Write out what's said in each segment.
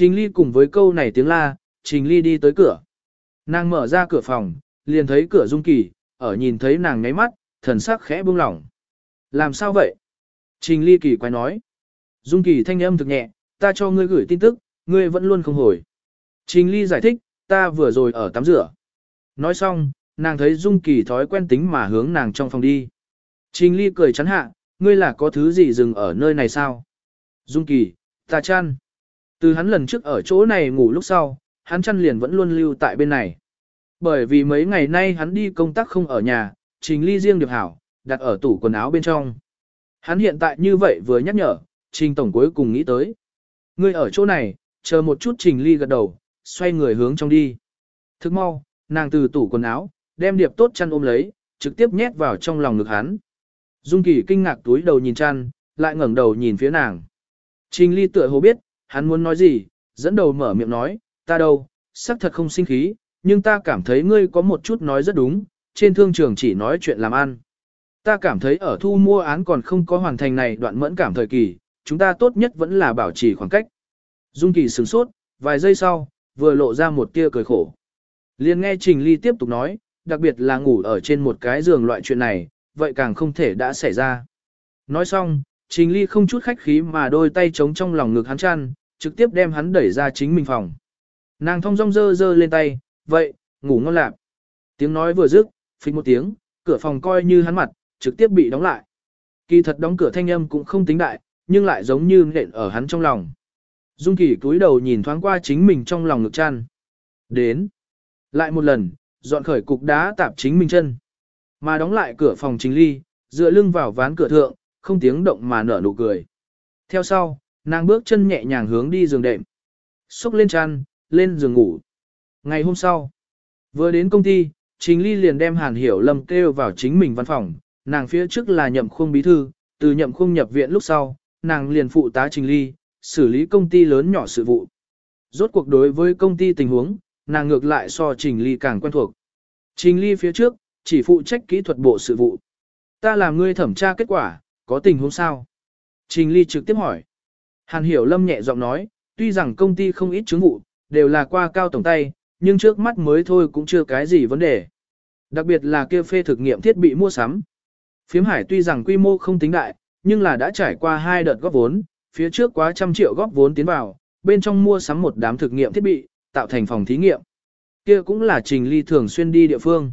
Trình Ly cùng với câu này tiếng la, Trình Ly đi tới cửa. Nàng mở ra cửa phòng, liền thấy cửa Dung Kỳ, ở nhìn thấy nàng ngáy mắt, thần sắc khẽ buông lỏng. Làm sao vậy? Trình Ly kỳ quái nói. Dung Kỳ thanh âm thực nhẹ, ta cho ngươi gửi tin tức, ngươi vẫn luôn không hồi. Trình Ly giải thích, ta vừa rồi ở tắm rửa. Nói xong, nàng thấy Dung Kỳ thói quen tính mà hướng nàng trong phòng đi. Trình Ly cười chắn hạ, ngươi là có thứ gì dừng ở nơi này sao? Dung Kỳ, ta chăn. Từ hắn lần trước ở chỗ này ngủ lúc sau, hắn chăn liền vẫn luôn lưu tại bên này. Bởi vì mấy ngày nay hắn đi công tác không ở nhà, Trình Ly riêng điệp hảo, đặt ở tủ quần áo bên trong. Hắn hiện tại như vậy vừa nhắc nhở, Trình Tổng cuối cùng nghĩ tới. Ngươi ở chỗ này, chờ một chút Trình Ly gật đầu, xoay người hướng trong đi. Thức mau, nàng từ tủ quần áo, đem điệp tốt chăn ôm lấy, trực tiếp nhét vào trong lòng ngực hắn. Dung Kỳ kinh ngạc túi đầu nhìn chăn, lại ngẩng đầu nhìn phía nàng. Trình Ly tựa hồ biết, hắn muốn nói gì, dẫn đầu mở miệng nói, ta đâu, sắc thật không sinh khí, nhưng ta cảm thấy ngươi có một chút nói rất đúng, trên thương trường chỉ nói chuyện làm ăn. Ta cảm thấy ở thu mua án còn không có hoàn thành này đoạn mẫn cảm thời kỳ, chúng ta tốt nhất vẫn là bảo trì khoảng cách. Dung Kỳ sửng sốt, vài giây sau, vừa lộ ra một tia cười khổ. Liên nghe Trình Ly tiếp tục nói, đặc biệt là ngủ ở trên một cái giường loại chuyện này, vậy càng không thể đã xảy ra. Nói xong, Trình Ly không chút khách khí mà đôi tay chống trong lòng ngực hắn chăn, trực tiếp đem hắn đẩy ra chính mình phòng. Nàng thong dong dơ dơ lên tay, vậy, ngủ ngon lạc. Tiếng nói vừa dứt, phịch một tiếng, cửa phòng coi như hắn mặt, trực tiếp bị đóng lại. Kỳ thật đóng cửa thanh âm cũng không tính đại, nhưng lại giống như nện ở hắn trong lòng. Dung Kỳ cúi đầu nhìn thoáng qua chính mình trong lòng ngực chăn. Đến. Lại một lần, dọn khởi cục đá tạp chính mình chân. Mà đóng lại cửa phòng chính ly, dựa lưng vào ván cửa thượng, không tiếng động mà nở nụ cười. Theo sau, nàng bước chân nhẹ nhàng hướng đi giường đệm. Xúc lên chăn, lên giường ngủ. Ngày hôm sau, vừa đến công ty, Trình Ly liền đem Hàn Hiểu Lâm kêu vào chính mình văn phòng, nàng phía trước là nhậm khung bí thư, từ nhậm khung nhập viện lúc sau, nàng liền phụ tá Trình Ly, xử lý công ty lớn nhỏ sự vụ. Rốt cuộc đối với công ty tình huống, nàng ngược lại so Trình Ly càng quen thuộc. Trình Ly phía trước, chỉ phụ trách kỹ thuật bộ sự vụ. Ta làm ngươi thẩm tra kết quả, có tình huống sao? Trình Ly trực tiếp hỏi. Hàn Hiểu Lâm nhẹ giọng nói, tuy rằng công ty không ít chứng vụ, đều là qua cao tổng tay, nhưng trước mắt mới thôi cũng chưa cái gì vấn đề. Đặc biệt là kia phê thực nghiệm thiết bị mua sắm. Phiếm hải tuy rằng quy mô không tính đại, nhưng là đã trải qua hai đợt góp vốn, phía trước quá trăm triệu góp vốn tiến vào, bên trong mua sắm một đám thực nghiệm thiết bị, tạo thành phòng thí nghiệm. Kia cũng là trình ly thường xuyên đi địa phương.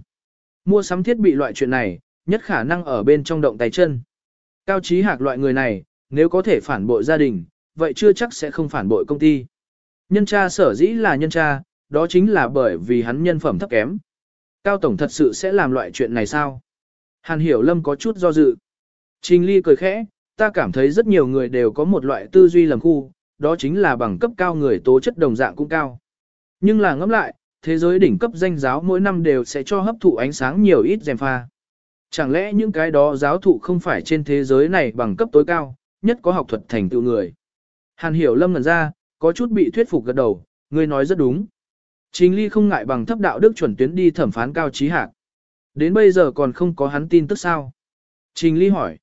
Mua sắm thiết bị loại chuyện này, nhất khả năng ở bên trong động tay chân. Cao trí hạc loại người này, nếu có thể phản bội gia đình, vậy chưa chắc sẽ không phản bội công ty. Nhân tra sở dĩ là nhân tra, đó chính là bởi vì hắn nhân phẩm thấp kém. Cao Tổng thật sự sẽ làm loại chuyện này sao? Hàn Hiểu Lâm có chút do dự. Trình Ly cười khẽ, ta cảm thấy rất nhiều người đều có một loại tư duy lầm khu, đó chính là bằng cấp cao người tố chất đồng dạng cũng cao. Nhưng là ngẫm lại, thế giới đỉnh cấp danh giáo mỗi năm đều sẽ cho hấp thụ ánh sáng nhiều ít dèm pha. Chẳng lẽ những cái đó giáo thụ không phải trên thế giới này bằng cấp tối cao, nhất có học thuật thành tựu người. Hàn Hiểu Lâm ngần ra, có chút bị thuyết phục gật đầu, ngươi nói rất đúng. Trình Ly không ngại bằng thấp đạo đức chuẩn tuyến đi thẩm phán cao trí hạc. Đến bây giờ còn không có hắn tin tức sao? Trình Ly hỏi.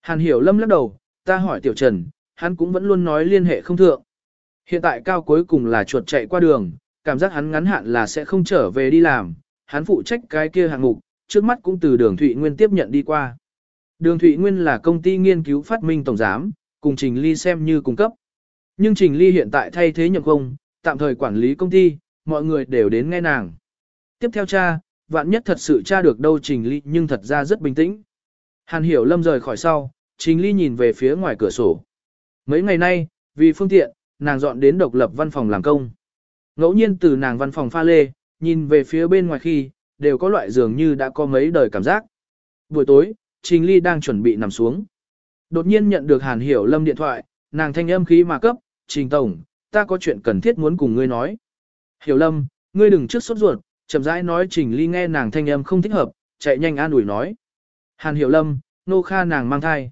Hàn Hiểu Lâm lắc đầu, ta hỏi Tiểu Trần, hắn cũng vẫn luôn nói liên hệ không thượng. Hiện tại cao cuối cùng là chuột chạy qua đường, cảm giác hắn ngắn hạn là sẽ không trở về đi làm, hắn phụ trách cái kia hạng mục, trước mắt cũng từ đường Thụy Nguyên tiếp nhận đi qua. Đường Thụy Nguyên là công ty nghiên cứu phát minh tổng giám, cùng Trình Ly xem như cung cấp. Nhưng Trình Ly hiện tại thay thế nhậm không, tạm thời quản lý công ty, mọi người đều đến nghe nàng. Tiếp theo cha, vạn nhất thật sự cha được đâu Trình Ly nhưng thật ra rất bình tĩnh. Hàn Hiểu Lâm rời khỏi sau, Trình Ly nhìn về phía ngoài cửa sổ. Mấy ngày nay, vì phương tiện, nàng dọn đến độc lập văn phòng làm công. Ngẫu nhiên từ nàng văn phòng pha lê, nhìn về phía bên ngoài khi, đều có loại dường như đã có mấy đời cảm giác. Buổi tối, Trình Ly đang chuẩn bị nằm xuống. Đột nhiên nhận được Hàn Hiểu Lâm điện thoại, nàng thanh âm khí mà cấp, Trình Tổng, ta có chuyện cần thiết muốn cùng ngươi nói. Hiểu Lâm, ngươi đừng trước sốt ruột, chậm rãi nói Trình Ly nghe nàng thanh âm không thích hợp, chạy nhanh an ủi nói. Hàn Hiểu Lâm, Nô Kha nàng mang thai.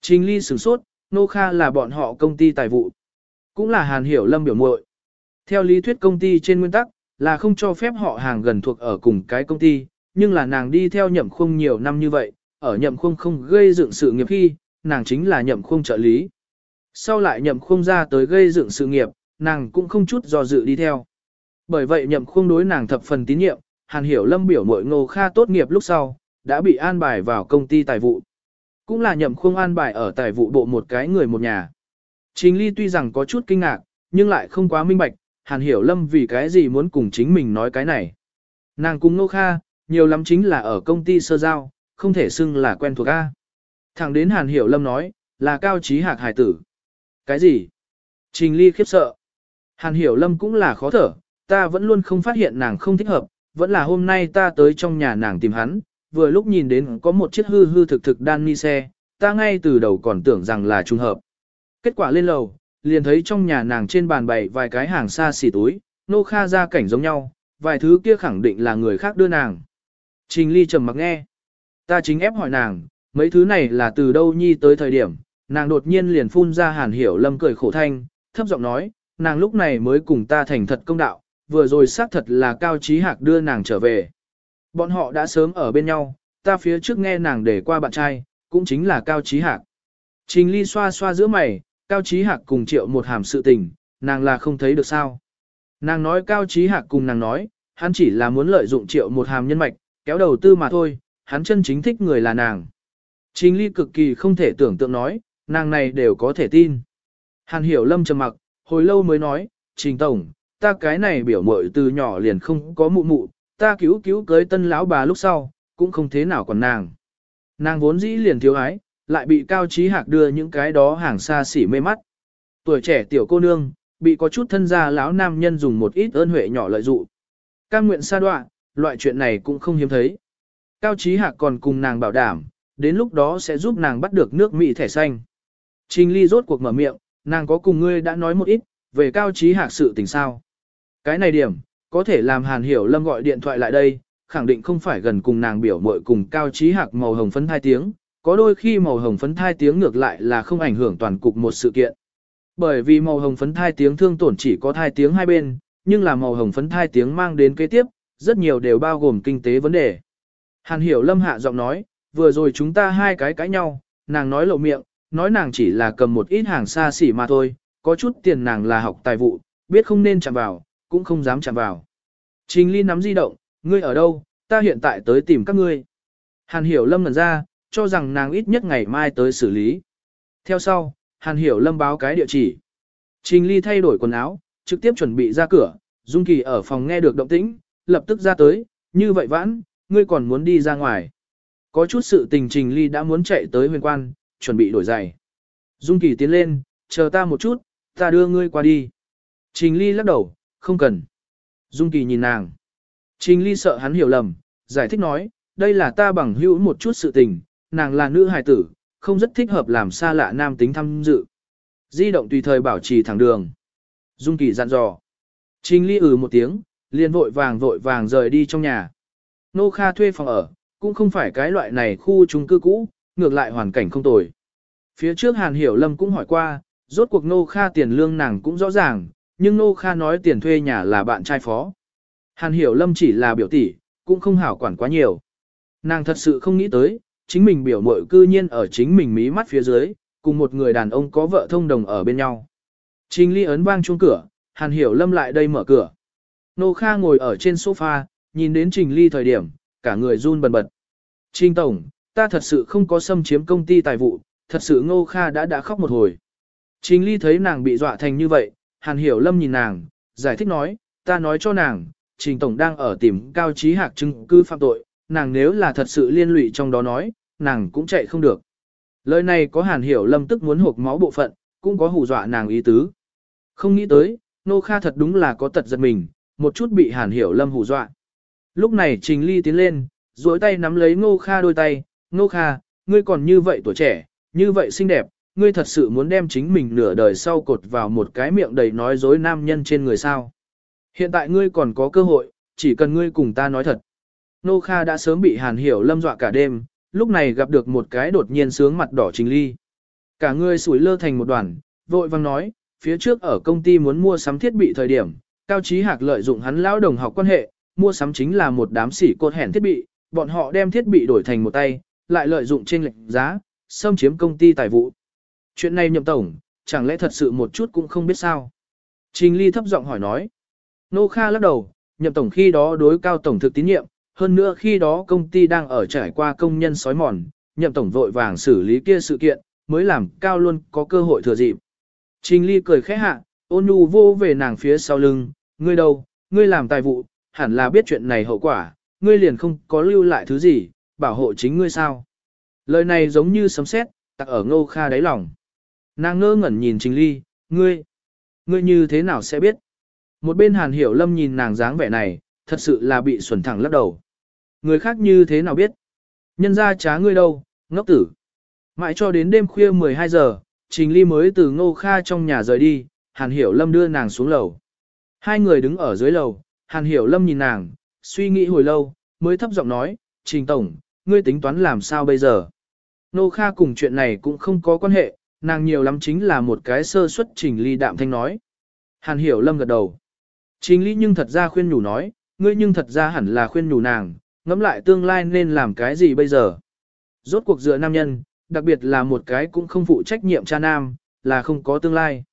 Trình Ly sửng sốt, Nô Kha là bọn họ công ty tài vụ. Cũng là Hàn Hiểu Lâm biểu muội. Theo lý thuyết công ty trên nguyên tắc, là không cho phép họ hàng gần thuộc ở cùng cái công ty, nhưng là nàng đi theo nhậm khung nhiều năm như vậy, ở nhậm khung không gây dựng sự nghiệp khi, nàng chính là nhậm khung trợ lý. Sau lại nhậm khung ra tới gây dựng sự nghiệp, nàng cũng không chút do dự đi theo. Bởi vậy nhậm khuôn đối nàng thập phần tín nhiệm, Hàn Hiểu Lâm biểu mội Ngô Kha tốt nghiệp lúc sau, đã bị an bài vào công ty tài vụ. Cũng là nhậm khuôn an bài ở tài vụ bộ một cái người một nhà. Chính Ly tuy rằng có chút kinh ngạc, nhưng lại không quá minh bạch, Hàn Hiểu Lâm vì cái gì muốn cùng chính mình nói cái này. Nàng cùng Ngô Kha, nhiều lắm chính là ở công ty sơ giao, không thể xưng là quen thuộc A. Thẳng đến Hàn Hiểu Lâm nói, là cao trí hạc hải tử. Cái gì? Trình Ly khiếp sợ. Hàn Hiểu Lâm cũng là khó thở, ta vẫn luôn không phát hiện nàng không thích hợp, vẫn là hôm nay ta tới trong nhà nàng tìm hắn, vừa lúc nhìn đến có một chiếc hư hư thực thực đan ni xe, ta ngay từ đầu còn tưởng rằng là trùng hợp. Kết quả lên lầu, liền thấy trong nhà nàng trên bàn bày vài cái hàng xa xỉ túi, nô kha ra cảnh giống nhau, vài thứ kia khẳng định là người khác đưa nàng. Trình Ly trầm mặc nghe. Ta chính ép hỏi nàng, mấy thứ này là từ đâu nhi tới thời điểm, nàng đột nhiên liền phun ra hàn hiểu lâm cười khổ thanh, thấp giọng nói, nàng lúc này mới cùng ta thành thật công đạo, vừa rồi xác thật là Cao Trí Hạc đưa nàng trở về. Bọn họ đã sớm ở bên nhau, ta phía trước nghe nàng để qua bạn trai, cũng chính là Cao Trí Hạc. Trình Ly xoa xoa giữa mày, Cao Trí Hạc cùng triệu một hàm sự tình, nàng là không thấy được sao. Nàng nói Cao Trí Hạc cùng nàng nói, hắn chỉ là muốn lợi dụng triệu một hàm nhân mạch, kéo đầu tư mà thôi, hắn chân chính thích người là nàng. Trình Ly cực kỳ không thể tưởng tượng nói, nàng này đều có thể tin. Hàn hiểu lâm trầm mặc, hồi lâu mới nói, Trình Tổng, ta cái này biểu mội từ nhỏ liền không có mụ mụ, ta cứu cứu cưới tân lão bà lúc sau, cũng không thế nào còn nàng. Nàng vốn dĩ liền thiếu ái, lại bị cao trí hạc đưa những cái đó hàng xa xỉ mê mắt. Tuổi trẻ tiểu cô nương, bị có chút thân gia lão nam nhân dùng một ít ơn huệ nhỏ lợi dụ. Cam nguyện sa đoạn, loại chuyện này cũng không hiếm thấy. Cao trí hạc còn cùng nàng bảo đảm, đến lúc đó sẽ giúp nàng bắt được nước Mỹ thẻ xanh. Trình ly rốt cuộc mở miệng, nàng có cùng ngươi đã nói một ít, về cao trí hạc sự tình sao. Cái này điểm, có thể làm Hàn Hiểu Lâm gọi điện thoại lại đây, khẳng định không phải gần cùng nàng biểu muội cùng cao trí hạc màu hồng phấn thai tiếng, có đôi khi màu hồng phấn thai tiếng ngược lại là không ảnh hưởng toàn cục một sự kiện. Bởi vì màu hồng phấn thai tiếng thương tổn chỉ có thai tiếng hai bên, nhưng là màu hồng phấn thai tiếng mang đến kế tiếp, rất nhiều đều bao gồm kinh tế vấn đề. Hàn Hiểu Lâm hạ giọng nói, vừa rồi chúng ta hai cái cãi nhau, nàng nói lộ miệng, nói nàng chỉ là cầm một ít hàng xa xỉ mà thôi, có chút tiền nàng là học tài vụ, biết không nên chạm vào, cũng không dám chạm vào. Trình Ly nắm di động, ngươi ở đâu, ta hiện tại tới tìm các ngươi. Hàn Hiểu Lâm ngần ra, cho rằng nàng ít nhất ngày mai tới xử lý. Theo sau, Hàn Hiểu Lâm báo cái địa chỉ. Trình Ly thay đổi quần áo, trực tiếp chuẩn bị ra cửa, Dung Kỳ ở phòng nghe được động tĩnh, lập tức ra tới, như vậy vãn, ngươi còn muốn đi ra ngoài. Có chút sự tình Trình Ly đã muốn chạy tới huyền quan, chuẩn bị đổi giày. Dung Kỳ tiến lên, chờ ta một chút, ta đưa ngươi qua đi. Trình Ly lắc đầu, không cần. Dung Kỳ nhìn nàng. Trình Ly sợ hắn hiểu lầm, giải thích nói, đây là ta bằng hữu một chút sự tình, nàng là nữ hài tử, không rất thích hợp làm xa lạ nam tính tham dự. Di động tùy thời bảo trì thẳng đường. Dung Kỳ dặn dò. Trình Ly ừ một tiếng, liền vội vàng vội vàng rời đi trong nhà. Nô Kha thuê phòng ở, cũng không phải cái loại này khu chung cư cũ, ngược lại hoàn cảnh không tồi. Phía trước Hàn Hiểu Lâm cũng hỏi qua, rốt cuộc Nô Kha tiền lương nàng cũng rõ ràng, nhưng Nô Kha nói tiền thuê nhà là bạn trai phó. Hàn Hiểu Lâm chỉ là biểu tỷ, cũng không hảo quản quá nhiều. Nàng thật sự không nghĩ tới, chính mình biểu mội cư nhiên ở chính mình mí mắt phía dưới, cùng một người đàn ông có vợ thông đồng ở bên nhau. Trình Ly ấn vang chuông cửa, Hàn Hiểu Lâm lại đây mở cửa. Nô Kha ngồi ở trên sofa, nhìn đến Trình Ly thời điểm, cả người run bần bật. Trình Tổng, ta thật sự không có xâm chiếm công ty tài vụ, thật sự Ngô Kha đã đã khóc một hồi. Trình Ly thấy nàng bị dọa thành như vậy, Hàn Hiểu Lâm nhìn nàng, giải thích nói, ta nói cho nàng, Trình Tổng đang ở tìm cao trí hạc chứng cư phạm tội, nàng nếu là thật sự liên lụy trong đó nói, nàng cũng chạy không được. Lời này có Hàn Hiểu Lâm tức muốn hộp máu bộ phận, cũng có hù dọa nàng ý tứ. Không nghĩ tới, Nô Kha thật đúng là có tật giật mình, một chút bị Hàn Hiểu Lâm hù dọa. Lúc này Trình Ly tiến lên, duỗi tay nắm lấy Ngô Kha đôi tay, Ngô Kha, ngươi còn như vậy tuổi trẻ, như vậy xinh đẹp, ngươi thật sự muốn đem chính mình nửa đời sau cột vào một cái miệng đầy nói dối nam nhân trên người sao. Hiện tại ngươi còn có cơ hội, chỉ cần ngươi cùng ta nói thật. Nô Kha đã sớm bị Hàn Hiểu Lâm dọa cả đêm, lúc này gặp được một cái đột nhiên sướng mặt đỏ Trình Ly. Cả người sủi lơ thành một đoàn, vội vang nói, phía trước ở công ty muốn mua sắm thiết bị thời điểm, Cao Chí Hạc lợi dụng hắn lão đồng học quan hệ, mua sắm chính là một đám sỉ cột hẻn thiết bị, bọn họ đem thiết bị đổi thành một tay, lại lợi dụng trên lệnh giá, xâm chiếm công ty tài vụ. Chuyện này nhậm tổng, chẳng lẽ thật sự một chút cũng không biết sao. Trình Ly thấp giọng hỏi nói. Nô Kha lắc đầu, nhậm tổng khi đó đối cao tổng thực tín nhiệm, hơn nữa khi đó công ty đang ở trải qua công nhân sói mòn, nhậm tổng vội vàng xử lý kia sự kiện, mới làm cao luôn có cơ hội thừa dịp. Trình Ly cười khẽ hạ, ôn nhu vô về nàng phía sau lưng, ngươi đâu, ngươi làm tài vụ, hẳn là biết chuyện này hậu quả, ngươi liền không có lưu lại thứ gì, bảo hộ chính ngươi sao. Lời này giống như sấm sét, tặc ở ngô kha đáy lòng. Nàng ngơ ngẩn nhìn Trình Ly, ngươi, ngươi như thế nào sẽ biết? Một bên Hàn Hiểu Lâm nhìn nàng dáng vẻ này, thật sự là bị xuẩn thẳng lắc đầu. Người khác như thế nào biết? Nhân ra trá ngươi đâu, ngốc tử. Mãi cho đến đêm khuya 12 giờ, Trình Ly mới từ Ngô Kha trong nhà rời đi, Hàn Hiểu Lâm đưa nàng xuống lầu. Hai người đứng ở dưới lầu, Hàn Hiểu Lâm nhìn nàng, suy nghĩ hồi lâu, mới thấp giọng nói, Trình Tổng, ngươi tính toán làm sao bây giờ? Nô Kha cùng chuyện này cũng không có quan hệ, nàng nhiều lắm chính là một cái sơ suất Trình Ly đạm thanh nói. Hàn Hiểu Lâm gật đầu. Trình Ly nhưng thật ra khuyên nhủ nói, ngươi nhưng thật ra hẳn là khuyên nhủ nàng, ngẫm lại tương lai nên làm cái gì bây giờ. Rốt cuộc dựa nam nhân, đặc biệt là một cái cũng không phụ trách nhiệm cha nam, là không có tương lai.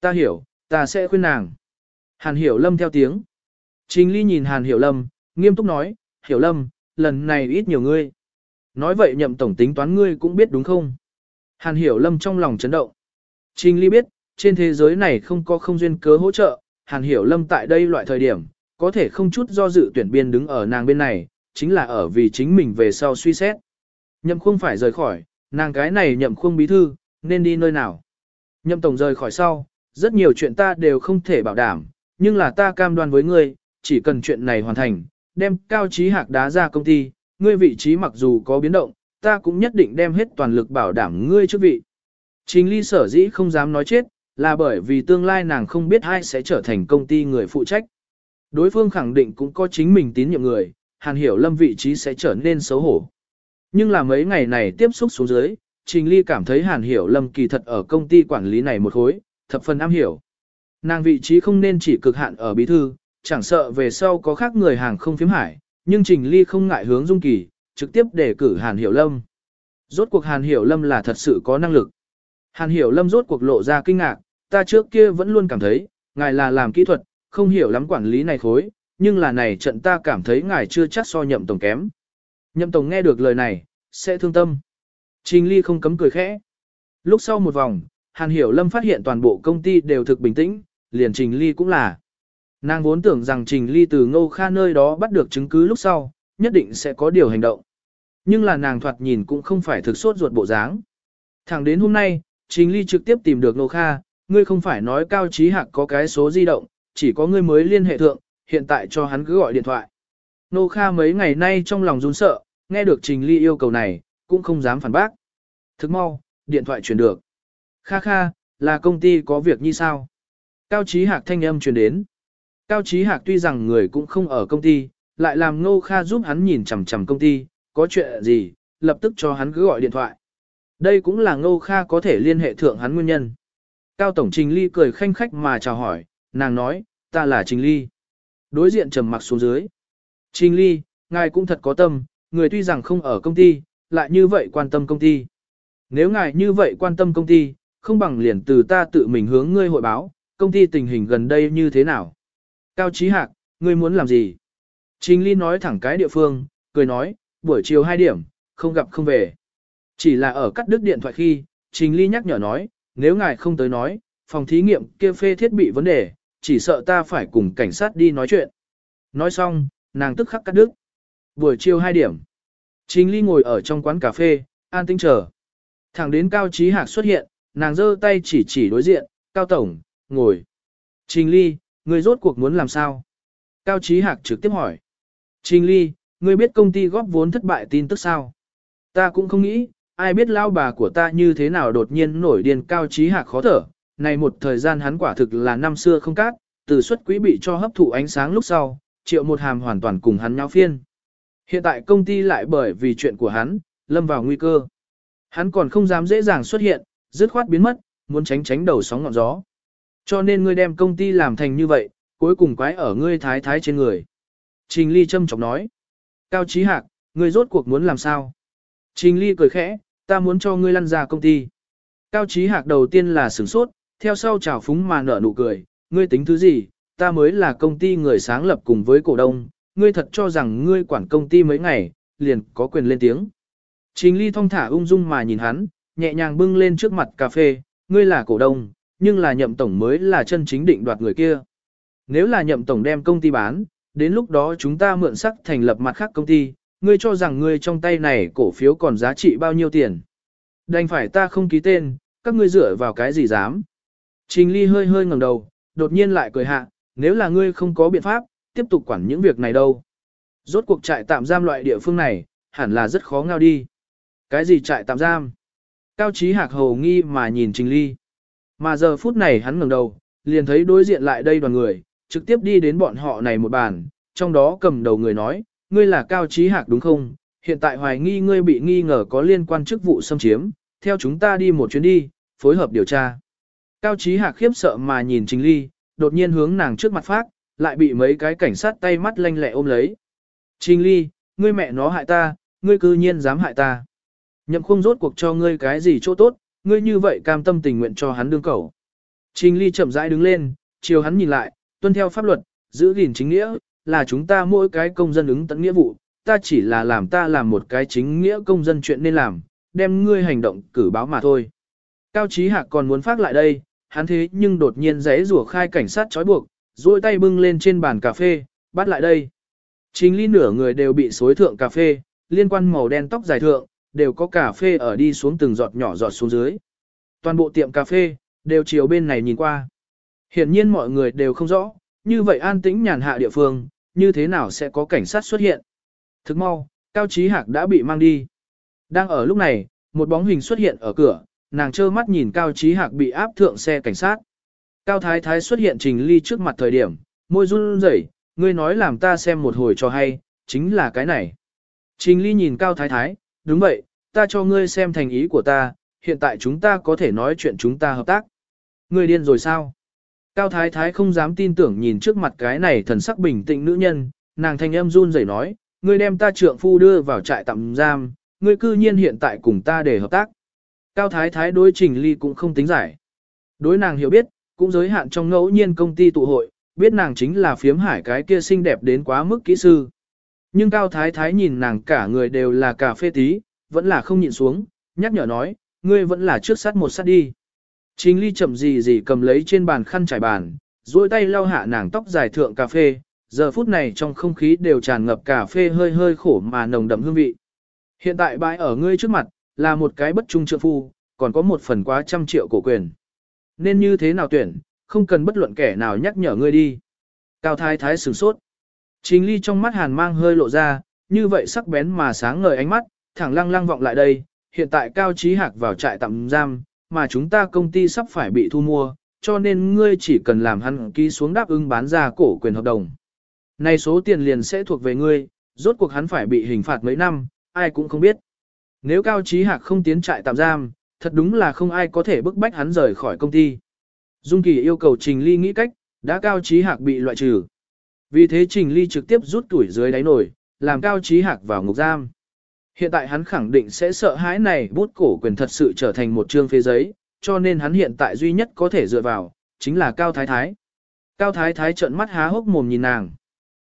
Ta hiểu, ta sẽ khuyên nàng. Hàn Hiểu Lâm theo tiếng. Trình Ly nhìn Hàn Hiểu Lâm, nghiêm túc nói, Hiểu Lâm, lần này ít nhiều ngươi. Nói vậy nhậm tổng tính toán ngươi cũng biết đúng không? Hàn Hiểu Lâm trong lòng chấn động. Trình Ly biết, trên thế giới này không có không duyên cớ hỗ trợ, Hàn Hiểu Lâm tại đây loại thời điểm, có thể không chút do dự tuyển biên đứng ở nàng bên này, chính là ở vì chính mình về sau suy xét. Nhậm không phải rời khỏi, nàng cái này nhậm khuông bí thư, nên đi nơi nào. Nhậm tổng rời khỏi sau, rất nhiều chuyện ta đều không thể bảo đảm, nhưng là ta cam đoan với ngươi, chỉ cần chuyện này hoàn thành, đem cao trí hạc đá ra công ty, ngươi vị trí mặc dù có biến động, ta cũng nhất định đem hết toàn lực bảo đảm ngươi chức vị. Trình ly sở dĩ không dám nói chết, là bởi vì tương lai nàng không biết ai sẽ trở thành công ty người phụ trách. Đối phương khẳng định cũng có chính mình tín nhiệm người, hàn hiểu lâm vị trí sẽ trở nên xấu hổ. Nhưng là mấy ngày này tiếp xúc xuống dưới, Trình Ly cảm thấy Hàn Hiểu Lâm kỳ thật ở công ty quản lý này một khối, thập phần am hiểu. Nàng vị trí không nên chỉ cực hạn ở bí thư, chẳng sợ về sau có khác người hàng không phiếm hải, nhưng Trình Ly không ngại hướng Dung Kỳ, trực tiếp đề cử Hàn Hiểu Lâm. Rốt cuộc Hàn Hiểu Lâm là thật sự có năng lực. Hàn Hiểu Lâm rốt cuộc lộ ra kinh ngạc, ta trước kia vẫn luôn cảm thấy, ngài là làm kỹ thuật, không hiểu lắm quản lý này khối, nhưng là này trận ta cảm thấy ngài chưa chắc so nhậm tổng kém. Nhậm tổng nghe được lời này, sẽ thương tâm. Trình Ly không cấm cười khẽ. Lúc sau một vòng, Hàn Hiểu Lâm phát hiện toàn bộ công ty đều thực bình tĩnh, liền Trình Ly cũng là. Nàng vốn tưởng rằng Trình Ly từ Ngô Kha nơi đó bắt được chứng cứ lúc sau, nhất định sẽ có điều hành động. Nhưng là nàng thoạt nhìn cũng không phải thực sốt ruột bộ dáng. Thẳng đến hôm nay, Trình Ly trực tiếp tìm được Ngô Kha, ngươi không phải nói cao trí hạc có cái số di động, chỉ có ngươi mới liên hệ thượng, hiện tại cho hắn cứ gọi điện thoại. Ngô Kha mấy ngày nay trong lòng run sợ, nghe được Trình Ly yêu cầu này, cũng không dám phản bác. Thức mau, điện thoại truyền được. Kha Kha, là công ty có việc như sao? Cao Chí Hạc thanh âm truyền đến. Cao Chí Hạc tuy rằng người cũng không ở công ty, lại làm Ngô Kha giúp hắn nhìn chằm chằm công ty, có chuyện gì, lập tức cho hắn cứ gọi điện thoại. Đây cũng là Ngô Kha có thể liên hệ thượng hắn nguyên nhân. Cao Tổng Trình Ly cười khanh khách mà chào hỏi, nàng nói, ta là Trình Ly. Đối diện trầm mặc xuống dưới. Trình Ly, ngài cũng thật có tâm, người tuy rằng không ở công ty, lại như vậy quan tâm công ty. Nếu ngài như vậy quan tâm công ty, không bằng liền từ ta tự mình hướng ngươi hội báo, công ty tình hình gần đây như thế nào. Cao Chí Hạc, ngươi muốn làm gì? Trình Ly nói thẳng cái địa phương, cười nói, buổi chiều 2 điểm, không gặp không về. Chỉ là ở cắt đứt điện thoại khi, Trình Ly nhắc nhở nói, nếu ngài không tới nói, phòng thí nghiệm kia phê thiết bị vấn đề, chỉ sợ ta phải cùng cảnh sát đi nói chuyện. Nói xong, nàng tức khắc cắt đứt. Buổi chiều 2 điểm. Trình Ly ngồi ở trong quán cà phê, an tinh chờ. Thẳng đến Cao Chí Hạc xuất hiện, nàng giơ tay chỉ chỉ đối diện, Cao Tổng, ngồi. Trình Ly, người rốt cuộc muốn làm sao? Cao Chí Hạc trực tiếp hỏi. Trình Ly, ngươi biết công ty góp vốn thất bại tin tức sao? Ta cũng không nghĩ, ai biết lao bà của ta như thế nào đột nhiên nổi điên Cao Chí Hạc khó thở. Này một thời gian hắn quả thực là năm xưa không cát, từ xuất quỹ bị cho hấp thụ ánh sáng lúc sau, triệu một hàm hoàn toàn cùng hắn nhau phiên. Hiện tại công ty lại bởi vì chuyện của hắn, lâm vào nguy cơ. Hắn còn không dám dễ dàng xuất hiện, dứt khoát biến mất, muốn tránh tránh đầu sóng ngọn gió. Cho nên ngươi đem công ty làm thành như vậy, cuối cùng quái ở ngươi thái thái trên người. Trình Ly châm chọc nói. Cao Chí Hạc, ngươi rốt cuộc muốn làm sao? Trình Ly cười khẽ, ta muốn cho ngươi lăn ra công ty. Cao Chí Hạc đầu tiên là sửng sốt, theo sau trào phúng mà nở nụ cười, ngươi tính thứ gì, ta mới là công ty người sáng lập cùng với cổ đông, ngươi thật cho rằng ngươi quản công ty mấy ngày, liền có quyền lên tiếng. Trình Ly thong thả ung dung mà nhìn hắn, nhẹ nhàng bưng lên trước mặt cà phê, ngươi là cổ đông, nhưng là nhậm tổng mới là chân chính định đoạt người kia. Nếu là nhậm tổng đem công ty bán, đến lúc đó chúng ta mượn sắc thành lập mặt khác công ty, ngươi cho rằng ngươi trong tay này cổ phiếu còn giá trị bao nhiêu tiền. Đành phải ta không ký tên, các ngươi dựa vào cái gì dám. Trình Ly hơi hơi ngẩng đầu, đột nhiên lại cười hạ, nếu là ngươi không có biện pháp, tiếp tục quản những việc này đâu. Rốt cuộc trại tạm giam loại địa phương này, hẳn là rất khó ngao đi. Cái gì trại tạm giam? Cao Chí Hạc hầu nghi mà nhìn Trình Ly. Mà giờ phút này hắn ngẩng đầu, liền thấy đối diện lại đây đoàn người, trực tiếp đi đến bọn họ này một bàn, trong đó cầm đầu người nói, ngươi là Cao Chí Hạc đúng không? Hiện tại hoài nghi ngươi bị nghi ngờ có liên quan chức vụ xâm chiếm, theo chúng ta đi một chuyến đi, phối hợp điều tra. Cao Chí Hạc khiếp sợ mà nhìn Trình Ly, đột nhiên hướng nàng trước mặt phát, lại bị mấy cái cảnh sát tay mắt lanh lẹ ôm lấy. Trình Ly, ngươi mẹ nó hại ta, ngươi cư nhiên dám hại ta. Nhậm khung rốt cuộc cho ngươi cái gì chỗ tốt, ngươi như vậy cam tâm tình nguyện cho hắn đương cầu. Trình Ly chậm rãi đứng lên, chiều hắn nhìn lại, tuân theo pháp luật, giữ gìn chính nghĩa, là chúng ta mỗi cái công dân ứng tận nghĩa vụ, ta chỉ là làm ta làm một cái chính nghĩa công dân chuyện nên làm, đem ngươi hành động cử báo mà thôi. Cao Chí Hạc còn muốn phát lại đây, hắn thế nhưng đột nhiên rẽ rủa khai cảnh sát trói buộc, duỗi tay bưng lên trên bàn cà phê, bắt lại đây. Chính ly nửa người đều bị xối thượng cà phê, liên quan màu đen tóc dài thượng, đều có cà phê ở đi xuống từng giọt nhỏ giọt xuống dưới. Toàn bộ tiệm cà phê, đều chiều bên này nhìn qua. Hiển nhiên mọi người đều không rõ, như vậy an tĩnh nhàn hạ địa phương, như thế nào sẽ có cảnh sát xuất hiện. Thức mau, Cao trí Hạc đã bị mang đi. Đang ở lúc này, một bóng hình xuất hiện ở cửa, nàng trơ mắt nhìn Cao trí Hạc bị áp thượng xe cảnh sát. Cao Thái Thái xuất hiện trình ly trước mặt thời điểm, môi run rẩy, ngươi nói làm ta xem một hồi cho hay, chính là cái này. Trình ly nhìn Cao Thái Thái, đúng vậy, ta cho ngươi xem thành ý của ta, hiện tại chúng ta có thể nói chuyện chúng ta hợp tác. Ngươi điên rồi sao? Cao Thái Thái không dám tin tưởng nhìn trước mặt cái này thần sắc bình tĩnh nữ nhân, nàng thanh âm run rẩy nói, ngươi đem ta trượng phu đưa vào trại tạm giam, ngươi cư nhiên hiện tại cùng ta để hợp tác. Cao Thái Thái đối Trình Ly cũng không tính giải. Đối nàng hiểu biết, cũng giới hạn trong ngẫu nhiên công ty tụ hội, biết nàng chính là phiếm hải cái kia xinh đẹp đến quá mức kỹ sư. Nhưng Cao Thái Thái nhìn nàng cả người đều là cà phê tí, vẫn là không nhịn xuống, nhắc nhở nói, ngươi vẫn là trước sát một sát đi. Trình Ly chậm gì gì cầm lấy trên bàn khăn trải bàn, duỗi tay lau hạ nàng tóc dài thượng cà phê, giờ phút này trong không khí đều tràn ngập cà phê hơi hơi khổ mà nồng đậm hương vị. Hiện tại bãi ở ngươi trước mặt, là một cái bất trung trượng phu, còn có một phần quá trăm triệu cổ quyền. Nên như thế nào tuyển, không cần bất luận kẻ nào nhắc nhở ngươi đi. Cao thái thái sửng sốt. Trình ly trong mắt hàn mang hơi lộ ra, như vậy sắc bén mà sáng ngời ánh mắt, thẳng lăng lăng vọng lại đây. Hiện tại Cao Trí Hạc vào trại tạm giam, mà chúng ta công ty sắp phải bị thu mua, cho nên ngươi chỉ cần làm hắn ký xuống đáp ứng bán ra cổ quyền hợp đồng. Này số tiền liền sẽ thuộc về ngươi, rốt cuộc hắn phải bị hình phạt mấy năm, ai cũng không biết. Nếu Cao Trí Hạc không tiến trại tạm giam, thật đúng là không ai có thể bức bách hắn rời khỏi công ty. Dung Kỳ yêu cầu Trình Ly nghĩ cách, đã Cao Trí Hạc bị loại trừ. Vì thế Trình Ly trực tiếp rút tuổi dưới đáy nổi, làm Cao Trí Hạc vào ngục giam. Hiện tại hắn khẳng định sẽ sợ hãi này bút cổ quyền thật sự trở thành một trương phế giấy, cho nên hắn hiện tại duy nhất có thể dựa vào, chính là Cao Thái Thái. Cao Thái Thái trợn mắt há hốc mồm nhìn nàng.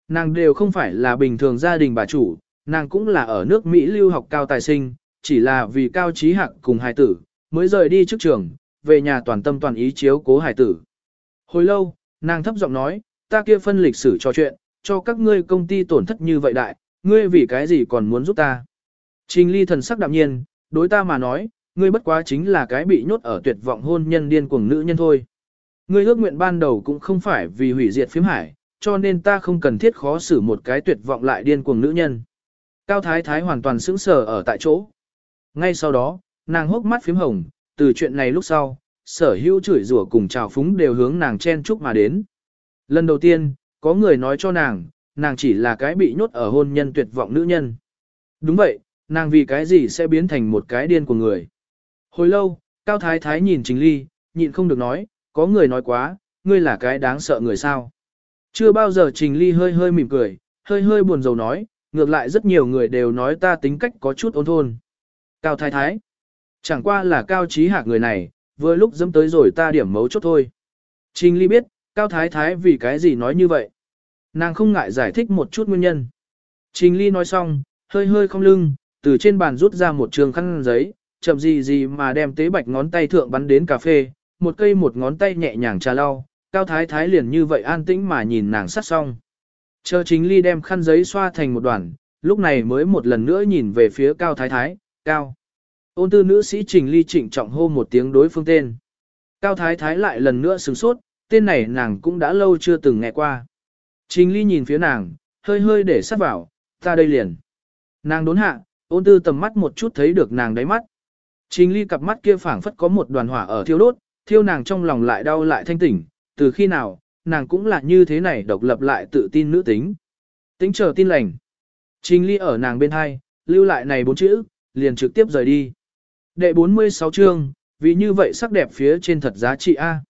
Nàng đều không phải là bình thường gia đình bà chủ, nàng cũng là ở nước Mỹ lưu học cao tài sinh, chỉ là vì cao trí hạc cùng hài tử, mới rời đi trước trường, về nhà toàn tâm toàn ý chiếu cố hài tử. Hồi lâu, nàng thấp giọng nói, ta kia phân lịch sử trò chuyện, cho các ngươi công ty tổn thất như vậy đại, ngươi vì cái gì còn muốn giúp ta. Trình ly thần sắc đạm nhiên, đối ta mà nói, ngươi bất quá chính là cái bị nhốt ở tuyệt vọng hôn nhân điên cuồng nữ nhân thôi. Ngươi ước nguyện ban đầu cũng không phải vì hủy diệt phím hải, cho nên ta không cần thiết khó xử một cái tuyệt vọng lại điên cuồng nữ nhân. Cao Thái Thái hoàn toàn sững sờ ở tại chỗ. Ngay sau đó, nàng hốc mắt phím hồng, từ chuyện này lúc sau, sở hữu chửi rủa cùng chào phúng đều hướng nàng chen chúc mà đến. Lần đầu tiên, có người nói cho nàng, nàng chỉ là cái bị nhốt ở hôn nhân tuyệt vọng nữ nhân. Đúng vậy, nàng vì cái gì sẽ biến thành một cái điên của người. Hồi lâu, Cao Thái Thái nhìn Trình Ly, nhịn không được nói, có người nói quá, ngươi là cái đáng sợ người sao. Chưa bao giờ Trình Ly hơi hơi mỉm cười, hơi hơi buồn rầu nói, ngược lại rất nhiều người đều nói ta tính cách có chút ôn thôn. Cao Thái Thái. Chẳng qua là cao trí hạc người này, vừa lúc dẫm tới rồi ta điểm mấu chốt thôi. Trình Ly biết, Cao Thái Thái vì cái gì nói như vậy? Nàng không ngại giải thích một chút nguyên nhân. Trình Ly nói xong, hơi hơi không lưng, từ trên bàn rút ra một trường khăn giấy, chậm gì gì mà đem tế bạch ngón tay thượng bắn đến cà phê, một cây một ngón tay nhẹ nhàng trà lau, Cao Thái Thái liền như vậy an tĩnh mà nhìn nàng sát xong. Chờ Trình Ly đem khăn giấy xoa thành một đoàn, lúc này mới một lần nữa nhìn về phía Cao Thái Thái, Cao. Ôn tư nữ sĩ Trình Ly trịnh trọng hô một tiếng đối phương tên. Cao Thái Thái lại lần nữa sửng sốt, tên này nàng cũng đã lâu chưa từng nghe qua. Trình Ly nhìn phía nàng, hơi hơi để sát vào, ta đây liền. Nàng đốn hạ, ôn tư tầm mắt một chút thấy được nàng đáy mắt. Trình Ly cặp mắt kia phảng phất có một đoàn hỏa ở thiêu đốt, thiêu nàng trong lòng lại đau lại thanh tỉnh, từ khi nào, nàng cũng là như thế này độc lập lại tự tin nữ tính. Tính chờ tin lành. Trình Ly ở nàng bên hai, lưu lại này bốn chữ, liền trực tiếp rời đi. Đệ 46 chương, vì như vậy sắc đẹp phía trên thật giá trị A.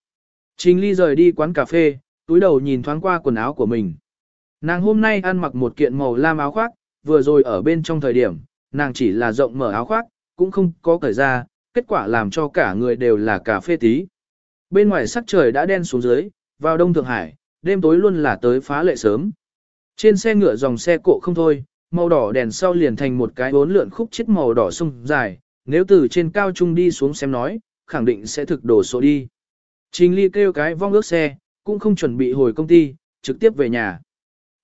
Trình Ly rời đi quán cà phê, túi đầu nhìn thoáng qua quần áo của mình. Nàng hôm nay ăn mặc một kiện màu lam áo khoác, vừa rồi ở bên trong thời điểm, nàng chỉ là rộng mở áo khoác, cũng không có cởi ra, kết quả làm cho cả người đều là cà phê tí. Bên ngoài sắc trời đã đen xuống dưới, vào đông Thượng Hải, đêm tối luôn là tới phá lệ sớm. Trên xe ngựa dòng xe cộ không thôi, màu đỏ đèn sau liền thành một cái bốn lượn khúc chết màu đỏ sung dài, nếu từ trên cao trung đi xuống xem nói, khẳng định sẽ thực đổ số đi. Trình Ly kêu cái vong ước xe, cũng không chuẩn bị hồi công ty, trực tiếp về nhà.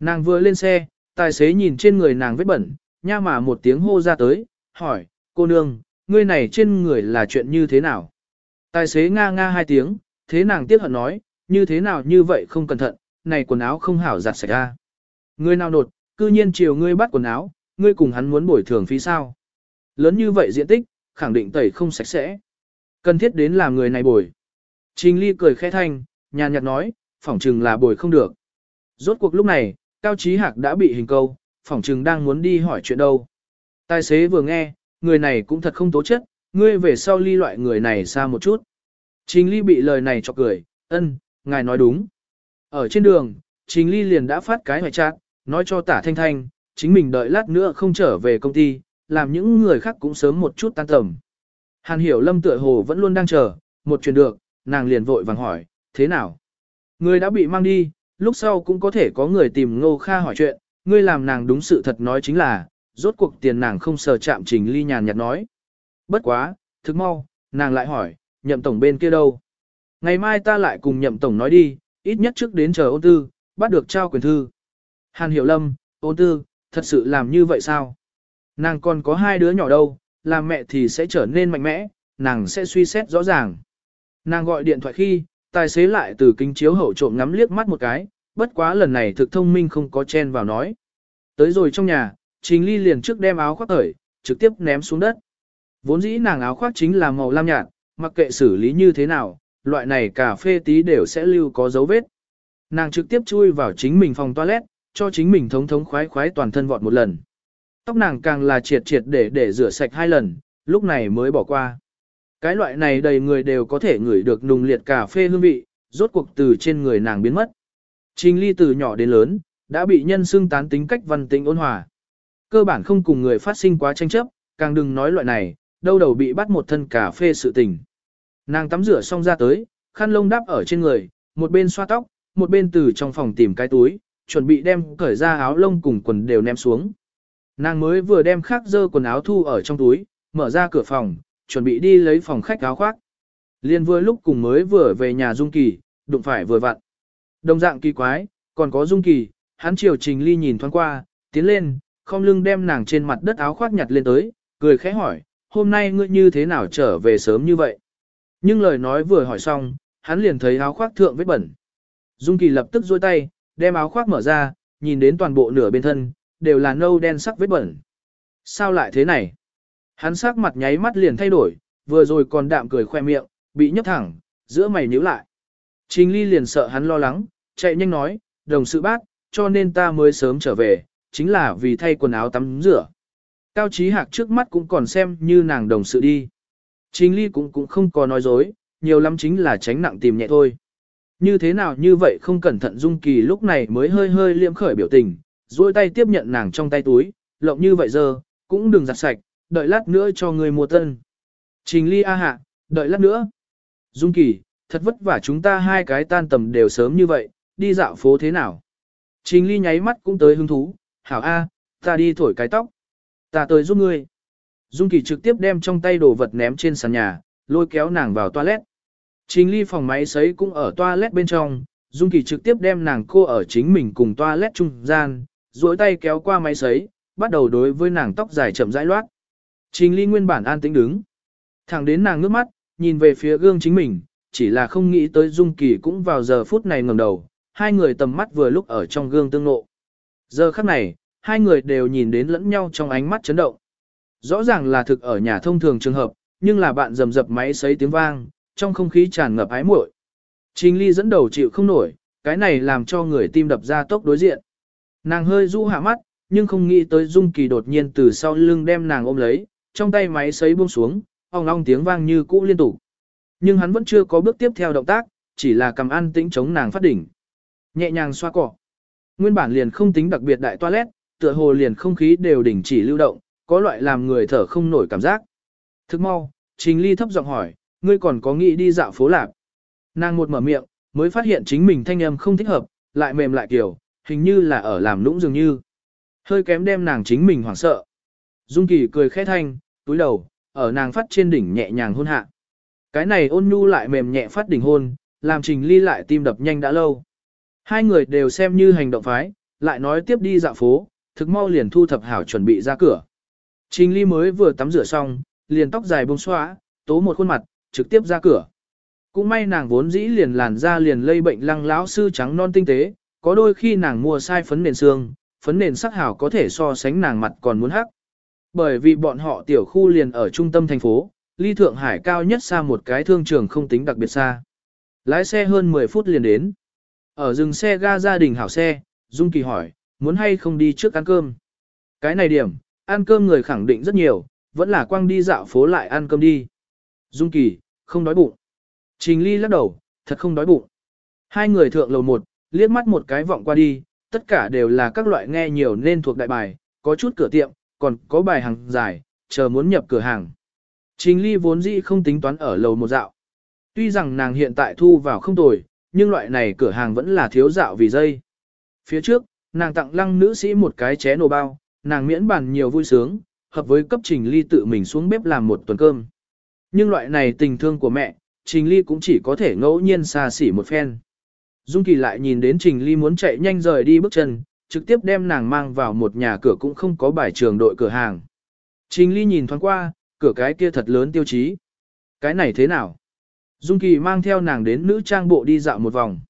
Nàng vừa lên xe, tài xế nhìn trên người nàng vết bẩn, nha mà một tiếng hô ra tới, hỏi, cô nương, ngươi này trên người là chuyện như thế nào? Tài xế nga nga hai tiếng, thế nàng tiếc hận nói, như thế nào như vậy không cẩn thận, này quần áo không hảo giặt sạch ra. Ngươi nào nột, cư nhiên chiều ngươi bắt quần áo, ngươi cùng hắn muốn bồi thường phí sao? Lớn như vậy diện tích, khẳng định tẩy không sạch sẽ. Cần thiết đến làm người này bồi. Trình Ly cười khẽ thanh, nhàn nhạt nói, phỏng chừng là bồi không được. Rốt cuộc lúc này, Cao Chí Hạc đã bị hình câu, phỏng chừng đang muốn đi hỏi chuyện đâu. Tài xế vừa nghe, người này cũng thật không tố chất, ngươi về sau ly loại người này xa một chút. Trình Ly bị lời này cho cười, ân, ngài nói đúng. Ở trên đường, Trình Ly liền đã phát cái hoài trạng, nói cho tả thanh thanh, chính mình đợi lát nữa không trở về công ty, làm những người khác cũng sớm một chút tan tầm. Hàn hiểu lâm tựa hồ vẫn luôn đang chờ, một chuyện được, nàng liền vội vàng hỏi, thế nào? Người đã bị mang đi, lúc sau cũng có thể có người tìm ngô kha hỏi chuyện, ngươi làm nàng đúng sự thật nói chính là, rốt cuộc tiền nàng không sờ chạm trình ly nhàn nhạt nói. Bất quá, thức mau, nàng lại hỏi, nhậm tổng bên kia đâu? Ngày mai ta lại cùng nhậm tổng nói đi, ít nhất trước đến chờ ôn tư, bắt được trao quyền thư. Hàn hiểu lâm, ôn tư, thật sự làm như vậy sao? Nàng còn có hai đứa nhỏ đâu, làm mẹ thì sẽ trở nên mạnh mẽ, nàng sẽ suy xét rõ ràng. Nàng gọi điện thoại khi, tài xế lại từ kính chiếu hậu trộm ngắm liếc mắt một cái, bất quá lần này thực thông minh không có chen vào nói. Tới rồi trong nhà, Trình Ly liền trước đem áo khoác khởi, trực tiếp ném xuống đất. Vốn dĩ nàng áo khoác chính là màu lam nhạt, mặc kệ xử lý như thế nào, loại này cà phê tí đều sẽ lưu có dấu vết. Nàng trực tiếp chui vào chính mình phòng toilet, cho chính mình thống thống khoái khoái toàn thân vọt một lần. Tóc nàng càng là triệt triệt để để rửa sạch hai lần, lúc này mới bỏ qua. Cái loại này đầy người đều có thể ngửi được nùng liệt cà phê hương vị, rốt cuộc từ trên người nàng biến mất. Trình ly từ nhỏ đến lớn, đã bị nhân xưng tán tính cách văn tính ôn hòa. Cơ bản không cùng người phát sinh quá tranh chấp, càng đừng nói loại này, đâu đầu bị bắt một thân cà phê sự tình. Nàng tắm rửa xong ra tới, khăn lông đắp ở trên người, một bên xoa tóc, một bên từ trong phòng tìm cái túi, chuẩn bị đem cởi ra áo lông cùng quần đều ném xuống. Nàng mới vừa đem khắc dơ quần áo thu ở trong túi, mở ra cửa phòng, chuẩn bị đi lấy phòng khách áo khoác. Liên vừa lúc cùng mới vừa về nhà Dung Kỳ, đụng phải vừa vặn. Đồng dạng kỳ quái, còn có Dung Kỳ, hắn chiều Trình Ly nhìn thoáng qua, tiến lên, không lưng đem nàng trên mặt đất áo khoác nhặt lên tới, cười khẽ hỏi, hôm nay ngươi như thế nào trở về sớm như vậy? Nhưng lời nói vừa hỏi xong, hắn liền thấy áo khoác thượng vết bẩn. Dung Kỳ lập tức duỗi tay, đem áo khoác mở ra, nhìn đến toàn bộ nửa bên thân, đều là nâu đen sắc vết bẩn. Sao lại thế này? Hắn sắc mặt nháy mắt liền thay đổi, vừa rồi còn đạm cười khoe miệng, bị nhấp thẳng, giữa mày nhíu lại. Trình Ly liền sợ hắn lo lắng, chạy nhanh nói, đồng sự bác, cho nên ta mới sớm trở về, chính là vì thay quần áo tắm rửa. Cao Chí Hạc trước mắt cũng còn xem như nàng đồng sự đi. Trình Ly cũng cũng không có nói dối, nhiều lắm chính là tránh nặng tìm nhẹ thôi. Như thế nào như vậy không cẩn thận Dung Kỳ lúc này mới hơi hơi liễm khởi biểu tình, duỗi tay tiếp nhận nàng trong tay túi, lộng như vậy giờ, cũng đừng giặt sạch, đợi lát nữa cho người mua tân. Trình ly a hạ, đợi lát nữa. Dung kỳ, thật vất vả chúng ta hai cái tan tầm đều sớm như vậy, đi dạo phố thế nào. Trình ly nháy mắt cũng tới hứng thú, hảo A, ta đi thổi cái tóc. Ta tới giúp ngươi. Dung Kỳ trực tiếp đem trong tay đồ vật ném trên sàn nhà, lôi kéo nàng vào toilet. Trình ly phòng máy sấy cũng ở toilet bên trong, Dung Kỳ trực tiếp đem nàng cô ở chính mình cùng toilet trung gian, duỗi tay kéo qua máy sấy, bắt đầu đối với nàng tóc dài chậm rãi loát. Trình ly nguyên bản an tĩnh đứng. Thẳng đến nàng ngước mắt, nhìn về phía gương chính mình, chỉ là không nghĩ tới Dung Kỳ cũng vào giờ phút này ngẩng đầu, hai người tầm mắt vừa lúc ở trong gương tương ngộ. Giờ khắc này, hai người đều nhìn đến lẫn nhau trong ánh mắt chấn động. Rõ ràng là thực ở nhà thông thường trường hợp, nhưng là bạn rầm rập máy sấy tiếng vang, trong không khí tràn ngập ái muội. Trình Ly dẫn đầu chịu không nổi, cái này làm cho người tim đập ra tốc đối diện. Nàng hơi du hạ mắt, nhưng không nghĩ tới Dung Kỳ đột nhiên từ sau lưng đem nàng ôm lấy, trong tay máy sấy buông xuống, ong ong tiếng vang như cũ liên tục. Nhưng hắn vẫn chưa có bước tiếp theo động tác, chỉ là cầm ăn tĩnh chống nàng phát đỉnh. Nhẹ nhàng xoa cỏ. Nguyên bản liền không tính đặc biệt đại toilet, tựa hồ liền không khí đều đỉnh chỉ lưu động, có loại làm người thở không nổi cảm giác. Thức mau, Trình Ly thấp giọng hỏi, ngươi còn có nghĩ đi dạo phố lạc. Nàng một mở miệng, mới phát hiện chính mình thanh âm không thích hợp, lại mềm lại kiểu, hình như là ở làm nũng dường như. Hơi kém đem nàng chính mình hoảng sợ. Dung Kỳ cười khẽ thanh, túi đầu, ở nàng phát trên đỉnh nhẹ nhàng hôn hạ. Cái này ôn nhu lại mềm nhẹ phát đỉnh hôn, làm Trình Ly lại tim đập nhanh đã lâu. Hai người đều xem như hành động phái, lại nói tiếp đi dạo phố, thực mau liền thu thập hảo chuẩn bị ra cửa. Trình Ly mới vừa tắm rửa xong, liền tóc dài bông xóa, tố một khuôn mặt, trực tiếp ra cửa. Cũng may nàng vốn dĩ liền làn da liền lây bệnh lăng lão sư trắng non tinh tế, có đôi khi nàng mua sai phấn nền xương, phấn nền sắc hảo có thể so sánh nàng mặt còn muốn hắc. Bởi vì bọn họ tiểu khu liền ở trung tâm thành phố, ly Thượng Hải cao nhất xa một cái thương trường không tính đặc biệt xa. Lái xe hơn 10 phút liền đến. Ở dừng xe ga gia đình hảo xe, Dung Kỳ hỏi, muốn hay không đi trước ăn cơm. Cái này điểm, ăn cơm người khẳng định rất nhiều, vẫn là quang đi dạo phố lại ăn cơm đi. Dung Kỳ, không đói bụng. Trình Ly lắc đầu, thật không đói bụng. Hai người thượng lầu một, liếc mắt một cái vọng qua đi, tất cả đều là các loại nghe nhiều nên thuộc đại bài, có chút cửa tiệm, còn có bài hàng dài, chờ muốn nhập cửa hàng. Trình Ly vốn dĩ không tính toán ở lầu một dạo. Tuy rằng nàng hiện tại thu vào không tồi, nhưng loại này cửa hàng vẫn là thiếu dạo vì dây. Phía trước, nàng tặng lăng nữ sĩ một cái ché nổ bao, nàng miễn bàn nhiều vui sướng, hợp với cấp Trình Ly tự mình xuống bếp làm một tuần cơm. Nhưng loại này tình thương của mẹ, Trình Ly cũng chỉ có thể ngẫu nhiên xa xỉ một phen. Dung Kỳ lại nhìn đến Trình Ly muốn chạy nhanh rời đi bước chân, trực tiếp đem nàng mang vào một nhà cửa cũng không có bài trường đội cửa hàng. Trình Ly nhìn thoáng qua, cửa cái kia thật lớn tiêu chí. Cái này thế nào? Dung Kỳ mang theo nàng đến nữ trang bộ đi dạo một vòng.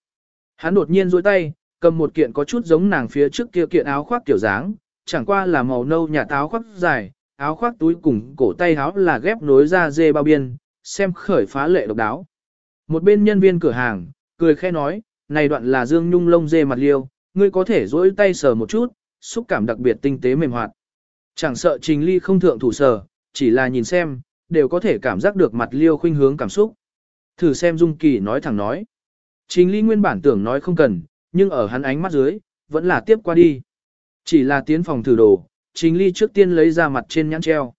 Hắn đột nhiên duỗi tay, cầm một kiện có chút giống nàng phía trước kia kiện áo khoác kiểu dáng, chẳng qua là màu nâu nhà áo khoác dài, áo khoác túi cùng cổ tay áo là ghép nối ra dê bao biên, xem khởi phá lệ độc đáo. Một bên nhân viên cửa hàng, cười khẽ nói, này đoạn là dương nhung lông dê mặt liêu, ngươi có thể dỗi tay sờ một chút, xúc cảm đặc biệt tinh tế mềm hoạt. Chẳng sợ trình ly không thượng thủ sờ, chỉ là nhìn xem, đều có thể cảm giác được mặt liêu khuynh hướng cảm xúc. Thử xem Dung Kỳ nói thẳng nói. Trình ly nguyên bản tưởng nói không cần, nhưng ở hắn ánh mắt dưới, vẫn là tiếp qua đi. Chỉ là tiến phòng thử đồ, trình ly trước tiên lấy ra mặt trên nhãn treo.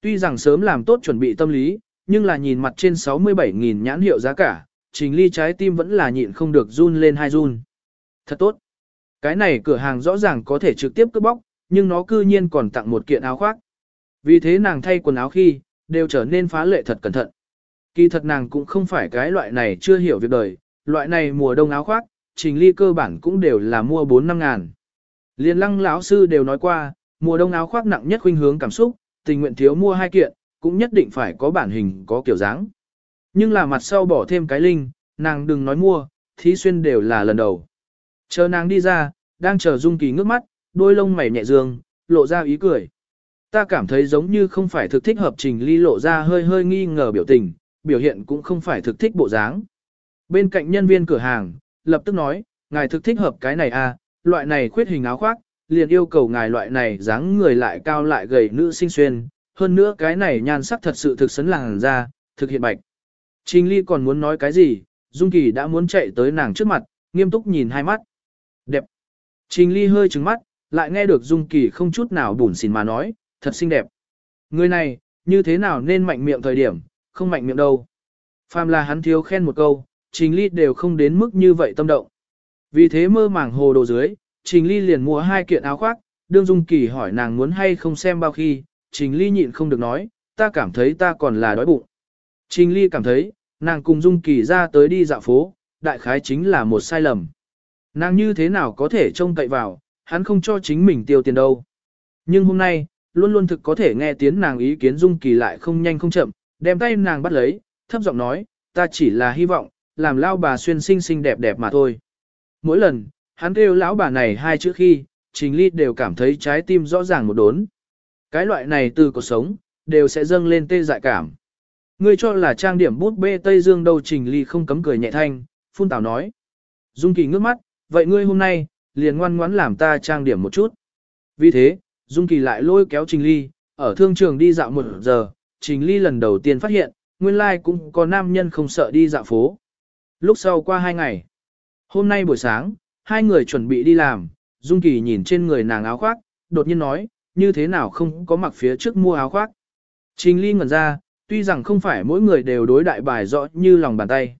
Tuy rằng sớm làm tốt chuẩn bị tâm lý, nhưng là nhìn mặt trên 67.000 nhãn hiệu giá cả, trình ly trái tim vẫn là nhịn không được run lên hai run. Thật tốt. Cái này cửa hàng rõ ràng có thể trực tiếp cướp bóc, nhưng nó cư nhiên còn tặng một kiện áo khoác. Vì thế nàng thay quần áo khi, đều trở nên phá lệ thật cẩn thận. Kỳ thật nàng cũng không phải cái loại này chưa hiểu việc đời, loại này mùa đông áo khoác, trình ly cơ bản cũng đều là mua 4 năm ngàn. Liên lăng lão sư đều nói qua, mùa đông áo khoác nặng nhất khuynh hướng cảm xúc, tình nguyện thiếu mua hai kiện, cũng nhất định phải có bản hình có kiểu dáng. Nhưng là mặt sau bỏ thêm cái linh, nàng đừng nói mua, thí xuyên đều là lần đầu. Chờ nàng đi ra, đang chờ Dung Kỳ ngước mắt, đôi lông mày nhẹ dương, lộ ra ý cười. Ta cảm thấy giống như không phải thực thích hợp trình ly lộ ra hơi hơi nghi ngờ biểu tình, biểu hiện cũng không phải thực thích bộ dáng. Bên cạnh nhân viên cửa hàng, lập tức nói, ngài thực thích hợp cái này à, loại này khuyết hình áo khoác, liền yêu cầu ngài loại này dáng người lại cao lại gầy nữ sinh xuyên, hơn nữa cái này nhan sắc thật sự thực sấn làng ra, thực hiện bạch. Trình Ly còn muốn nói cái gì, Dung Kỳ đã muốn chạy tới nàng trước mặt, nghiêm túc nhìn hai mắt. Đẹp. Trình Ly hơi trừng mắt, lại nghe được Dung Kỳ không chút nào bùn xỉn mà nói, thật xinh đẹp. Người này, như thế nào nên mạnh miệng thời điểm, không mạnh miệng đâu. Phàm là hắn thiếu khen một câu, Trình Ly đều không đến mức như vậy tâm động. Vì thế mơ màng hồ đồ dưới, Trình Ly liền mua hai kiện áo khoác, đương Dung Kỳ hỏi nàng muốn hay không xem bao khi, Trình Ly nhịn không được nói, ta cảm thấy ta còn là đói bụng. Trình Ly cảm thấy, nàng cùng Dung Kỳ ra tới đi dạo phố, đại khái chính là một sai lầm. Nàng như thế nào có thể trông cậy vào, hắn không cho chính mình tiêu tiền đâu. Nhưng hôm nay, luôn luôn thực có thể nghe tiếng nàng ý kiến Dung Kỳ lại không nhanh không chậm, đem tay nàng bắt lấy, thấp giọng nói, ta chỉ là hy vọng, làm lao bà xuyên xinh xinh đẹp đẹp mà thôi. Mỗi lần, hắn kêu lão bà này hai chữ khi, Trình Ly đều cảm thấy trái tim rõ ràng một đốn. Cái loại này từ cuộc sống, đều sẽ dâng lên tê dại cảm. Ngươi cho là trang điểm bút bê Tây Dương đâu Trình Ly không cấm cười nhẹ thanh, phun tào nói. Dung Kỳ ngước mắt, vậy ngươi hôm nay, liền ngoan ngoãn làm ta trang điểm một chút. Vì thế, Dung Kỳ lại lôi kéo Trình Ly, ở thương trường đi dạo một giờ, Trình Ly lần đầu tiên phát hiện, nguyên lai cũng có nam nhân không sợ đi dạo phố. Lúc sau qua hai ngày, hôm nay buổi sáng, hai người chuẩn bị đi làm, Dung Kỳ nhìn trên người nàng áo khoác, đột nhiên nói, như thế nào không có mặc phía trước mua áo khoác. Trình Ly ngẩn ra, tuy rằng không phải mỗi người đều đối đại bài rõ như lòng bàn tay.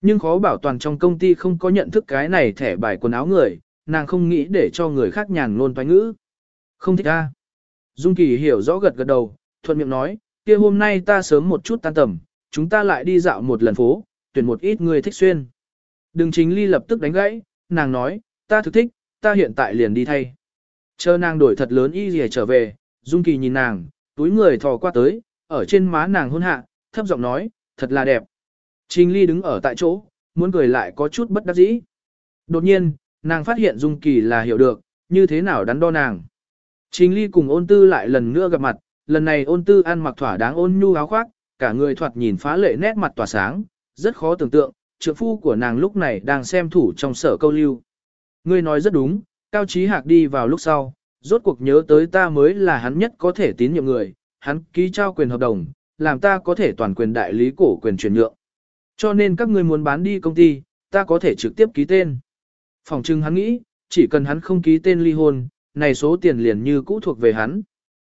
Nhưng khó bảo toàn trong công ty không có nhận thức cái này thẻ bài quần áo người, nàng không nghĩ để cho người khác nhàn luôn toái ngữ. Không thích ta. Dung Kỳ hiểu rõ gật gật đầu, thuận miệng nói, kia hôm nay ta sớm một chút tan tầm, chúng ta lại đi dạo một lần phố, tuyển một ít người thích xuyên. Đừng chính ly lập tức đánh gãy, nàng nói, ta thực thích, ta hiện tại liền đi thay. Chờ nàng đổi thật lớn y gì trở về, Dung Kỳ nhìn nàng, túi người thò qua tới, ở trên má nàng hôn hạ, thấp giọng nói, thật là đẹp. Trình Ly đứng ở tại chỗ, muốn cười lại có chút bất đắc dĩ. Đột nhiên, nàng phát hiện Dung Kỳ là hiểu được, như thế nào đắn đo nàng. Trình Ly cùng ôn tư lại lần nữa gặp mặt, lần này ôn tư ăn mặc thỏa đáng ôn nhu áo khoác, cả người thoạt nhìn phá lệ nét mặt tỏa sáng, rất khó tưởng tượng, trượng phu của nàng lúc này đang xem thủ trong sở câu lưu. Ngươi nói rất đúng, Cao Chí Hạc đi vào lúc sau, rốt cuộc nhớ tới ta mới là hắn nhất có thể tín nhiệm người, hắn ký trao quyền hợp đồng, làm ta có thể toàn quyền đại lý cổ quyền chuyển nhượng. Cho nên các ngươi muốn bán đi công ty, ta có thể trực tiếp ký tên. Phòng trưng hắn nghĩ, chỉ cần hắn không ký tên ly hôn, này số tiền liền như cũ thuộc về hắn.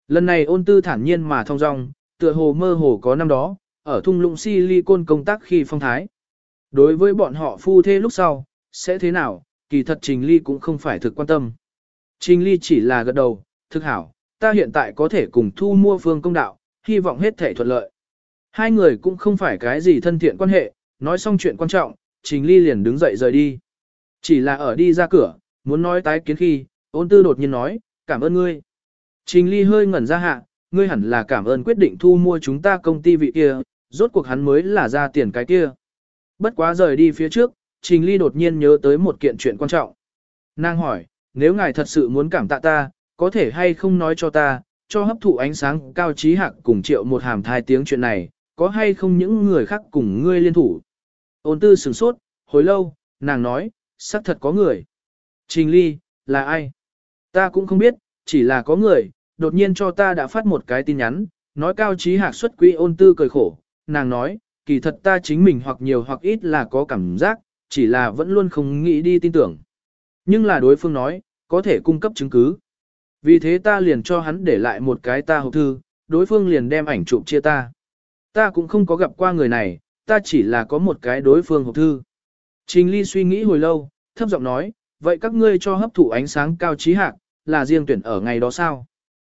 Lần này ôn tư thản nhiên mà thong dong, tựa hồ mơ hồ có năm đó, ở thung lũng silicon công tác khi phong thái. Đối với bọn họ phu thê lúc sau, sẽ thế nào, kỳ thật Trình Ly cũng không phải thực quan tâm. Trình Ly chỉ là gật đầu, thực hảo, ta hiện tại có thể cùng thu mua phương công đạo, hy vọng hết thể thuận lợi. Hai người cũng không phải cái gì thân thiện quan hệ, nói xong chuyện quan trọng, Trình Ly liền đứng dậy rời đi. Chỉ là ở đi ra cửa, muốn nói tái kiến khi, ôn tư đột nhiên nói, cảm ơn ngươi. Trình Ly hơi ngẩn ra hạ, ngươi hẳn là cảm ơn quyết định thu mua chúng ta công ty vị kia, rốt cuộc hắn mới là ra tiền cái kia. Bất quá rời đi phía trước, Trình Ly đột nhiên nhớ tới một kiện chuyện quan trọng. Nàng hỏi, nếu ngài thật sự muốn cảm tạ ta, có thể hay không nói cho ta, cho hấp thụ ánh sáng cao trí hạc cùng triệu một hàm thai tiếng chuyện này, có hay không những người khác cùng ngươi liên thủ. Ôn tư sửng sốt, hồi lâu, nàng nói, xác thật có người. Trình Ly, là ai? Ta cũng không biết, chỉ là có người, đột nhiên cho ta đã phát một cái tin nhắn, nói cao trí hạc xuất quỹ ôn tư cười khổ. Nàng nói, kỳ thật ta chính mình hoặc nhiều hoặc ít là có cảm giác, chỉ là vẫn luôn không nghĩ đi tin tưởng. Nhưng là đối phương nói, có thể cung cấp chứng cứ. Vì thế ta liền cho hắn để lại một cái ta hộp thư, đối phương liền đem ảnh chụp chia ta. Ta cũng không có gặp qua người này, ta chỉ là có một cái đối phương hộp thư. Trình Ly suy nghĩ hồi lâu, thấp giọng nói, vậy các ngươi cho hấp thụ ánh sáng cao trí hạc, là riêng tuyển ở ngày đó sao?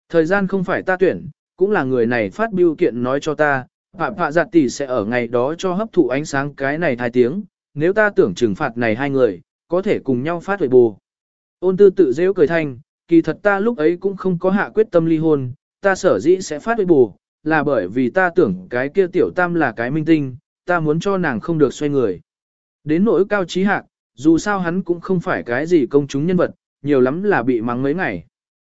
Thời gian không phải ta tuyển, cũng là người này phát biểu kiện nói cho ta, Phạm Phạ Giạt dạ Tỷ sẽ ở ngày đó cho hấp thụ ánh sáng cái này thai tiếng, nếu ta tưởng trừng phạt này hai người, có thể cùng nhau phát huệ bù. Ôn tư tự dễ cười thanh, kỳ thật ta lúc ấy cũng không có hạ quyết tâm ly hôn, ta sở dĩ sẽ phát huệ bù, là bởi vì ta tưởng cái kia tiểu tam là cái minh tinh, ta muốn cho nàng không được xoay người. Đến nỗi cao trí hạc, dù sao hắn cũng không phải cái gì công chúng nhân vật, nhiều lắm là bị mắng mấy ngày.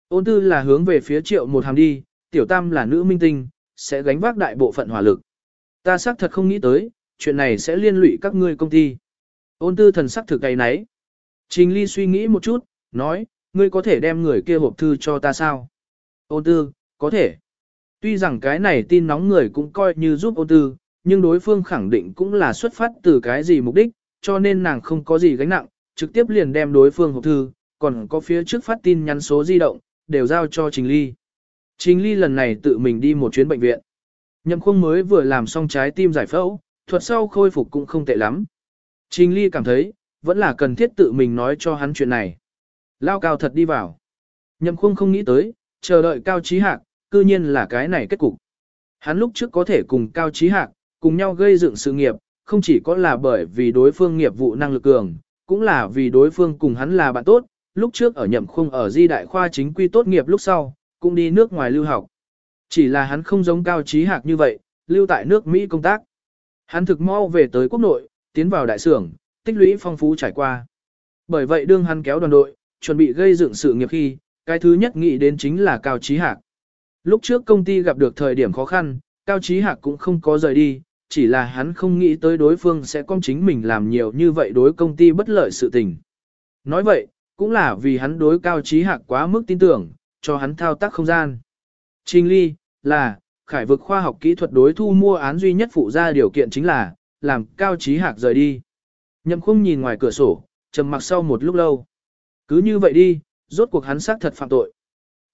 Ôn tư là hướng về phía triệu một hàng đi, tiểu tam là nữ minh tinh, sẽ gánh vác đại bộ phận hỏa lực. Ta xác thật không nghĩ tới, chuyện này sẽ liên lụy các ngươi công ty. Ôn tư thần sắc thực cái nấy. Trình ly suy nghĩ một chút, nói, ngươi có thể đem người kia hộp thư cho ta sao? Ôn tư, có thể. Tuy rằng cái này tin nóng người cũng coi như giúp ôn tư, nhưng đối phương khẳng định cũng là xuất phát từ cái gì mục đích, cho nên nàng không có gì gánh nặng, trực tiếp liền đem đối phương hộp thư, còn có phía trước phát tin nhắn số di động, đều giao cho Trình Ly. Trình Ly lần này tự mình đi một chuyến bệnh viện. Nhậm khuôn mới vừa làm xong trái tim giải phẫu, thuật sau khôi phục cũng không tệ lắm. Trình Ly cảm thấy, vẫn là cần thiết tự mình nói cho hắn chuyện này. Lao cao thật đi vào. Nhậm khung không nghĩ tới, chờ đợi cao trí hạc, cư nhiên là cái này kết cục. Hắn lúc trước có thể cùng cao Chí hạc, cùng nhau gây dựng sự nghiệp, không chỉ có là bởi vì đối phương nghiệp vụ năng lực cường, cũng là vì đối phương cùng hắn là bạn tốt, lúc trước ở nhậm khung ở di đại khoa chính quy tốt nghiệp lúc sau, cũng đi nước ngoài lưu học. Chỉ là hắn không giống cao Chí hạc như vậy, lưu tại nước Mỹ công tác. Hắn thực mau về tới quốc nội, tiến vào đại xưởng, tích lũy phong phú trải qua. Bởi vậy đương hắn kéo đoàn đội, chuẩn bị gây dựng sự nghiệp khi, cái thứ nhất nghĩ đến chính là Cao Chí Hạc. Lúc trước công ty gặp được thời điểm khó khăn, Cao Trí Hạc cũng không có rời đi, chỉ là hắn không nghĩ tới đối phương sẽ công chính mình làm nhiều như vậy đối công ty bất lợi sự tình. Nói vậy, cũng là vì hắn đối Cao Trí Hạc quá mức tin tưởng, cho hắn thao tác không gian. Trình ly, là, khải vực khoa học kỹ thuật đối thu mua án duy nhất phụ ra điều kiện chính là, làm Cao Trí Hạc rời đi. Nhậm khung nhìn ngoài cửa sổ, trầm mặc sau một lúc lâu. Cứ như vậy đi, rốt cuộc hắn xác thật phạm tội.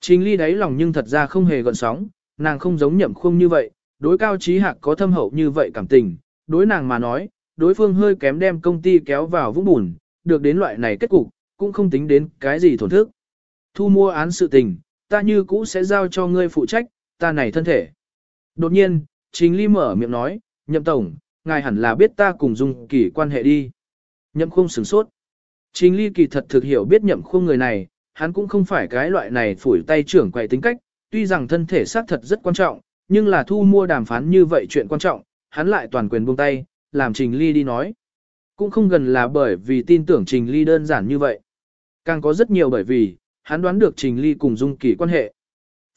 Trình ly đáy lòng nhưng thật ra không hề gợn sóng, nàng không giống nhậm khung như vậy, đối cao trí hạc có thâm hậu như vậy cảm tình, đối nàng mà nói, đối phương hơi kém đem công ty kéo vào vũng bùn, được đến loại này kết cục, cũng không tính đến cái gì thổn thức. Thu mua án sự tình, ta như cũ sẽ giao cho ngươi phụ trách, ta này thân thể. Đột nhiên, Trình Ly mở miệng nói, nhậm tổng, ngài hẳn là biết ta cùng Dung Kỳ quan hệ đi. Nhậm khung sửng sốt. Trình Ly kỳ thật thực hiểu biết nhậm khung người này, hắn cũng không phải cái loại này phủi tay trưởng quậy tính cách, tuy rằng thân thể xác thật rất quan trọng, nhưng là thu mua đàm phán như vậy chuyện quan trọng, hắn lại toàn quyền buông tay, làm Trình Ly đi nói. Cũng không gần là bởi vì tin tưởng Trình Ly đơn giản như vậy. Càng có rất nhiều bởi vì, hắn đoán được Trình Ly cùng Dung Kỳ quan hệ.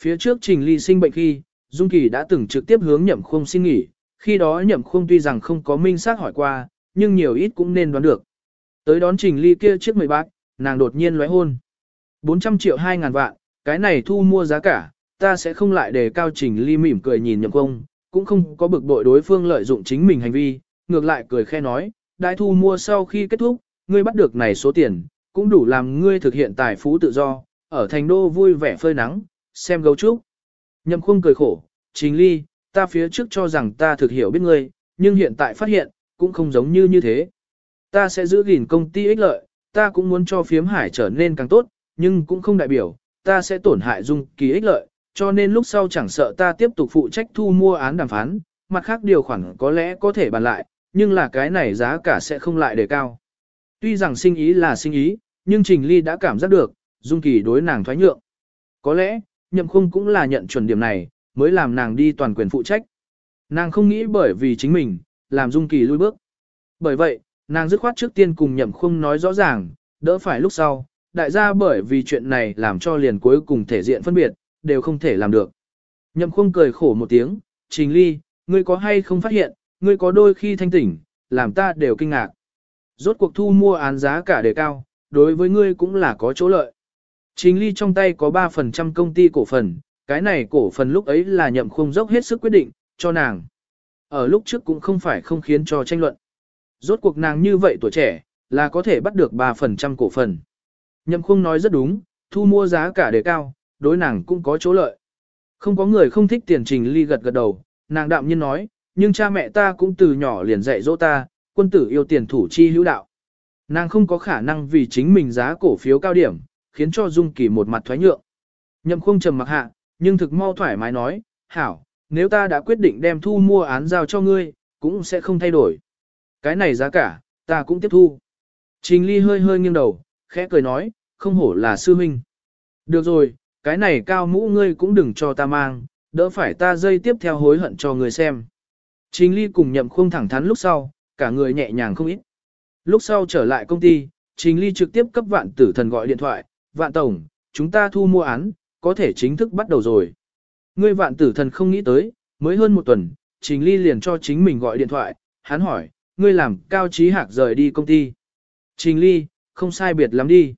Phía trước Trình Ly sinh bệnh khi, Dung Kỳ đã từng trực tiếp hướng nhậm khung xin nghỉ, khi đó nhậm khung tuy rằng không có minh xác hỏi qua, nhưng nhiều ít cũng nên đoán được. Tới đón Trình Ly kia chiếc mười bác, nàng đột nhiên lóe hôn. 400 triệu 2 ngàn vạn, cái này thu mua giá cả, ta sẽ không lại đề cao Trình Ly mỉm cười nhìn nhậm khung, cũng không có bực bội đối phương lợi dụng chính mình hành vi, ngược lại cười khe nói, đại thu mua sau khi kết thúc, ngươi bắt được này số tiền, cũng đủ làm ngươi thực hiện tài phú tự do, ở thành đô vui vẻ phơi nắng, xem gấu trúc. Nhậm khung cười khổ, Trình Ly, ta phía trước cho rằng ta thực hiểu biết ngươi, nhưng hiện tại phát hiện, cũng không giống như như thế. Ta sẽ giữ gìn công ty ích lợi, ta cũng muốn cho phiếm hải trở nên càng tốt, nhưng cũng không đại biểu, ta sẽ tổn hại dung kỳ ích lợi, cho nên lúc sau chẳng sợ ta tiếp tục phụ trách thu mua án đàm phán, mặt khác điều khoản có lẽ có thể bàn lại, nhưng là cái này giá cả sẽ không lại đề cao. Tuy rằng sinh ý là sinh ý, nhưng Trình Ly đã cảm giác được, Dung Kỳ đối nàng thoái nhượng. Có lẽ, nhậm khung cũng là nhận chuẩn điểm này, mới làm nàng đi toàn quyền phụ trách. Nàng không nghĩ bởi vì chính mình, làm Dung Kỳ lui bước. Bởi vậy, nàng dứt khoát trước tiên cùng nhậm khung nói rõ ràng, đỡ phải lúc sau, đại gia bởi vì chuyện này làm cho liền cuối cùng thể diện phân biệt, đều không thể làm được. Nhậm khung cười khổ một tiếng, Trình Ly, ngươi có hay không phát hiện, ngươi có đôi khi thanh tỉnh, làm ta đều kinh ngạc. Rốt cuộc thu mua án giá cả đề cao, đối với ngươi cũng là có chỗ lợi. Trình Ly trong tay có 3% công ty cổ phần, cái này cổ phần lúc ấy là nhậm khung dốc hết sức quyết định, cho nàng. Ở lúc trước cũng không phải không khiến cho tranh luận. Rốt cuộc nàng như vậy tuổi trẻ, là có thể bắt được 3% cổ phần. Nhậm khung nói rất đúng, thu mua giá cả đề cao, đối nàng cũng có chỗ lợi. Không có người không thích tiền trình ly gật gật đầu, nàng đạm nhiên nói, nhưng cha mẹ ta cũng từ nhỏ liền dạy dỗ ta, quân tử yêu tiền thủ chi hữu đạo. Nàng không có khả năng vì chính mình giá cổ phiếu cao điểm, khiến cho Dung Kỳ một mặt thoái nhượng. Nhậm khung trầm mặc hạ, nhưng thực mau thoải mái nói, hảo, nếu ta đã quyết định đem thu mua án giao cho ngươi, cũng sẽ không thay đổi. Cái này giá cả, ta cũng tiếp thu. Trình ly hơi hơi nghiêng đầu, khẽ cười nói, không hổ là sư huynh. Được rồi, cái này cao mũ ngươi cũng đừng cho ta mang, đỡ phải ta dây tiếp theo hối hận cho người xem. Trình ly cùng nhậm khung thẳng thắn lúc sau, cả người nhẹ nhàng không ít. Lúc sau trở lại công ty, Trình ly trực tiếp cấp vạn tử thần gọi điện thoại, vạn tổng, chúng ta thu mua án, có thể chính thức bắt đầu rồi. Ngươi vạn tử thần không nghĩ tới, mới hơn một tuần, Trình Ly liền cho chính mình gọi điện thoại, hắn hỏi, ngươi làm cao trí hạc rời đi công ty. Trình Ly, không sai biệt lắm đi.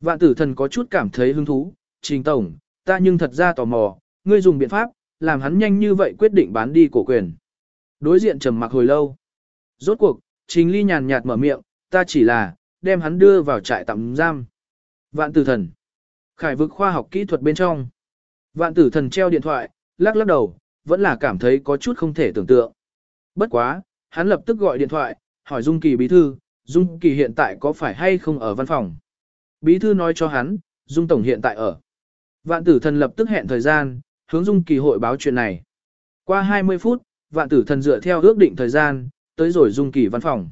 Vạn tử thần có chút cảm thấy hứng thú, Trình Tổng, ta nhưng thật ra tò mò, ngươi dùng biện pháp, làm hắn nhanh như vậy quyết định bán đi cổ quyền. Đối diện trầm mặc hồi lâu. Rốt cuộc, Trình Ly nhàn nhạt mở miệng, ta chỉ là, đem hắn đưa vào trại tạm giam. Vạn tử thần. Khải vực khoa học kỹ thuật bên trong. Vạn tử thần treo điện thoại, lắc lắc đầu, vẫn là cảm thấy có chút không thể tưởng tượng. Bất quá, hắn lập tức gọi điện thoại, hỏi Dung Kỳ bí thư, Dung Kỳ hiện tại có phải hay không ở văn phòng. Bí thư nói cho hắn, Dung Tổng hiện tại ở. Vạn tử thần lập tức hẹn thời gian, hướng Dung Kỳ hội báo chuyện này. Qua 20 phút, vạn tử thần dựa theo ước định thời gian, tới rồi Dung Kỳ văn phòng.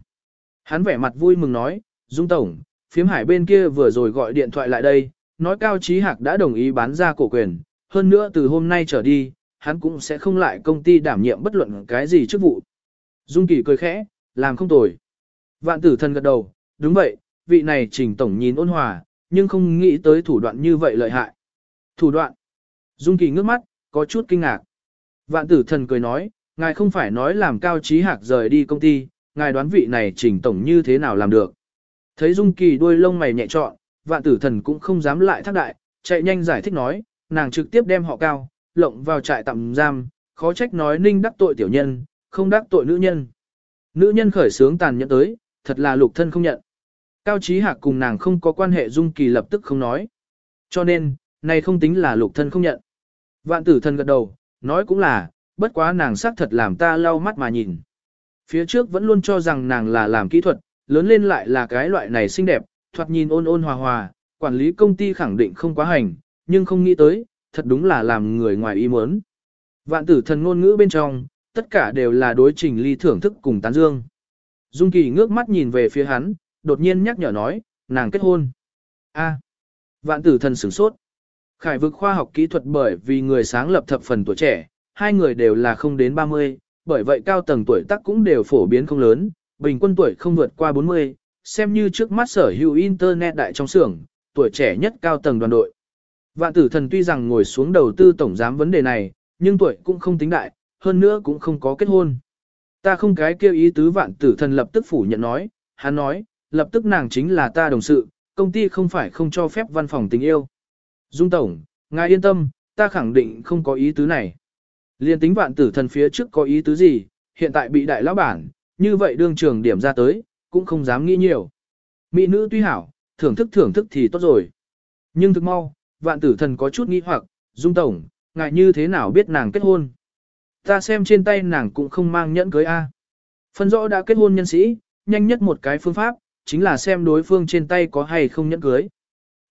Hắn vẻ mặt vui mừng nói, Dung Tổng, phiếm hải bên kia vừa rồi gọi điện thoại lại đây, nói Cao Trí Hạc đã đồng ý bán ra cổ quyền, hơn nữa từ hôm nay trở đi, hắn cũng sẽ không lại công ty đảm nhiệm bất luận cái gì chức vụ. Dung Kỳ cười khẽ, làm không tồi. Vạn tử thần gật đầu, đúng vậy, vị này trình tổng nhìn ôn hòa, nhưng không nghĩ tới thủ đoạn như vậy lợi hại. Thủ đoạn. Dung Kỳ ngước mắt, có chút kinh ngạc. Vạn tử thần cười nói, ngài không phải nói làm cao trí hạc rời đi công ty, ngài đoán vị này trình tổng như thế nào làm được. Thấy Dung Kỳ đuôi lông mày nhẹ trọn, vạn tử thần cũng không dám lại thác đại, chạy nhanh giải thích nói, nàng trực tiếp đem họ cao, lộng vào trại tạm giam, khó trách nói ninh đắc tội tiểu nhân, không đắc tội nữ nhân. Nữ nhân khởi sướng tàn nhẫn tới, thật là lục thân không nhận. Cao Chí Hạc cùng nàng không có quan hệ Dung Kỳ lập tức không nói. Cho nên, này không tính là lục thân không nhận. Vạn tử thần gật đầu, nói cũng là, bất quá nàng xác thật làm ta lau mắt mà nhìn. Phía trước vẫn luôn cho rằng nàng là làm kỹ thuật, lớn lên lại là cái loại này xinh đẹp, thoạt nhìn ôn ôn hòa hòa, quản lý công ty khẳng định không quá hành, nhưng không nghĩ tới, thật đúng là làm người ngoài ý muốn. Vạn tử thần ngôn ngữ bên trong, tất cả đều là đối trình ly thưởng thức cùng tán dương. Dung Kỳ ngước mắt nhìn về phía hắn, đột nhiên nhắc nhở nói, nàng kết hôn. A. Vạn tử thần sửng sốt. Khải vực khoa học kỹ thuật bởi vì người sáng lập thập phần tuổi trẻ, hai người đều là không đến 30, bởi vậy cao tầng tuổi tác cũng đều phổ biến không lớn, bình quân tuổi không vượt qua 40, xem như trước mắt sở hữu Internet đại trong xưởng, tuổi trẻ nhất cao tầng đoàn đội. Vạn tử thần tuy rằng ngồi xuống đầu tư tổng giám vấn đề này, nhưng tuổi cũng không tính đại, hơn nữa cũng không có kết hôn. Ta không cái kêu ý tứ vạn tử thần lập tức phủ nhận nói, hắn nói, lập tức nàng chính là ta đồng sự, công ty không phải không cho phép văn phòng tình yêu. Dung Tổng, ngài yên tâm, ta khẳng định không có ý tứ này. Liên tính vạn tử thần phía trước có ý tứ gì, hiện tại bị đại lão bản, như vậy đương trường điểm ra tới, cũng không dám nghĩ nhiều. Mỹ nữ tuy hảo, thưởng thức thưởng thức thì tốt rồi. Nhưng thực mau, vạn tử thần có chút nghi hoặc, Dung Tổng, ngài như thế nào biết nàng kết hôn? Ta xem trên tay nàng cũng không mang nhẫn cưới A. Phân rõ đã kết hôn nhân sĩ, nhanh nhất một cái phương pháp, chính là xem đối phương trên tay có hay không nhẫn cưới.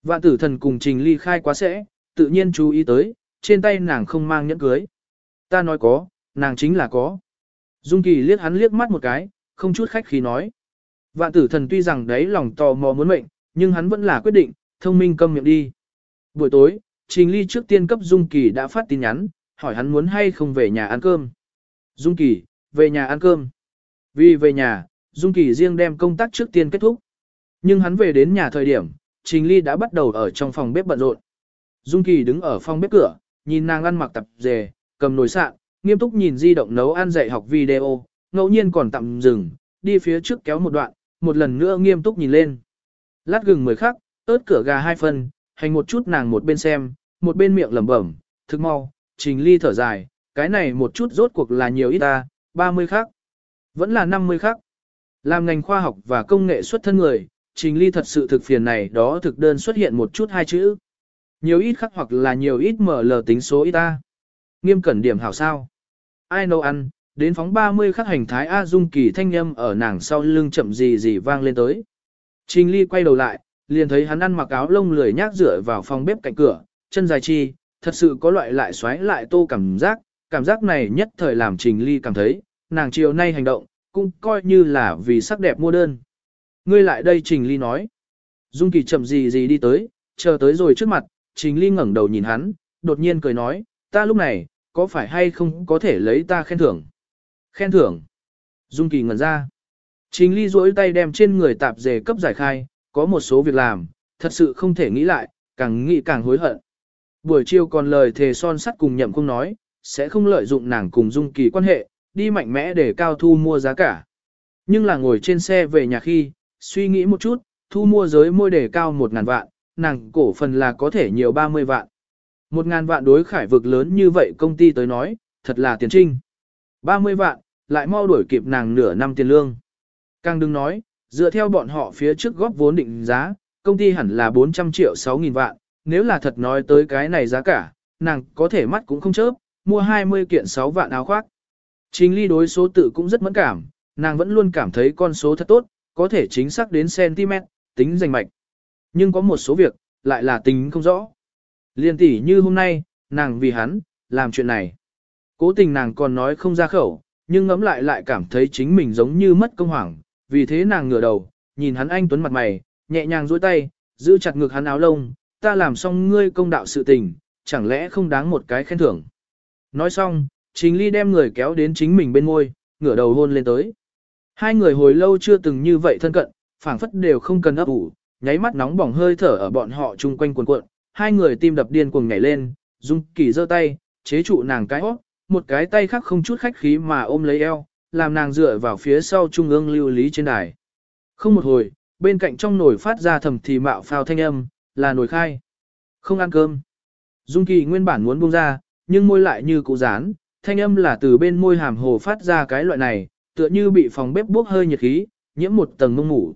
Vạn tử thần cùng trình ly khai quá sẽ, tự nhiên chú ý tới, trên tay nàng không mang nhẫn cưới. Ta nói có, nàng chính là có. Dung Kỳ liếc hắn liếc mắt một cái, không chút khách khí nói. Vạn tử thần tuy rằng đấy lòng tò mò muốn mệnh, nhưng hắn vẫn là quyết định, thông minh câm miệng đi. Buổi tối, Trình Ly trước tiên cấp Dung Kỳ đã phát tin nhắn, hỏi hắn muốn hay không về nhà ăn cơm. Dung Kỳ, về nhà ăn cơm. Vì về nhà, Dung Kỳ riêng đem công tác trước tiên kết thúc. Nhưng hắn về đến nhà thời điểm, Trình Ly đã bắt đầu ở trong phòng bếp bận rộn. Dung Kỳ đứng ở phòng bếp cửa, nhìn nàng ăn mặc tập dề, cầm nồi sạn, nghiêm túc nhìn di động nấu ăn dạy học video, ngẫu nhiên còn tạm dừng, đi phía trước kéo một đoạn, một lần nữa nghiêm túc nhìn lên. Lát gừng mười khắc, ớt cửa gà hai phần, hành một chút nàng một bên xem, một bên miệng lẩm bẩm, thức mau, trình ly thở dài, cái này một chút rốt cuộc là nhiều ít ta, 30 khắc, vẫn là 50 khắc. Làm ngành khoa học và công nghệ xuất thân người, trình ly thật sự thực phiền này đó thực đơn xuất hiện một chút hai chữ. Nhiều ít khắc hoặc là nhiều ít mở lờ tính số ít ta. Nghiêm cẩn điểm hảo sao. Ai nấu ăn, đến phóng 30 khắc hành thái A Dung kỳ thanh âm ở nàng sau lưng chậm gì gì vang lên tới. Trình ly quay đầu lại, liền thấy hắn ăn mặc áo lông lười nhác rửa vào phòng bếp cạnh cửa, chân dài chi, thật sự có loại lại xoáy lại tô cảm giác, cảm giác này nhất thời làm Trình Ly cảm thấy, nàng chiều nay hành động, cũng coi như là vì sắc đẹp mua đơn. Ngươi lại đây Trình Ly nói. Dung Kỳ chậm gì gì đi tới, chờ tới rồi trước mặt, Trình Ly ngẩng đầu nhìn hắn, đột nhiên cười nói, ta lúc này, có phải hay không có thể lấy ta khen thưởng? Khen thưởng. Dung Kỳ ngẩn ra. Trình Ly duỗi tay đem trên người tạp dề cấp giải khai, có một số việc làm, thật sự không thể nghĩ lại, càng nghĩ càng hối hận. Buổi chiều còn lời thề son sắt cùng nhậm không nói, sẽ không lợi dụng nàng cùng Dung Kỳ quan hệ, đi mạnh mẽ để cao thu mua giá cả. Nhưng là ngồi trên xe về nhà khi, suy nghĩ một chút, thu mua giới môi để cao 1.000 vạn, nàng cổ phần là có thể nhiều 30 vạn. 1.000 vạn đối khải vực lớn như vậy công ty tới nói, thật là tiền trinh. 30 vạn, lại mau đuổi kịp nàng nửa năm tiền lương. Càng đừng nói, dựa theo bọn họ phía trước góp vốn định giá, công ty hẳn là 400 triệu 6.000 vạn, nếu là thật nói tới cái này giá cả, nàng có thể mắt cũng không chớp, mua 20 kiện 6 vạn áo khoác. Trình ly đối số tự cũng rất mẫn cảm, nàng vẫn luôn cảm thấy con số thật tốt, có thể chính xác đến cm, tính danh mạch. Nhưng có một số việc, lại là tính không rõ. Liên tỷ như hôm nay, nàng vì hắn, làm chuyện này. Cố tình nàng còn nói không ra khẩu, nhưng ngẫm lại lại cảm thấy chính mình giống như mất công hoảng, vì thế nàng ngửa đầu, nhìn hắn anh tuấn mặt mày, nhẹ nhàng duỗi tay, giữ chặt ngực hắn áo lông, ta làm xong ngươi công đạo sự tình, chẳng lẽ không đáng một cái khen thưởng. Nói xong, Trình Ly đem người kéo đến chính mình bên môi, ngửa đầu hôn lên tới. Hai người hồi lâu chưa từng như vậy thân cận, phảng phất đều không cần ấp ủ, nháy mắt nóng bỏng hơi thở ở bọn họ chung quanh cuộn cuộn, hai người tim đập điên cuồng nhảy lên, Dung Kỳ giơ tay, chế trụ nàng cái hót, một cái tay khác không chút khách khí mà ôm lấy eo, làm nàng dựa vào phía sau trung ương lưu lý trên đài. Không một hồi, bên cạnh trong nồi phát ra thầm thì mạo phao thanh âm, là nồi khai. Không ăn cơm. Dung Kỳ nguyên bản muốn buông ra, nhưng môi lại như cụ rán, thanh âm là từ bên môi hàm hồ phát ra cái loại này, tựa như bị phòng bếp bốc hơi nhiệt khí, nhiễm một tầng mông ngủ.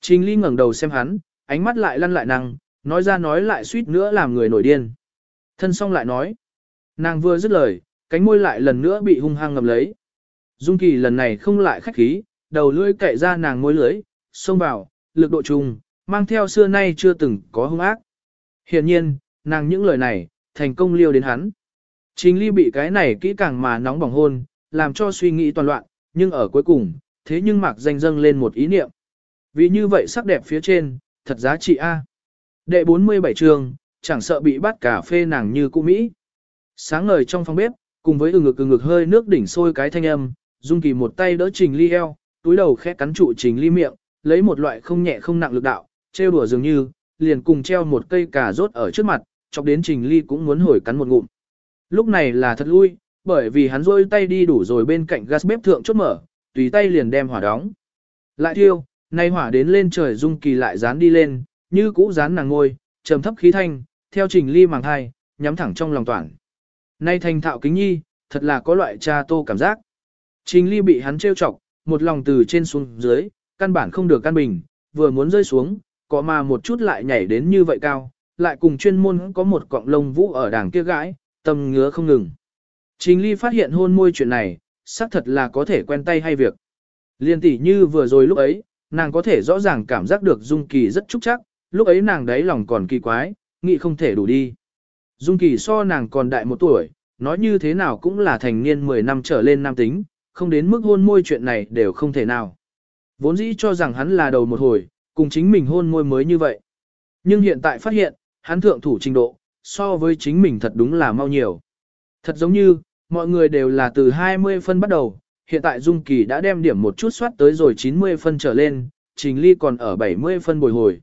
Trình Ly ngẩng đầu xem hắn, ánh mắt lại lăn lại năng, nói ra nói lại suýt nữa làm người nổi điên. Thân xong lại nói. Nàng vừa dứt lời, cánh môi lại lần nữa bị hung hăng ngầm lấy. Dung Kỳ lần này không lại khách khí, đầu lưỡi cậy ra nàng môi lưới, xông vào, lực độ trùng, mang theo xưa nay chưa từng có hung ác. Hiện nhiên, nàng những lời này, thành công liêu đến hắn. Trình ly bị cái này kỹ càng mà nóng bỏng hôn, làm cho suy nghĩ toàn loạn, nhưng ở cuối cùng, thế nhưng mạc danh dâng lên một ý niệm. Vì như vậy sắc đẹp phía trên, thật giá trị A. Đệ 47 trường, chẳng sợ bị bắt cà phê nàng như cũ Mỹ. Sáng ngời trong phòng bếp, cùng với ừ ngực ừ ngực hơi nước đỉnh sôi cái thanh âm, Dung Kỳ một tay đỡ Trình Ly eo, túi đầu khẽ cắn trụ Trình Ly miệng, lấy một loại không nhẹ không nặng lực đạo, trêu đùa dường như, liền cùng treo một cây cà rốt ở trước mặt, chọc đến Trình Ly cũng muốn hồi cắn một ngụm. Lúc này là thật lui, bởi vì hắn rôi tay đi đủ rồi bên cạnh gas bếp thượng chốt mở, tùy tay liền đem hỏa đóng. Lại thiêu, nay hỏa đến lên trời Dung Kỳ lại dán đi lên, như cũ dán nàng ngôi, trầm thấp khí thanh, theo Trình Ly màng thai, nhắm thẳng trong lòng toàn. Nay thành thạo kính nhi, thật là có loại cha tô cảm giác. Trình ly bị hắn trêu chọc, một lòng từ trên xuống dưới, căn bản không được căn bình, vừa muốn rơi xuống, có mà một chút lại nhảy đến như vậy cao, lại cùng chuyên môn có một cọng lông vũ ở đàng kia gãi, tâm ngứa không ngừng. Trình ly phát hiện hôn môi chuyện này, xác thật là có thể quen tay hay việc. Liên tỷ như vừa rồi lúc ấy, nàng có thể rõ ràng cảm giác được Dung Kỳ rất trúc chắc, lúc ấy nàng đấy lòng còn kỳ quái, nghĩ không thể đủ đi. Dung Kỳ so nàng còn đại một tuổi, nói như thế nào cũng là thành niên 10 năm trở lên nam tính, không đến mức hôn môi chuyện này đều không thể nào. Vốn dĩ cho rằng hắn là đầu một hồi, cùng chính mình hôn môi mới như vậy. Nhưng hiện tại phát hiện, hắn thượng thủ trình độ, so với chính mình thật đúng là mau nhiều. Thật giống như, mọi người đều là từ 20 phân bắt đầu, hiện tại Dung Kỳ đã đem điểm một chút soát tới rồi 90 phân trở lên, Trình Ly còn ở 70 phân bồi hồi.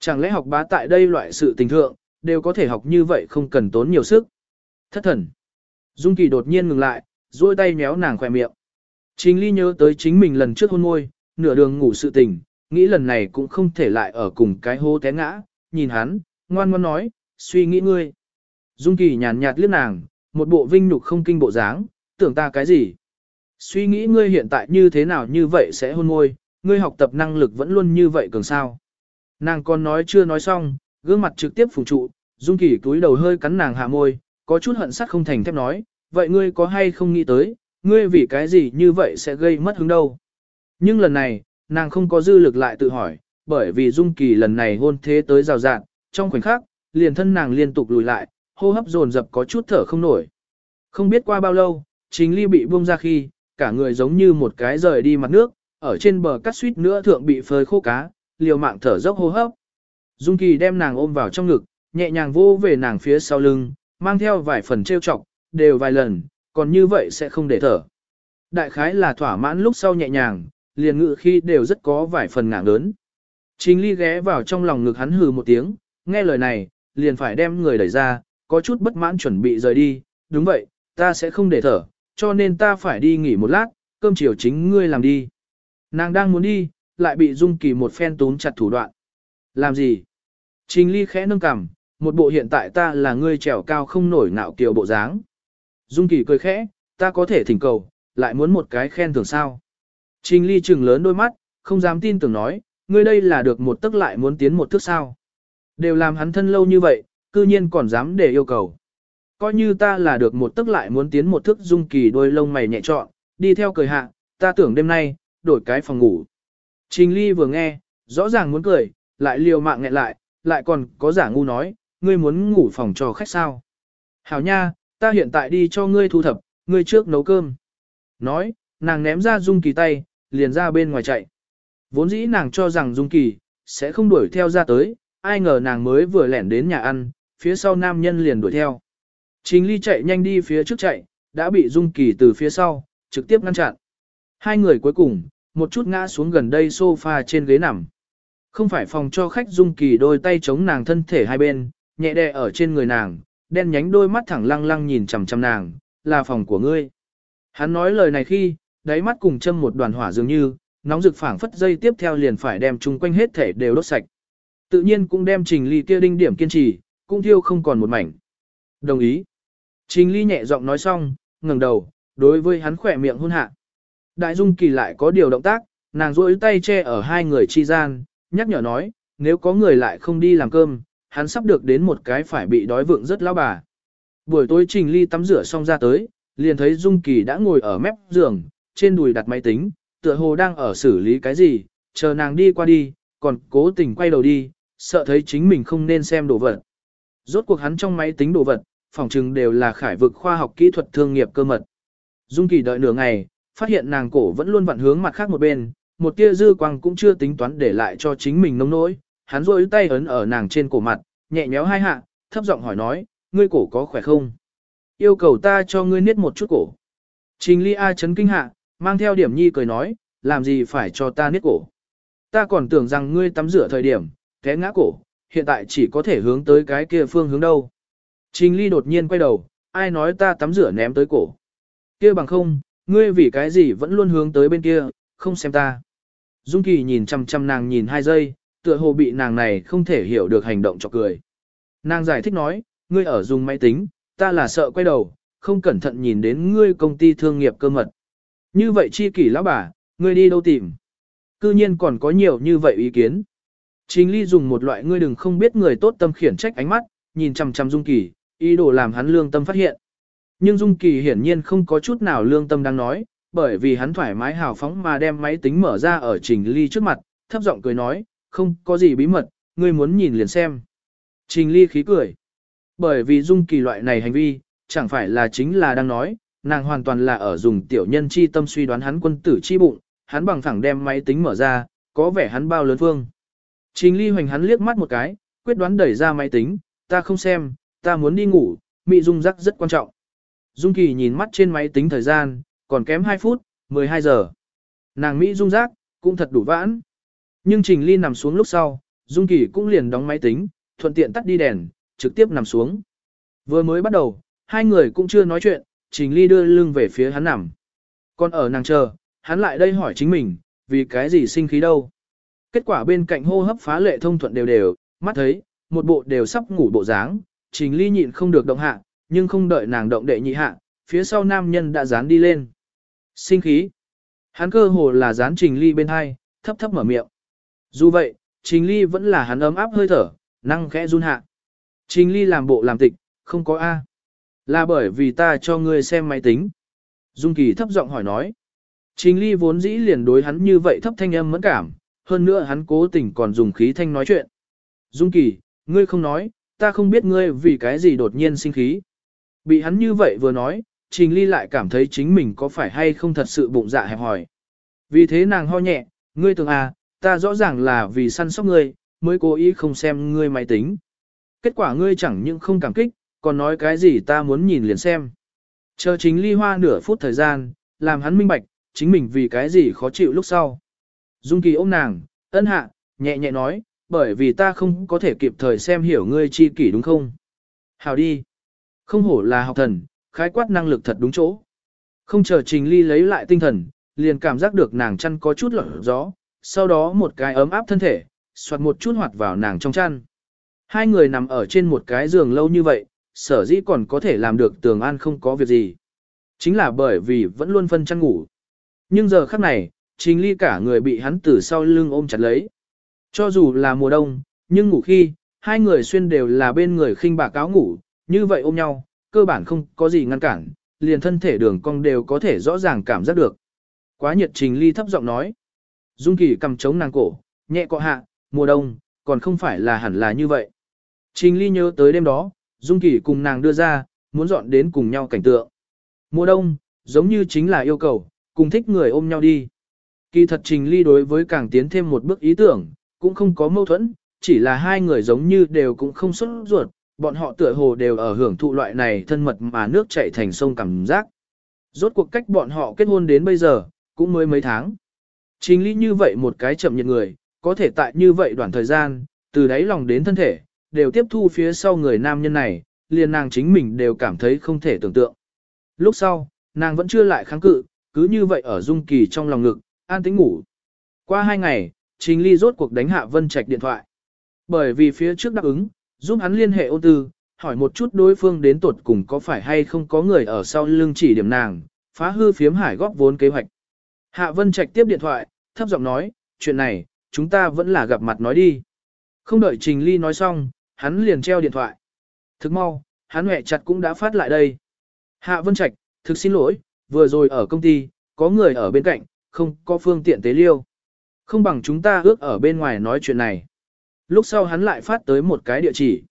Chẳng lẽ học bá tại đây loại sự tình thượng, đều có thể học như vậy không cần tốn nhiều sức. Thất thần. Dung Kỳ đột nhiên ngừng lại, duỗi tay méo nàng khỏe miệng. Trình Ly nhớ tới chính mình lần trước hôn môi, nửa đường ngủ sự tình, nghĩ lần này cũng không thể lại ở cùng cái hô té ngã, nhìn hắn, ngoan ngoan nói, suy nghĩ ngươi. Dung Kỳ nhàn nhạt liếc nàng, một bộ vinh nhục không kinh bộ dáng, tưởng ta cái gì? Suy nghĩ ngươi hiện tại như thế nào như vậy sẽ hôn môi, ngươi học tập năng lực vẫn luôn như vậy cường sao. Nàng còn nói chưa nói xong, gương mặt trực tiếp phủ trụ, Dung Kỳ túi đầu hơi cắn nàng hạ môi, có chút hận sắt không thành thép nói, vậy ngươi có hay không nghĩ tới, ngươi vì cái gì như vậy sẽ gây mất hứng đâu. Nhưng lần này, nàng không có dư lực lại tự hỏi, bởi vì Dung Kỳ lần này hôn thế tới rào rạng, trong khoảnh khắc, liền thân nàng liên tục lùi lại, hô hấp dồn dập có chút thở không nổi. Không biết qua bao lâu, chính ly bị buông ra khi, cả người giống như một cái rời đi mặt nước, ở trên bờ cắt suýt nữa thượng bị phơi khô cá, liều mạng thở dốc hô hấp. Dung Kỳ đem nàng ôm vào trong ngực, nhẹ nhàng vô về nàng phía sau lưng, mang theo vài phần trêu chọc, đều vài lần, còn như vậy sẽ không để thở. Đại khái là thỏa mãn lúc sau nhẹ nhàng, liền ngự khi đều rất có vài phần ngạng lớn. Trình ly ghé vào trong lòng ngực hắn hừ một tiếng, nghe lời này, liền phải đem người đẩy ra, có chút bất mãn chuẩn bị rời đi, đúng vậy, ta sẽ không để thở, cho nên ta phải đi nghỉ một lát, cơm chiều chính ngươi làm đi. Nàng đang muốn đi, lại bị Dung Kỳ một phen tún chặt thủ đoạn. Làm gì? Trình ly khẽ nâng cằm, một bộ hiện tại ta là ngươi trèo cao không nổi nạo kiều bộ dáng. Dung Kỳ cười khẽ, ta có thể thỉnh cầu, lại muốn một cái khen thưởng sao. Trình ly trừng lớn đôi mắt, không dám tin tưởng nói, ngươi đây là được một tức lại muốn tiến một thước sao. Đều làm hắn thân lâu như vậy, cư nhiên còn dám để yêu cầu. Coi như ta là được một tức lại muốn tiến một thước Dung Kỳ đôi lông mày nhẹ trọn, đi theo cười hạ, ta tưởng đêm nay, đổi cái phòng ngủ. Trình Ly vừa nghe, rõ ràng muốn cười, lại liều mạng nghẹn lại, lại còn có giả ngu nói, ngươi muốn ngủ phòng cho khách sao. Hảo nha, ta hiện tại đi cho ngươi thu thập, ngươi trước nấu cơm. Nói, nàng ném ra Dung Kỳ tay, liền ra bên ngoài chạy. Vốn dĩ nàng cho rằng Dung Kỳ, sẽ không đuổi theo ra tới, ai ngờ nàng mới vừa lẻn đến nhà ăn, phía sau nam nhân liền đuổi theo. Trình Ly chạy nhanh đi phía trước chạy, đã bị Dung Kỳ từ phía sau, trực tiếp ngăn chặn. Hai người cuối cùng, một chút ngã xuống gần đây sofa trên ghế nằm. Không phải phòng cho khách Dung Kỳ đôi tay chống nàng thân thể hai bên, nhẹ đè ở trên người nàng, đen nhánh đôi mắt thẳng lăng lăng nhìn chằm chằm nàng, là phòng của ngươi. Hắn nói lời này khi, đáy mắt cùng châm một đoàn hỏa dường như, nóng rực phảng phất dây tiếp theo liền phải đem chung quanh hết thể đều đốt sạch. Tự nhiên cũng đem Trình Ly kia đinh điểm kiên trì, cũng thiêu không còn một mảnh. Đồng ý. Trình Ly nhẹ giọng nói xong, ngẩng đầu, đối với hắn khỏe miệng hôn hạ. Đại Dung Kỳ lại có điều động tác, nàng duỗi tay che ở hai người chi gian, nhắc nhở nói, nếu có người lại không đi làm cơm, hắn sắp được đến một cái phải bị đói vượng rất lão bà. Buổi tối Trình Ly tắm rửa xong ra tới, liền thấy Dung Kỳ đã ngồi ở mép giường, trên đùi đặt máy tính, tựa hồ đang ở xử lý cái gì, chờ nàng đi qua đi, còn cố tình quay đầu đi, sợ thấy chính mình không nên xem đồ vật. Rốt cuộc hắn trong máy tính đồ vật, phòng trừng đều là khải vực khoa học kỹ thuật thương nghiệp cơ mật. Dung Kỳ đợi nửa ngày, phát hiện nàng cổ vẫn luôn vặn hướng mặt khác một bên, một tia dư quang cũng chưa tính toán để lại cho chính mình nông nỗi, hắn rôi tay ấn ở nàng trên cổ mặt, nhẹ nhéo hai hạ, thấp giọng hỏi nói, ngươi cổ có khỏe không? Yêu cầu ta cho ngươi niết một chút cổ. Trình Ly A chấn kinh hạ, mang theo điểm nhi cười nói, làm gì phải cho ta niết cổ. Ta còn tưởng rằng ngươi tắm rửa thời điểm, té ngã cổ, hiện tại chỉ có thể hướng tới cái kia phương hướng đâu. Trình Ly đột nhiên quay đầu, ai nói ta tắm rửa ném tới cổ. Kia bằng không, ngươi vì cái gì vẫn luôn hướng tới bên kia, không xem ta. Dung Kỳ nhìn chăm chăm nàng nhìn hai giây, tựa hồ bị nàng này không thể hiểu được hành động cho cười. Nàng giải thích nói, ngươi ở dùng máy tính, ta là sợ quay đầu, không cẩn thận nhìn đến ngươi công ty thương nghiệp cơ mật. Như vậy chi kỷ lão bà, ngươi đi đâu tìm? Cư nhiên còn có nhiều như vậy ý kiến. Trình Ly dùng một loại ngươi đừng không biết người tốt tâm khiển trách ánh mắt, nhìn chằm chằm Dung Kỳ, ý đồ làm hắn lương tâm phát hiện. Nhưng Dung Kỳ hiển nhiên không có chút nào lương tâm đang nói, bởi vì hắn thoải mái hào phóng mà đem máy tính mở ra ở Trình Ly trước mặt, thấp giọng cười nói, không có gì bí mật, ngươi muốn nhìn liền xem. Trình Ly khí cười. Bởi vì Dung Kỳ loại này hành vi, chẳng phải là chính là đang nói, nàng hoàn toàn là ở dùng tiểu nhân chi tâm suy đoán hắn quân tử chi bụng, hắn bằng thẳng đem máy tính mở ra, có vẻ hắn bao lớn phương. Trình Ly hoành hắn liếc mắt một cái, quyết đoán đẩy ra máy tính, ta không xem, ta muốn đi ngủ, mị dung rắc rất quan trọng. Dung Kỳ nhìn mắt trên máy tính thời gian, còn kém 2 phút, 12 giờ. Nàng Mỹ dung rác, cũng thật đủ vãn. Nhưng Trình Ly nằm xuống lúc sau, Dung Kỳ cũng liền đóng máy tính, thuận tiện tắt đi đèn, trực tiếp nằm xuống. Vừa mới bắt đầu, hai người cũng chưa nói chuyện, Trình Ly đưa lưng về phía hắn nằm. Còn ở nàng chờ, hắn lại đây hỏi chính mình, vì cái gì sinh khí đâu. Kết quả bên cạnh hô hấp phá lệ thông thuận đều đều, mắt thấy, một bộ đều sắp ngủ bộ dáng, Trình Ly nhịn không được động hạ, nhưng không đợi nàng động đệ nhị hạ, phía sau nam nhân đã dán đi lên. Sinh khí. Hắn cơ hồ là dán Trình Ly bên hai, thấp thấp mở miệng. Dù vậy, Trình Ly vẫn là hắn ấm áp hơi thở, năng khẽ run hạ. Trình Ly làm bộ làm tịch, không có A. Là bởi vì ta cho ngươi xem máy tính. Dung Kỳ thấp giọng hỏi nói. Trình Ly vốn dĩ liền đối hắn như vậy thấp thanh âm mẫn cảm, hơn nữa hắn cố tình còn dùng khí thanh nói chuyện. Dung Kỳ, ngươi không nói, ta không biết ngươi vì cái gì đột nhiên sinh khí. Bị hắn như vậy vừa nói, Trình Ly lại cảm thấy chính mình có phải hay không thật sự bụng dạ hẹp hỏi. Vì thế nàng ho nhẹ, ngươi tưởng à, ta rõ ràng là vì săn sóc ngươi, mới cố ý không xem ngươi máy tính. Kết quả ngươi chẳng những không cảm kích, còn nói cái gì ta muốn nhìn liền xem. Chờ chính ly hoa nửa phút thời gian, làm hắn minh bạch, chính mình vì cái gì khó chịu lúc sau. Dung kỳ ôm nàng, ân hạ, nhẹ nhẹ nói, bởi vì ta không có thể kịp thời xem hiểu ngươi chi kỷ đúng không? Hào đi. Không hổ là học thần, khái quát năng lực thật đúng chỗ. Không chờ trình ly lấy lại tinh thần, liền cảm giác được nàng chăn có chút lỏng gió, sau đó một cái ấm áp thân thể, soạt một chút hoạt vào nàng trong chăn. Hai người nằm ở trên một cái giường lâu như vậy, sở dĩ còn có thể làm được tường an không có việc gì. Chính là bởi vì vẫn luôn phân chăn ngủ. Nhưng giờ khắc này, trình ly cả người bị hắn từ sau lưng ôm chặt lấy. Cho dù là mùa đông, nhưng ngủ khi, hai người xuyên đều là bên người khinh bạc cáo ngủ, như vậy ôm nhau, cơ bản không có gì ngăn cản, liền thân thể đường cong đều có thể rõ ràng cảm giác được. Quá nhiệt trình ly thấp giọng nói. Dung Kỳ cầm chống nàng cổ, nhẹ cọ hạ, mùa đông, còn không phải là hẳn là như vậy. Trình Ly nhớ tới đêm đó, Dung Kỳ cùng nàng đưa ra, muốn dọn đến cùng nhau cảnh tượng. Mùa đông, giống như chính là yêu cầu, cùng thích người ôm nhau đi. Kỳ thật Trình Ly đối với càng tiến thêm một bước ý tưởng, cũng không có mâu thuẫn, chỉ là hai người giống như đều cũng không xuất ruột, bọn họ tựa hồ đều ở hưởng thụ loại này thân mật mà nước chảy thành sông cảm giác. Rốt cuộc cách bọn họ kết hôn đến bây giờ, cũng mới mấy tháng. Trình Ly như vậy một cái chậm nhiệt người, có thể tại như vậy đoạn thời gian, từ đáy lòng đến thân thể, đều tiếp thu phía sau người nam nhân này, liền nàng chính mình đều cảm thấy không thể tưởng tượng. Lúc sau, nàng vẫn chưa lại kháng cự, cứ như vậy ở Dung Kỳ trong lòng ngực, an tĩnh ngủ. Qua hai ngày, Trình Ly rốt cuộc đánh Hạ Vân Trạch điện thoại. Bởi vì phía trước đáp ứng, giúp hắn liên hệ ôn tư, hỏi một chút đối phương đến tuột cùng có phải hay không có người ở sau lưng chỉ điểm nàng, phá hư phiếm hải góp vốn kế hoạch. Hạ Vân Trạch tiếp điện thoại, thấp giọng nói, chuyện này, chúng ta vẫn là gặp mặt nói đi. Không đợi Trình Ly nói xong, hắn liền treo điện thoại. Thức mau, hắn hẹ chặt cũng đã phát lại đây. Hạ Vân Trạch, thực xin lỗi, vừa rồi ở công ty, có người ở bên cạnh, không có phương tiện tế liêu. Không bằng chúng ta ước ở bên ngoài nói chuyện này. Lúc sau hắn lại phát tới một cái địa chỉ.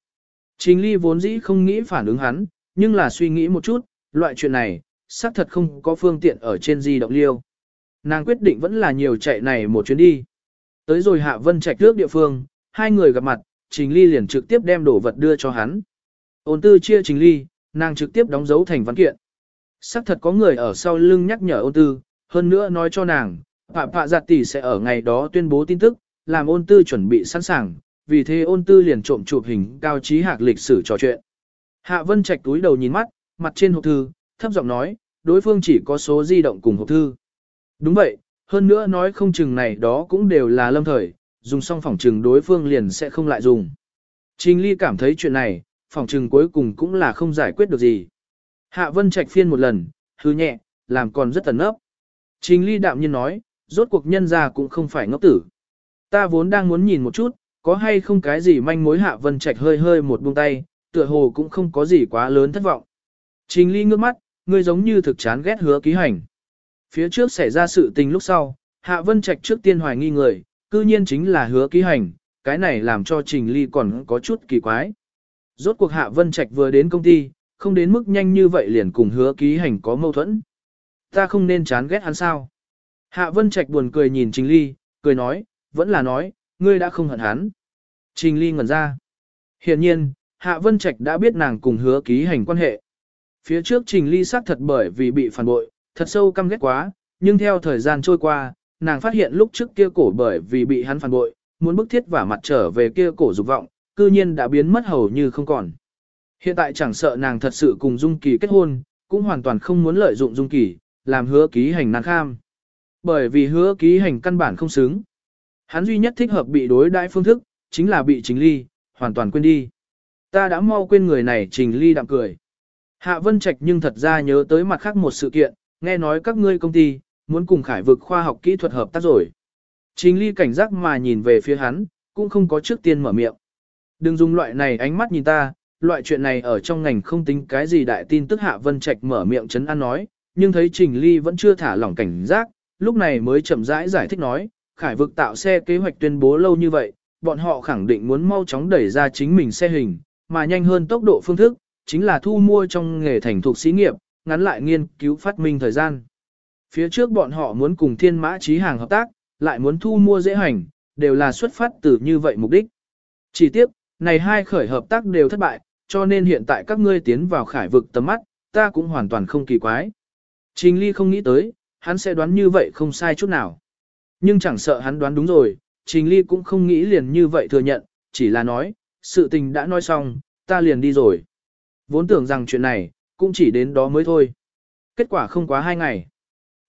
Trình Ly vốn dĩ không nghĩ phản ứng hắn, nhưng là suy nghĩ một chút, loại chuyện này, xác thật không có phương tiện ở trên di động liêu. Nàng quyết định vẫn là nhiều chạy này một chuyến đi. Tới rồi Hạ Vân Trạch trước địa phương, hai người gặp mặt, Trình Ly liền trực tiếp đem đồ vật đưa cho hắn. Ôn tư chia Trình Ly, nàng trực tiếp đóng dấu thành văn kiện. Xác thật có người ở sau lưng nhắc nhở ôn tư, hơn nữa nói cho nàng, Phạm Phạ Giạt dạ Tỷ sẽ ở ngày đó tuyên bố tin tức, làm ôn tư chuẩn bị sẵn sàng, vì thế ôn tư liền trộm chụp hình cao trí hạc lịch sử trò chuyện. Hạ Vân Trạch túi đầu nhìn mắt, mặt trên hộp thư, thấp giọng nói, đối phương chỉ có số di động cùng hộp thư. Đúng vậy, hơn nữa nói không chừng này đó cũng đều là lâm thời, dùng xong phòng chừng đối phương liền sẽ không lại dùng. Trình Ly cảm thấy chuyện này, phòng chừng cuối cùng cũng là không giải quyết được gì. Hạ Vân Trạch phiên một lần, hư nhẹ, làm còn rất tần nấp. Trình Ly đạm nhiên nói, rốt cuộc nhân ra cũng không phải ngốc tử. Ta vốn đang muốn nhìn một chút, có hay không cái gì manh mối Hạ Vân Trạch hơi hơi một buông tay, tựa hồ cũng không có gì quá lớn thất vọng. Trình Ly ngước mắt, ngươi giống như thực chán ghét hứa ký hành. Phía trước xảy ra sự tình lúc sau, Hạ Vân Trạch trước tiên hoài nghi người, cư nhiên chính là hứa ký hành, cái này làm cho Trình Ly còn có chút kỳ quái. Rốt cuộc Hạ Vân Trạch vừa đến công ty, không đến mức nhanh như vậy liền cùng hứa ký hành có mâu thuẫn. Ta không nên chán ghét hắn sao. Hạ Vân Trạch buồn cười nhìn Trình Ly, cười nói, vẫn là nói, ngươi đã không hận hắn. Trình Ly ngẩn ra. Hiện nhiên, Hạ Vân Trạch đã biết nàng cùng hứa ký hành quan hệ. Phía trước Trình Ly xác thật bởi vì bị phản bội, thật sâu căm ghét quá, nhưng theo thời gian trôi qua, nàng phát hiện lúc trước kia cổ bởi vì bị hắn phản bội, muốn bức thiết và mặt trở về kia cổ dục vọng, cư nhiên đã biến mất hầu như không còn. Hiện tại chẳng sợ nàng thật sự cùng Dung Kỳ kết hôn, cũng hoàn toàn không muốn lợi dụng Dung Kỳ, làm hứa ký hành nàng kham. Bởi vì hứa ký hành căn bản không xứng. Hắn duy nhất thích hợp bị đối đãi phương thức, chính là bị Trình Ly, hoàn toàn quên đi. Ta đã mau quên người này Trình Ly đạm cười. Hạ Vân Trạch nhưng thật ra nhớ tới mặt khác một sự kiện, nghe nói các ngươi công ty, muốn cùng khải vực khoa học kỹ thuật hợp tác rồi. Trình Ly cảnh giác mà nhìn về phía hắn, cũng không có trước tiên mở miệng. Đừng dùng loại này ánh mắt nhìn ta, loại chuyện này ở trong ngành không tính cái gì đại tin tức Hạ Vân Trạch mở miệng chấn an nói, nhưng thấy Trình Ly vẫn chưa thả lỏng cảnh giác, lúc này mới chậm rãi giải, giải thích nói, khải vực tạo xe kế hoạch tuyên bố lâu như vậy, bọn họ khẳng định muốn mau chóng đẩy ra chính mình xe hình, mà nhanh hơn tốc độ phương thức, chính là thu mua trong nghề thành thuộc xí nghiệp, ngắn lại nghiên cứu phát minh thời gian. Phía trước bọn họ muốn cùng thiên mã trí hàng hợp tác, lại muốn thu mua dễ hành, đều là xuất phát từ như vậy mục đích. Chỉ tiếp, này hai khởi hợp tác đều thất bại, cho nên hiện tại các ngươi tiến vào khải vực tầm mắt, ta cũng hoàn toàn không kỳ quái. Trình Ly không nghĩ tới, hắn sẽ đoán như vậy không sai chút nào. Nhưng chẳng sợ hắn đoán đúng rồi, Trình Ly cũng không nghĩ liền như vậy thừa nhận, chỉ là nói, sự tình đã nói xong, ta liền đi rồi. Vốn tưởng rằng chuyện này, cũng chỉ đến đó mới thôi. Kết quả không quá hai ngày.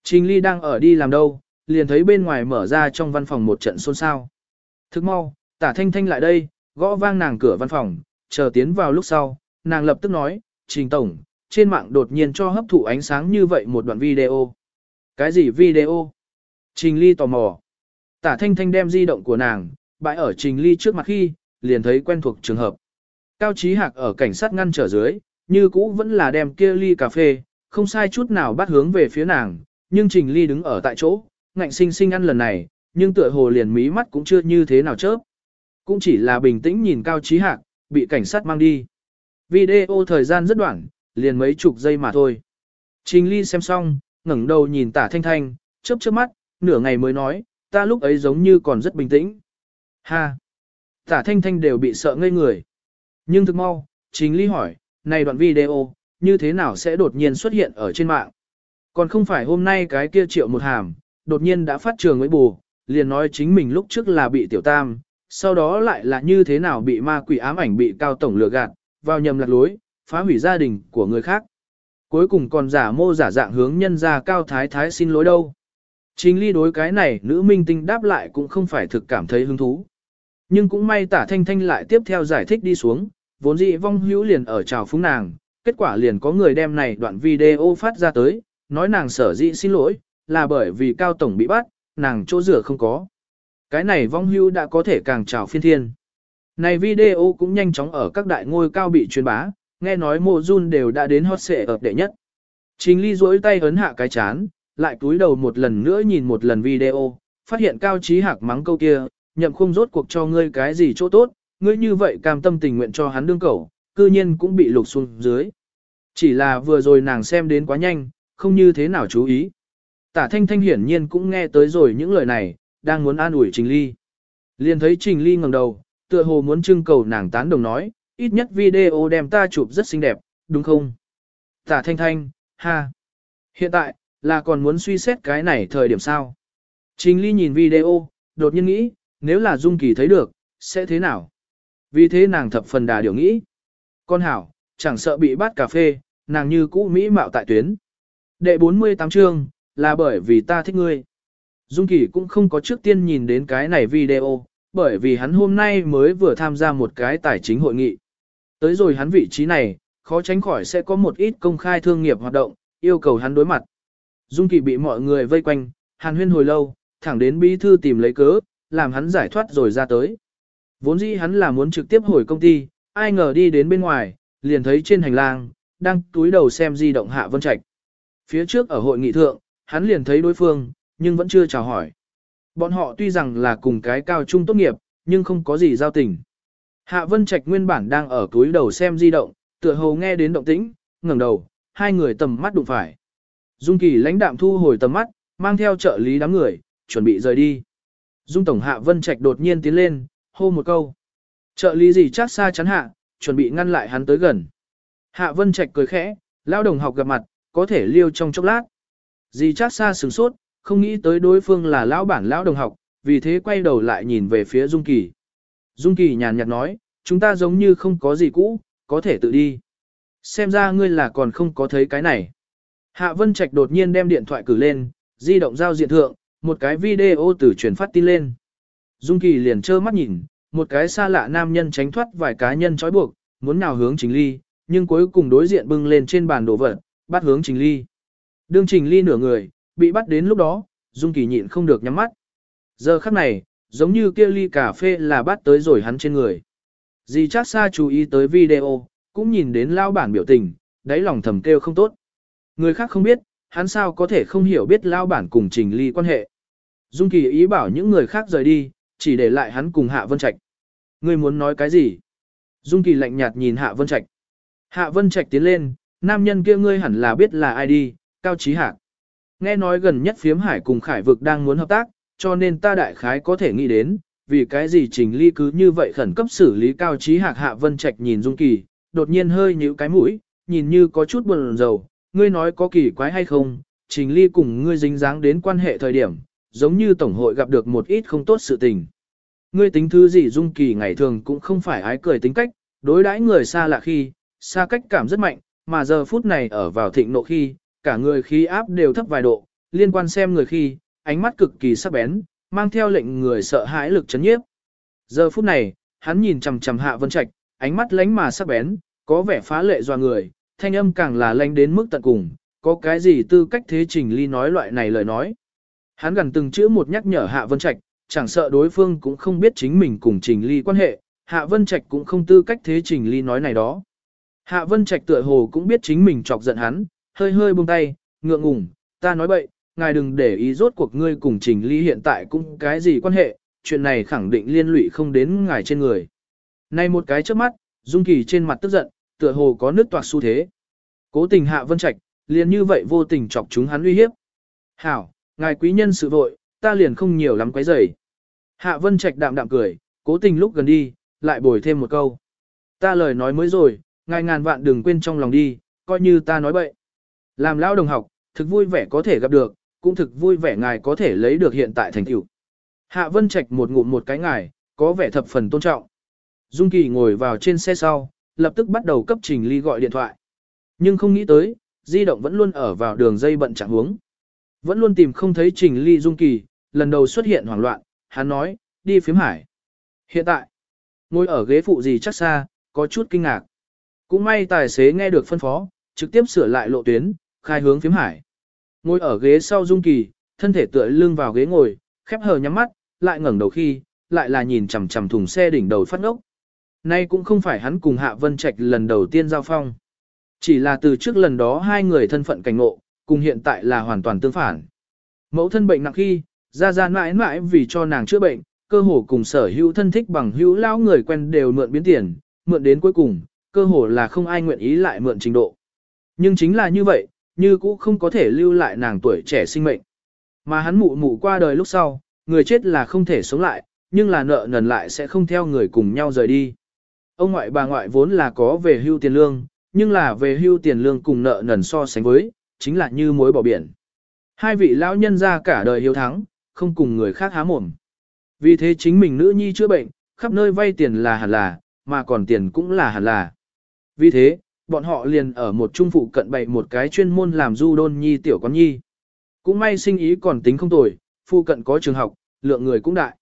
Trình Ly đang ở đi làm đâu, liền thấy bên ngoài mở ra trong văn phòng một trận xôn xao. Thức mau, tả thanh thanh lại đây, gõ vang nàng cửa văn phòng, chờ tiến vào lúc sau, nàng lập tức nói, Trình Tổng, trên mạng đột nhiên cho hấp thụ ánh sáng như vậy một đoạn video. Cái gì video? Trình Ly tò mò. Tả Thanh Thanh đem di động của nàng, bãi ở Trình Ly trước mặt khi, liền thấy quen thuộc trường hợp. Cao Chí Hạc ở cảnh sát ngăn trở dưới, như cũ vẫn là đem kia ly cà phê, không sai chút nào bắt hướng về phía nàng, nhưng Trình Ly đứng ở tại chỗ, ngạnh sinh sinh ăn lần này, nhưng tựa hồ liền mí mắt cũng chưa như thế nào chớp. Cũng chỉ là bình tĩnh nhìn Cao Chí Hạc, bị cảnh sát mang đi. Video thời gian rất đoạn, liền mấy chục giây mà thôi. Trình Ly xem xong, ngẩng đầu nhìn tả thanh thanh, chớp chớp mắt, nửa ngày mới nói, ta lúc ấy giống như còn rất bình tĩnh. Ha! Tả thanh thanh đều bị sợ ngây người. Nhưng thực mau, Trình Ly hỏi, này đoạn video, như thế nào sẽ đột nhiên xuất hiện ở trên mạng? Còn không phải hôm nay cái kia triệu một hàm, đột nhiên đã phát trường với bù, liền nói chính mình lúc trước là bị tiểu tam, sau đó lại là như thế nào bị ma quỷ ám ảnh bị cao tổng lừa gạt, vào nhầm lạc lối, phá hủy gia đình của người khác. Cuối cùng còn giả mô giả dạng hướng nhân ra cao thái thái xin lỗi đâu. Chính ly đối cái này nữ minh tinh đáp lại cũng không phải thực cảm thấy hứng thú. Nhưng cũng may tả thanh thanh lại tiếp theo giải thích đi xuống, vốn dĩ vong hữu liền ở trào phúng nàng, kết quả liền có người đem này đoạn video phát ra tới, nói nàng sở dĩ xin lỗi, là bởi vì cao tổng bị bắt, nàng chỗ rửa không có. Cái này vong hữu đã có thể càng trào phiên thiên. Này video cũng nhanh chóng ở các đại ngôi cao bị truyền bá, nghe nói mộ run đều đã đến hot xệ ập đệ nhất. Trình ly duỗi tay ấn hạ cái chán, lại cúi đầu một lần nữa nhìn một lần video, phát hiện cao trí hạc mắng câu kia, nhậm không rốt cuộc cho ngươi cái gì chỗ tốt, ngươi như vậy cam tâm tình nguyện cho hắn đương cầu, cư nhiên cũng bị lục xuống dưới. Chỉ là vừa rồi nàng xem đến quá nhanh, không như thế nào chú ý. Tả thanh thanh hiển nhiên cũng nghe tới rồi những lời này, đang muốn an ủi Trình Ly. Liền thấy Trình Ly ngẩng đầu, tựa hồ muốn trưng cầu nàng tán đồng nói, ít nhất video đem ta chụp rất xinh đẹp, đúng không? Tả thanh thanh, ha. Hiện tại, là còn muốn suy xét cái này thời điểm sao? Trình Ly nhìn video, đột nhiên nghĩ, nếu là Dung Kỳ thấy được, sẽ thế nào? Vì thế nàng thập phần đà điều nghĩ. Con hảo, chẳng sợ bị bắt cà phê, nàng như cũ Mỹ mạo tại tuyến. Đệ 48 chương, là bởi vì ta thích ngươi. Dung Kỳ cũng không có trước tiên nhìn đến cái này video, bởi vì hắn hôm nay mới vừa tham gia một cái tài chính hội nghị. Tới rồi hắn vị trí này, khó tránh khỏi sẽ có một ít công khai thương nghiệp hoạt động, yêu cầu hắn đối mặt. Dung Kỳ bị mọi người vây quanh, hàn huyên hồi lâu, thẳng đến bí thư tìm lấy cớ, làm hắn giải thoát rồi ra tới. Vốn dĩ hắn là muốn trực tiếp hồi công ty, ai ngờ đi đến bên ngoài, liền thấy trên hành lang, đang túi đầu xem di động Hạ Vân Trạch. Phía trước ở hội nghị thượng, hắn liền thấy đối phương, nhưng vẫn chưa chào hỏi. Bọn họ tuy rằng là cùng cái cao trung tốt nghiệp, nhưng không có gì giao tình. Hạ Vân Trạch nguyên bản đang ở túi đầu xem di động, tựa hồ nghe đến động tĩnh, ngẩng đầu, hai người tầm mắt đụng phải. Dung Kỳ lãnh đạm thu hồi tầm mắt, mang theo trợ lý đám người, chuẩn bị rời đi. Dung Tổng Hạ Vân Trạch đột nhiên tiến lên, hô một câu. Trợ lý gì chắc xa chắn hạ, chuẩn bị ngăn lại hắn tới gần. Hạ Vân Trạch cười khẽ, lao đồng học gặp mặt, có thể liêu trong chốc lát. Dì chắc xa sửng sốt, không nghĩ tới đối phương là lão bản lão đồng học, vì thế quay đầu lại nhìn về phía Dung Kỳ. Dung Kỳ nhàn nhạt nói, chúng ta giống như không có gì cũ, có thể tự đi. Xem ra ngươi là còn không có thấy cái này. Hạ Vân Trạch đột nhiên đem điện thoại cử lên, di động giao diện thượng, một cái video từ truyền phát tin lên. Dung Kỳ liền trơ mắt nhìn, một cái xa lạ nam nhân tránh thoát vài cá nhân trói buộc, muốn nào hướng Trình Ly, nhưng cuối cùng đối diện bưng lên trên bàn đồ vật, bắt hướng Trình Ly. Đương Trình Ly nửa người, bị bắt đến lúc đó, Dung Kỳ nhịn không được nhắm mắt. Giờ khắc này, giống như kia ly cà phê là bắt tới rồi hắn trên người. Dì chắc xa chú ý tới video, cũng nhìn đến lao bản biểu tình, đáy lòng thầm kêu không tốt. Người khác không biết, hắn sao có thể không hiểu biết lao bản cùng Trình Ly quan hệ. Dung Kỳ ý bảo những người khác rời đi, chỉ để lại hắn cùng Hạ Vân Trạch. Ngươi muốn nói cái gì? Dung Kỳ lạnh nhạt nhìn Hạ Vân Trạch. Hạ Vân Trạch tiến lên, nam nhân kia ngươi hẳn là biết là ai đi, Cao Chí Hạc. Nghe nói gần nhất phiếm hải cùng Khải vực đang muốn hợp tác, cho nên ta đại khái có thể nghĩ đến, vì cái gì trình ly cứ như vậy khẩn cấp xử lý Cao trí Hạc Hạ Vân Trạch nhìn Dung Kỳ, đột nhiên hơi nhíu cái mũi, nhìn như có chút buồn rầu, ngươi nói có kỳ quái hay không, trình ly cùng ngươi dính dáng đến quan hệ thời điểm, giống như Tổng hội gặp được một ít không tốt sự tình. Ngươi tính thứ gì Dung Kỳ ngày thường cũng không phải ái cười tính cách, đối đãi người xa lạ khi, xa cách cảm rất mạnh, mà giờ phút này ở vào thịnh nộ khi, cả người khí áp đều thấp vài độ, liên quan xem người khi, ánh mắt cực kỳ sắc bén, mang theo lệnh người sợ hãi lực chấn nhiếp. Giờ phút này, hắn nhìn chằm chằm Hạ Vân Trạch, ánh mắt lánh mà sắc bén, có vẻ phá lệ doa người, thanh âm càng là lanh đến mức tận cùng, có cái gì tư cách thế trình ly nói loại này lời nói. Hắn gần từng chữ một nhắc nhở Hạ Vân Trạch, chẳng sợ đối phương cũng không biết chính mình cùng Trình Ly quan hệ, Hạ Vân Trạch cũng không tư cách thế Trình Ly nói này đó. Hạ Vân Trạch tựa hồ cũng biết chính mình chọc giận hắn, hơi hơi buông tay, ngượng ngùng, ta nói bậy, ngài đừng để ý rốt cuộc ngươi cùng Trình Ly hiện tại cũng cái gì quan hệ, chuyện này khẳng định liên lụy không đến ngài trên người. Này một cái trước mắt, Dung Kỳ trên mặt tức giận, tựa hồ có nước toạc xu thế. Cố tình hạ vân trạch, liền như vậy vô tình chọc chúng hắn uy hiếp. Hảo, ngài quý nhân sự vội, ta liền không nhiều lắm quấy rầy. Hạ vân trạch đạm đạm cười, cố tình lúc gần đi, lại bồi thêm một câu. Ta lời nói mới rồi, ngài ngàn vạn đừng quên trong lòng đi, coi như ta nói bậy. Làm lao đồng học, thực vui vẻ có thể gặp được, cũng thực vui vẻ ngài có thể lấy được hiện tại thành tựu. Hạ Vân Trạch một ngụm một cái ngài, có vẻ thập phần tôn trọng. Dung Kỳ ngồi vào trên xe sau, lập tức bắt đầu cấp Trình Ly gọi điện thoại. Nhưng không nghĩ tới, di động vẫn luôn ở vào đường dây bận trạng hướng Vẫn luôn tìm không thấy Trình Ly Dung Kỳ, lần đầu xuất hiện hoảng loạn, hắn nói, đi phím hải. Hiện tại, ngồi ở ghế phụ gì chắc xa, có chút kinh ngạc. Cũng may tài xế nghe được phân phó, trực tiếp sửa lại lộ tuyến, khai hướng phím hải. Ngồi ở ghế sau Dung Kỳ, thân thể tựa lưng vào ghế ngồi, khép hờ nhắm mắt, lại ngẩng đầu khi, lại là nhìn chằm chằm thùng xe đỉnh đầu phát ngốc. Nay cũng không phải hắn cùng Hạ Vân Trạch lần đầu tiên giao phong. Chỉ là từ trước lần đó hai người thân phận cảnh ngộ, cùng hiện tại là hoàn toàn tương phản. Mẫu thân bệnh nặng khi, ra ra mãi mãi vì cho nàng chữa bệnh, cơ hồ cùng sở hữu thân thích bằng hữu lao người quen đều mượn biến tiền, mượn đến cuối cùng, cơ hồ là không ai nguyện ý lại mượn trình độ. Nhưng chính là như vậy, như cũ không có thể lưu lại nàng tuổi trẻ sinh mệnh. Mà hắn mụ mụ qua đời lúc sau, người chết là không thể sống lại, nhưng là nợ nần lại sẽ không theo người cùng nhau rời đi. Ông ngoại bà ngoại vốn là có về hưu tiền lương, nhưng là về hưu tiền lương cùng nợ nần so sánh với, chính là như mối bỏ biển. Hai vị lão nhân ra cả đời hiếu thắng, không cùng người khác há mồm. Vì thế chính mình nữ nhi chữa bệnh, khắp nơi vay tiền là hẳn là, mà còn tiền cũng là hẳn là. Vì thế, bọn họ liền ở một trung phụ cận bày một cái chuyên môn làm du đôn nhi tiểu con nhi. Cũng may sinh ý còn tính không tồi, phụ cận có trường học, lượng người cũng đại.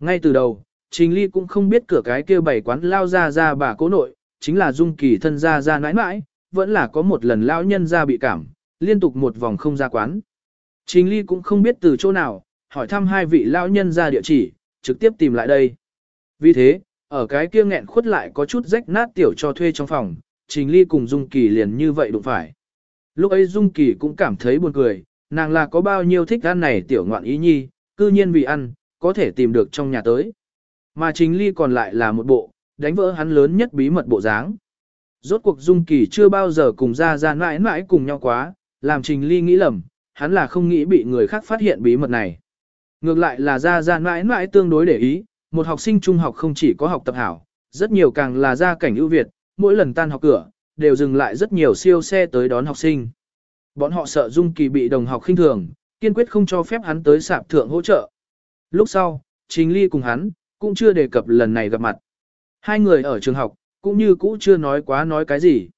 Ngay từ đầu, Trình Ly cũng không biết cửa cái kia bảy quán lao ra ra bà cố nội, chính là dung kỳ thân ra ra nãi nãi, vẫn là có một lần lao nhân ra bị cảm, liên tục một vòng không ra quán. Trình Ly cũng không biết từ chỗ nào, hỏi thăm hai vị lao nhân ra địa chỉ, trực tiếp tìm lại đây. Vì thế, ở cái kia nghẹn khuất lại có chút rách nát tiểu cho thuê trong phòng, Trình Ly cùng Dung Kỳ liền như vậy đụng phải. Lúc ấy Dung Kỳ cũng cảm thấy buồn cười, nàng là có bao nhiêu thích ăn này tiểu ngoạn ý nhi, cư nhiên vì ăn, có thể tìm được trong nhà tới. Mà Trình Ly còn lại là một bộ, đánh vỡ hắn lớn nhất bí mật bộ dáng. Rốt cuộc Dung Kỳ chưa bao giờ cùng ra ra mãi mãi cùng nhau quá, làm Trình Ly nghĩ lầm, hắn là không nghĩ bị người khác phát hiện bí mật này. Ngược lại là ra ra mãi mãi tương đối để ý, một học sinh trung học không chỉ có học tập hảo, rất nhiều càng là gia cảnh ưu việt, mỗi lần tan học cửa, đều dừng lại rất nhiều siêu xe tới đón học sinh. Bọn họ sợ Dung Kỳ bị đồng học khinh thường, kiên quyết không cho phép hắn tới sạp thượng hỗ trợ. Lúc sau, Trình Ly cùng hắn, cũng chưa đề cập lần này gặp mặt. Hai người ở trường học, cũng như cũ chưa nói quá nói cái gì.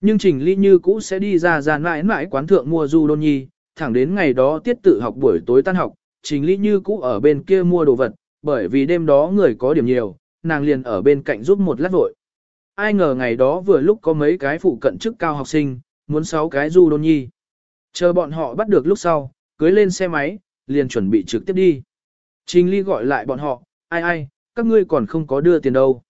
Nhưng Trình Ly như cũ sẽ đi ra ra mãi mãi quán thượng mua du đôn nhi, thẳng đến ngày đó tiết tự học buổi tối tan học, Trình Ly như cũ ở bên kia mua đồ vật, bởi vì đêm đó người có điểm nhiều, nàng liền ở bên cạnh giúp một lát vội. Ai ngờ ngày đó vừa lúc có mấy cái phụ cận chức cao học sinh, muốn sáu cái du đôn nhi. Chờ bọn họ bắt được lúc sau, cưới lên xe máy, liền chuẩn bị trực tiếp đi. Trình Ly gọi lại bọn họ, ai ai, các ngươi còn không có đưa tiền đâu.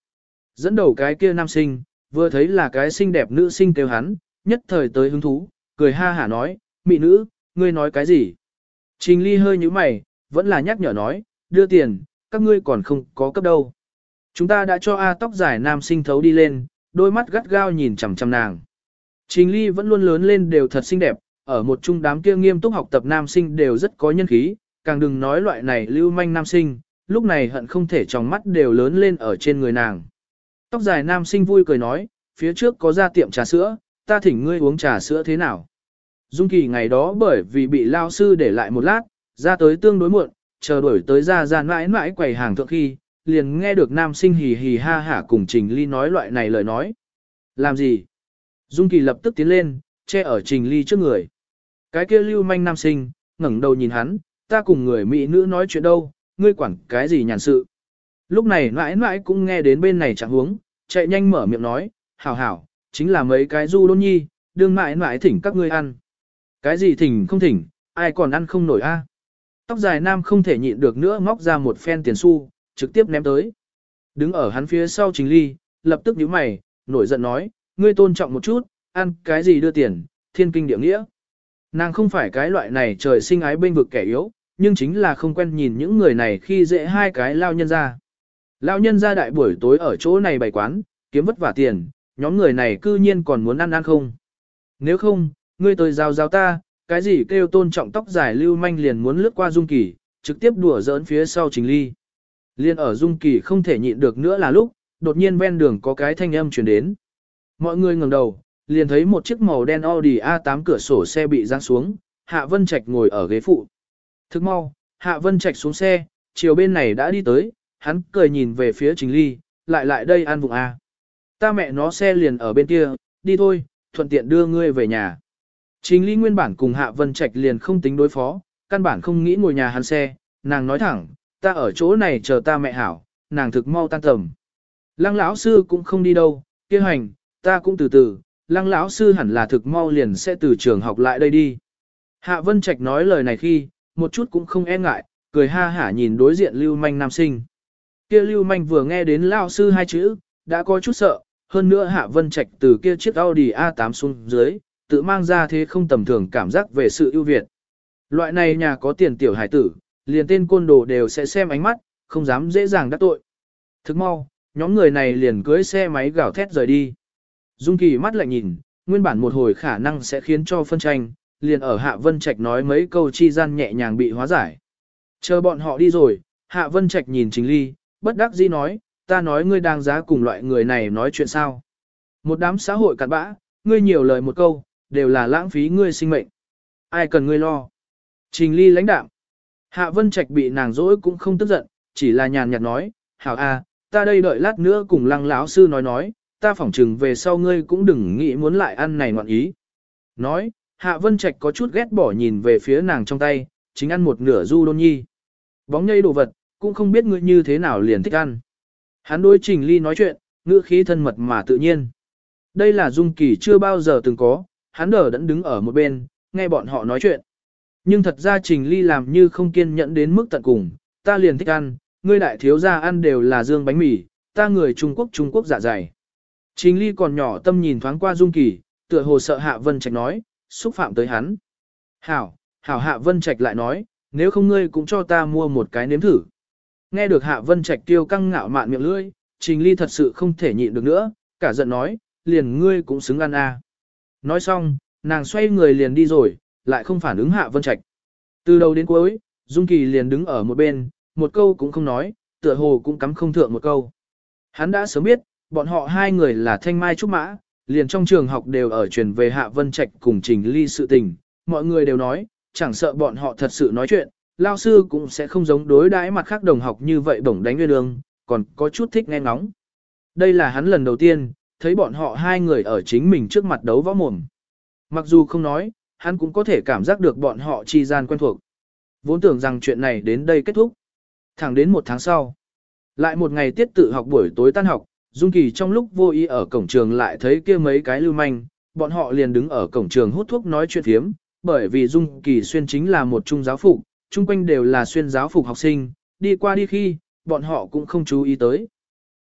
Dẫn đầu cái kia nam sinh, vừa thấy là cái xinh đẹp nữ sinh kêu hắn, nhất thời tới hứng thú, cười ha hả nói, mị nữ, ngươi nói cái gì? Trình Ly hơi như mày, vẫn là nhắc nhở nói, đưa tiền, các ngươi còn không có cấp đâu. Chúng ta đã cho A tóc dài nam sinh thấu đi lên, đôi mắt gắt gao nhìn chằm chằm nàng. Trình Ly vẫn luôn lớn lên đều thật xinh đẹp, ở một trung đám kia nghiêm túc học tập nam sinh đều rất có nhân khí, càng đừng nói loại này lưu manh nam sinh, lúc này hận không thể trong mắt đều lớn lên ở trên người nàng. Tóc dài nam sinh vui cười nói, phía trước có ra tiệm trà sữa, ta thỉnh ngươi uống trà sữa thế nào. Dung Kỳ ngày đó bởi vì bị lao sư để lại một lát, ra tới tương đối muộn, chờ đuổi tới ra ra mãi mãi quầy hàng thượng khi, liền nghe được nam sinh hì hì ha hả cùng Trình Ly nói loại này lời nói. Làm gì? Dung Kỳ lập tức tiến lên, che ở Trình Ly trước người. Cái kia lưu manh nam sinh, ngẩng đầu nhìn hắn, ta cùng người mỹ nữ nói chuyện đâu, ngươi quản cái gì nhàn sự. Lúc này mãi mãi cũng nghe đến bên này chẳng huống, chạy nhanh mở miệng nói, hảo hảo, chính là mấy cái du đôn nhi, đương mãi mãi thỉnh các ngươi ăn. Cái gì thỉnh không thỉnh, ai còn ăn không nổi a? Tóc dài nam không thể nhịn được nữa ngóc ra một phen tiền xu, trực tiếp ném tới. Đứng ở hắn phía sau trình ly, lập tức nhíu mày, nổi giận nói, ngươi tôn trọng một chút, ăn cái gì đưa tiền, thiên kinh địa nghĩa. Nàng không phải cái loại này trời sinh ái bên vực kẻ yếu, nhưng chính là không quen nhìn những người này khi dễ hai cái lao nhân ra. Lao nhân ra đại buổi tối ở chỗ này bày quán, kiếm vất vả tiền, nhóm người này cư nhiên còn muốn ăn ăn không. Nếu không, ngươi tới giao giao ta, cái gì kêu tôn trọng tóc dài lưu manh liền muốn lướt qua Dung Kỳ, trực tiếp đùa giỡn phía sau Trình Ly. Liên ở Dung Kỳ không thể nhịn được nữa là lúc, đột nhiên ven đường có cái thanh âm truyền đến. Mọi người ngẩng đầu, liền thấy một chiếc màu đen Audi A8 cửa sổ xe bị giáng xuống, Hạ Vân Trạch ngồi ở ghế phụ. Thức mau, Hạ Vân Trạch xuống xe, chiều bên này đã đi tới, hắn cười nhìn về phía Trình Ly, lại lại đây ăn vùng A. Ta mẹ nó xe liền ở bên kia, đi thôi, thuận tiện đưa ngươi về nhà. Trình Ly nguyên bản cùng Hạ Vân Trạch liền không tính đối phó, căn bản không nghĩ ngồi nhà hắn xe, nàng nói thẳng, ta ở chỗ này chờ ta mẹ hảo, nàng thực mau tan tầm. Lăng lão sư cũng không đi đâu, kia hành, ta cũng từ từ, lăng lão sư hẳn là thực mau liền sẽ từ trường học lại đây đi. Hạ Vân Trạch nói lời này khi, một chút cũng không e ngại, cười ha hả nhìn đối diện lưu manh nam sinh. Kia lưu manh vừa nghe đến lão sư hai chữ, đã có chút sợ, hơn nữa Hạ Vân Trạch từ kia chiếc Audi A8 xuống dưới, tự mang ra thế không tầm thường cảm giác về sự ưu việt. Loại này nhà có tiền tiểu hải tử, liền tên côn đồ đều sẽ xem ánh mắt, không dám dễ dàng đắc tội. Thức mau, nhóm người này liền cưới xe máy gào thét rời đi. Dung Kỳ mắt lại nhìn, nguyên bản một hồi khả năng sẽ khiến cho phân tranh, liền ở Hạ Vân Trạch nói mấy câu chi gian nhẹ nhàng bị hóa giải. Chờ bọn họ đi rồi, Hạ Vân Trạch nhìn Trình Ly, bất đắc dĩ nói, ta nói ngươi đang giá cùng loại người này nói chuyện sao. Một đám xã hội cặn bã, ngươi nhiều lời một câu, đều là lãng phí ngươi sinh mệnh. Ai cần ngươi lo. Trình Ly lãnh đạm. Hạ Vân Trạch bị nàng dỗi cũng không tức giận, chỉ là nhàn nhạt nói, hảo a, ta đây đợi lát nữa cùng lăng lão sư nói nói, ta phỏng chừng về sau ngươi cũng đừng nghĩ muốn lại ăn này ngoạn ý. Nói, Hạ Vân Trạch có chút ghét bỏ nhìn về phía nàng trong tay, chính ăn một nửa du đôn nhi. Bóng nhây đồ vật, cũng không biết ngươi như thế nào liền thích ăn. Hắn đối Trình Ly nói chuyện, ngữ khí thân mật mà tự nhiên. Đây là Dung Kỳ chưa bao giờ từng có, hắn đờ đẫn đứng ở một bên, nghe bọn họ nói chuyện. Nhưng thật ra Trình Ly làm như không kiên nhẫn đến mức tận cùng, ta liền thích ăn, ngươi đại thiếu gia ăn đều là dương bánh mì, ta người Trung Quốc Trung Quốc dạ dày. Trình Ly còn nhỏ tâm nhìn thoáng qua Dung Kỳ, tựa hồ sợ Hạ Vân Trạch nói, xúc phạm tới hắn. Hảo, Hảo Hạ Vân Trạch lại nói, nếu không ngươi cũng cho ta mua một cái nếm thử. Nghe được Hạ Vân Trạch tiêu căng ngạo mạn miệng lưỡi, Trình Ly thật sự không thể nhịn được nữa, cả giận nói, liền ngươi cũng xứng ăn à. Nói xong, nàng xoay người liền đi rồi, lại không phản ứng Hạ Vân Trạch. Từ đầu đến cuối, Dung Kỳ liền đứng ở một bên, một câu cũng không nói, tựa hồ cũng cắm không thượng một câu. Hắn đã sớm biết, bọn họ hai người là thanh mai trúc mã, liền trong trường học đều ở truyền về Hạ Vân Trạch cùng Trình Ly sự tình, mọi người đều nói, chẳng sợ bọn họ thật sự nói chuyện, lao sư cũng sẽ không giống đối đãi mặt khác đồng học như vậy bổng đánh nguyên đường, còn có chút thích nghe ngóng. Đây là hắn lần đầu tiên, thấy bọn họ hai người ở chính mình trước mặt đấu võ mồm. Mặc dù không nói, hắn cũng có thể cảm giác được bọn họ chi gian quen thuộc. Vốn tưởng rằng chuyện này đến đây kết thúc. Thẳng đến một tháng sau. Lại một ngày tiết tự học buổi tối tan học, Dung Kỳ trong lúc vô ý ở cổng trường lại thấy kia mấy cái lưu manh, bọn họ liền đứng ở cổng trường hút thuốc nói chuyện thiếm, bởi vì Dung Kỳ xuyên chính là một trung giáo phục, chung quanh đều là xuyên giáo phục học sinh, đi qua đi khi, bọn họ cũng không chú ý tới.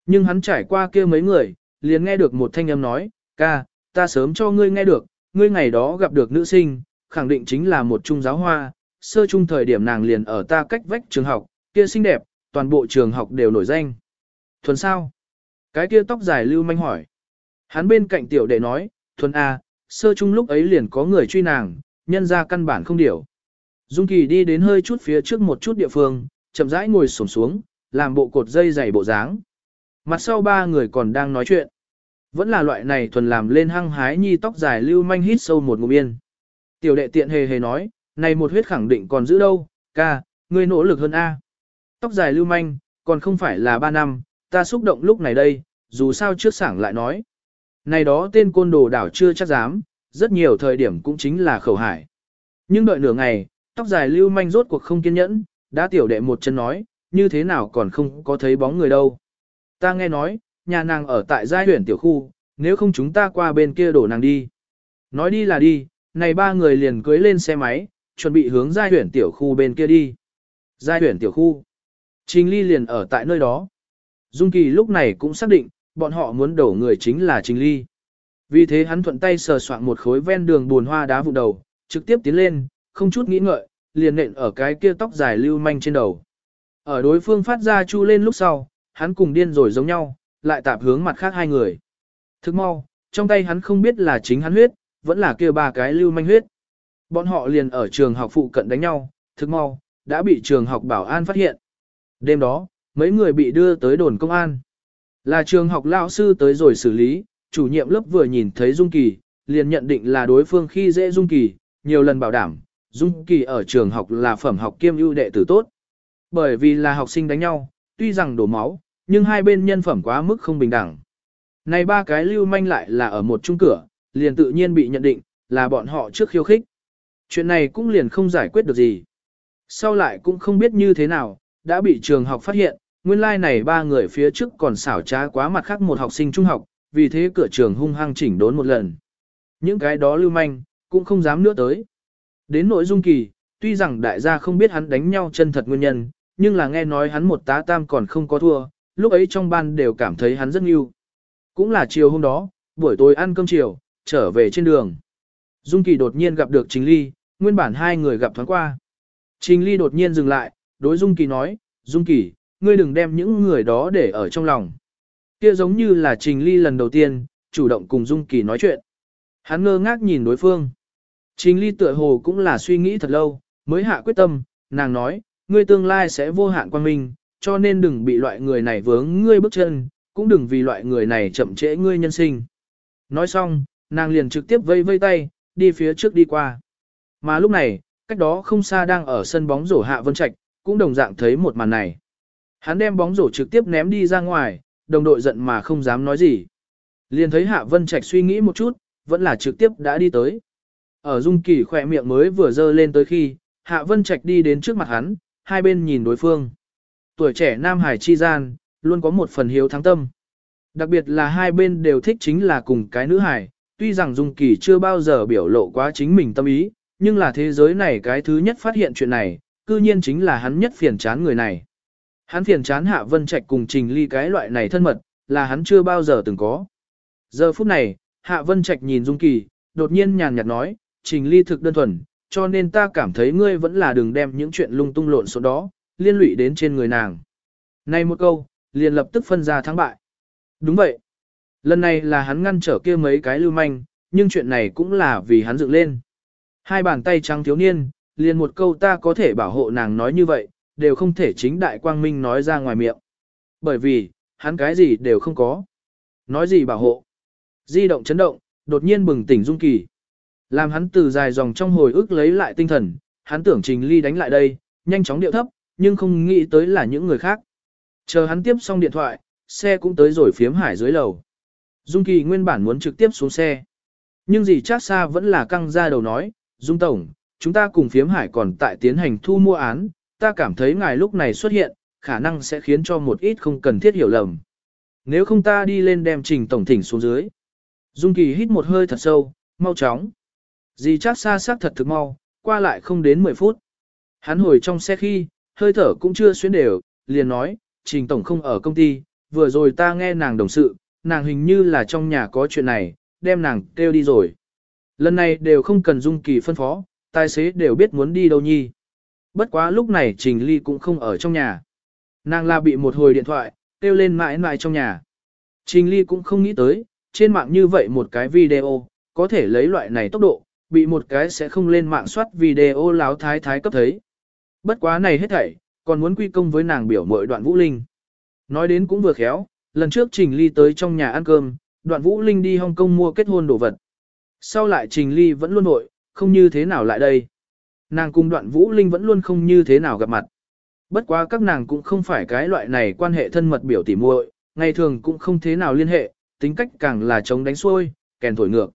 Nhưng hắn trải qua kia mấy người, liền nghe được một thanh âm nói, ca, ta sớm cho ngươi nghe được, ngươi ngày đó gặp được nữ sinh, khẳng định chính là một trung giáo hoa, sơ trung thời điểm nàng liền ở ta cách vách trường học, kia xinh đẹp, toàn bộ trường học đều nổi danh. Thuần sao? Cái kia tóc dài lưu manh hỏi. Hắn bên cạnh tiểu đệ nói, Thuần A, sơ trung lúc ấy liền có người truy nàng, nhân ra căn bản không điểu. Dung Kỳ đi đến hơi chút phía trước một chút địa phương, chậm rãi ngồi xổm xuống, làm bộ cột dây dày bộ dáng. Mặt sau ba người còn đang nói chuyện. Vẫn là loại này thuần làm lên hăng hái nhi tóc dài lưu manh hít sâu một ngụm yên. Tiểu đệ tiện hề hề nói, này một huyết khẳng định còn giữ đâu, ca, ngươi nỗ lực hơn A. Tóc dài lưu manh, còn không phải là ba năm, ta xúc động lúc này đây, dù sao trước sảng lại nói. Này đó tên côn đồ đảo chưa chắc dám, rất nhiều thời điểm cũng chính là khẩu hải. Nhưng đợi nửa ngày, tóc dài lưu manh rốt cuộc không kiên nhẫn, đã tiểu đệ một chân nói, như thế nào còn không có thấy bóng người đâu. Ta nghe nói, nhà nàng ở tại giai huyện tiểu khu, nếu không chúng ta qua bên kia đổ nàng đi. Nói đi là đi, này ba người liền cưới lên xe máy, chuẩn bị hướng giai huyện tiểu khu bên kia đi. Giai huyện tiểu khu. Trình Ly liền ở tại nơi đó. Dung Kỳ lúc này cũng xác định, bọn họ muốn đổ người chính là Trình Ly. Vì thế hắn thuận tay sờ soạn một khối ven đường buồn hoa đá vụ đầu, trực tiếp tiến lên, không chút nghĩ ngợi, liền nện ở cái kia tóc dài lưu manh trên đầu. Ở đối phương phát ra chu lên lúc sau, hắn cùng điên rồi giống nhau, lại tạp hướng mặt khác hai người. Thức mau, trong tay hắn không biết là chính hắn huyết, vẫn là kia ba cái lưu manh huyết. Bọn họ liền ở trường học phụ cận đánh nhau, thức mau, đã bị trường học bảo an phát hiện. Đêm đó, mấy người bị đưa tới đồn công an. Là trường học lao sư tới rồi xử lý, chủ nhiệm lớp vừa nhìn thấy Dung Kỳ, liền nhận định là đối phương khi dễ Dung Kỳ, nhiều lần bảo đảm, Dung Kỳ ở trường học là phẩm học kiêm ưu đệ tử tốt. Bởi vì là học sinh đánh nhau, tuy rằng đổ máu, nhưng hai bên nhân phẩm quá mức không bình đẳng. Này ba cái lưu manh lại là ở một chung cửa, liền tự nhiên bị nhận định, là bọn họ trước khiêu khích. Chuyện này cũng liền không giải quyết được gì. Sau lại cũng không biết như thế nào, đã bị trường học phát hiện, nguyên lai like này ba người phía trước còn xảo trá quá mặt khác một học sinh trung học, vì thế cửa trường hung hăng chỉnh đốn một lần. Những cái đó lưu manh, cũng không dám nữa tới. Đến nội dung kỳ, tuy rằng đại gia không biết hắn đánh nhau chân thật nguyên nhân, nhưng là nghe nói hắn một tá tam còn không có thua, lúc ấy trong ban đều cảm thấy hắn rất yêu. Cũng là chiều hôm đó, buổi tối ăn cơm chiều, trở về trên đường. Dung Kỳ đột nhiên gặp được Trình Ly, nguyên bản hai người gặp thoáng qua. Trình Ly đột nhiên dừng lại, đối Dung Kỳ nói, Dung Kỳ, ngươi đừng đem những người đó để ở trong lòng. Kia giống như là Trình Ly lần đầu tiên, chủ động cùng Dung Kỳ nói chuyện. Hắn ngơ ngác nhìn đối phương. Trình Ly tựa hồ cũng là suy nghĩ thật lâu, mới hạ quyết tâm, nàng nói, ngươi tương lai sẽ vô hạn quan minh, cho nên đừng bị loại người này vướng ngươi bước chân, cũng đừng vì loại người này chậm trễ ngươi nhân sinh. Nói xong, nàng liền trực tiếp vây vây tay, đi phía trước đi qua. Mà lúc này, cách đó không xa đang ở sân bóng rổ Hạ Vân Trạch, cũng đồng dạng thấy một màn này. Hắn đem bóng rổ trực tiếp ném đi ra ngoài, đồng đội giận mà không dám nói gì. Liền thấy Hạ Vân Trạch suy nghĩ một chút, vẫn là trực tiếp đã đi tới. Ở Dung Kỳ khỏe miệng mới vừa dơ lên tới khi, Hạ Vân Trạch đi đến trước mặt hắn, hai bên nhìn đối phương. Tuổi trẻ Nam Hải chi gian, luôn có một phần hiếu thắng tâm. Đặc biệt là hai bên đều thích chính là cùng cái nữ hải, tuy rằng Dung Kỳ chưa bao giờ biểu lộ quá chính mình tâm ý, nhưng là thế giới này cái thứ nhất phát hiện chuyện này, cư nhiên chính là hắn nhất phiền chán người này. Hắn phiền chán Hạ Vân Trạch cùng Trình Ly cái loại này thân mật, là hắn chưa bao giờ từng có. Giờ phút này, Hạ Vân Trạch nhìn Dung Kỳ, đột nhiên nhàn nhạt nói, Trình Ly thực đơn thuần, cho nên ta cảm thấy ngươi vẫn là đừng đem những chuyện lung tung lộn số đó, liên lụy đến trên người nàng. Này một câu, liền lập tức phân ra thắng bại. Đúng vậy. Lần này là hắn ngăn trở kia mấy cái lưu manh, nhưng chuyện này cũng là vì hắn dựng lên. Hai bàn tay trắng thiếu niên, liền một câu ta có thể bảo hộ nàng nói như vậy, đều không thể chính đại quang minh nói ra ngoài miệng. Bởi vì, hắn cái gì đều không có. Nói gì bảo hộ. Di động chấn động, đột nhiên bừng tỉnh Dung Kỳ. Làm hắn từ dài dòng trong hồi ức lấy lại tinh thần, hắn tưởng Trình Ly đánh lại đây, nhanh chóng điệu thấp, nhưng không nghĩ tới là những người khác. Chờ hắn tiếp xong điện thoại, xe cũng tới rồi phiếm hải dưới lầu. Dung Kỳ nguyên bản muốn trực tiếp xuống xe. Nhưng gì chắc xa vẫn là căng ra đầu nói, Dung Tổng, chúng ta cùng phiếm hải còn tại tiến hành thu mua án, ta cảm thấy ngài lúc này xuất hiện, khả năng sẽ khiến cho một ít không cần thiết hiểu lầm. Nếu không ta đi lên đem trình tổng thỉnh xuống dưới. Dung Kỳ hít một hơi thật sâu, mau chóng. Dì chắc xa xác thật thực mau, qua lại không đến 10 phút. Hắn hồi trong xe khi, hơi thở cũng chưa xuyến đều, liền nói, trình tổng không ở công ty, vừa rồi ta nghe nàng đồng sự, nàng hình như là trong nhà có chuyện này, đem nàng kêu đi rồi. Lần này đều không cần dung kỳ phân phó, tài xế đều biết muốn đi đâu nhi. Bất quá lúc này Trình Ly cũng không ở trong nhà. Nàng là bị một hồi điện thoại, kêu lên mãi mãi trong nhà. Trình Ly cũng không nghĩ tới, trên mạng như vậy một cái video, có thể lấy loại này tốc độ, bị một cái sẽ không lên mạng soát video láo thái thái cấp thấy. Bất quá này hết thảy, còn muốn quy công với nàng biểu mội đoạn Vũ Linh. Nói đến cũng vừa khéo, lần trước Trình Ly tới trong nhà ăn cơm, đoạn Vũ Linh đi Hong Kong mua kết hôn đồ vật. Sau lại Trình Ly vẫn luôn nội, không như thế nào lại đây. Nàng cùng đoạn Vũ Linh vẫn luôn không như thế nào gặp mặt. Bất quá các nàng cũng không phải cái loại này quan hệ thân mật biểu tỉ muội, ngày thường cũng không thế nào liên hệ, tính cách càng là chống đánh xuôi, kèn thổi ngược.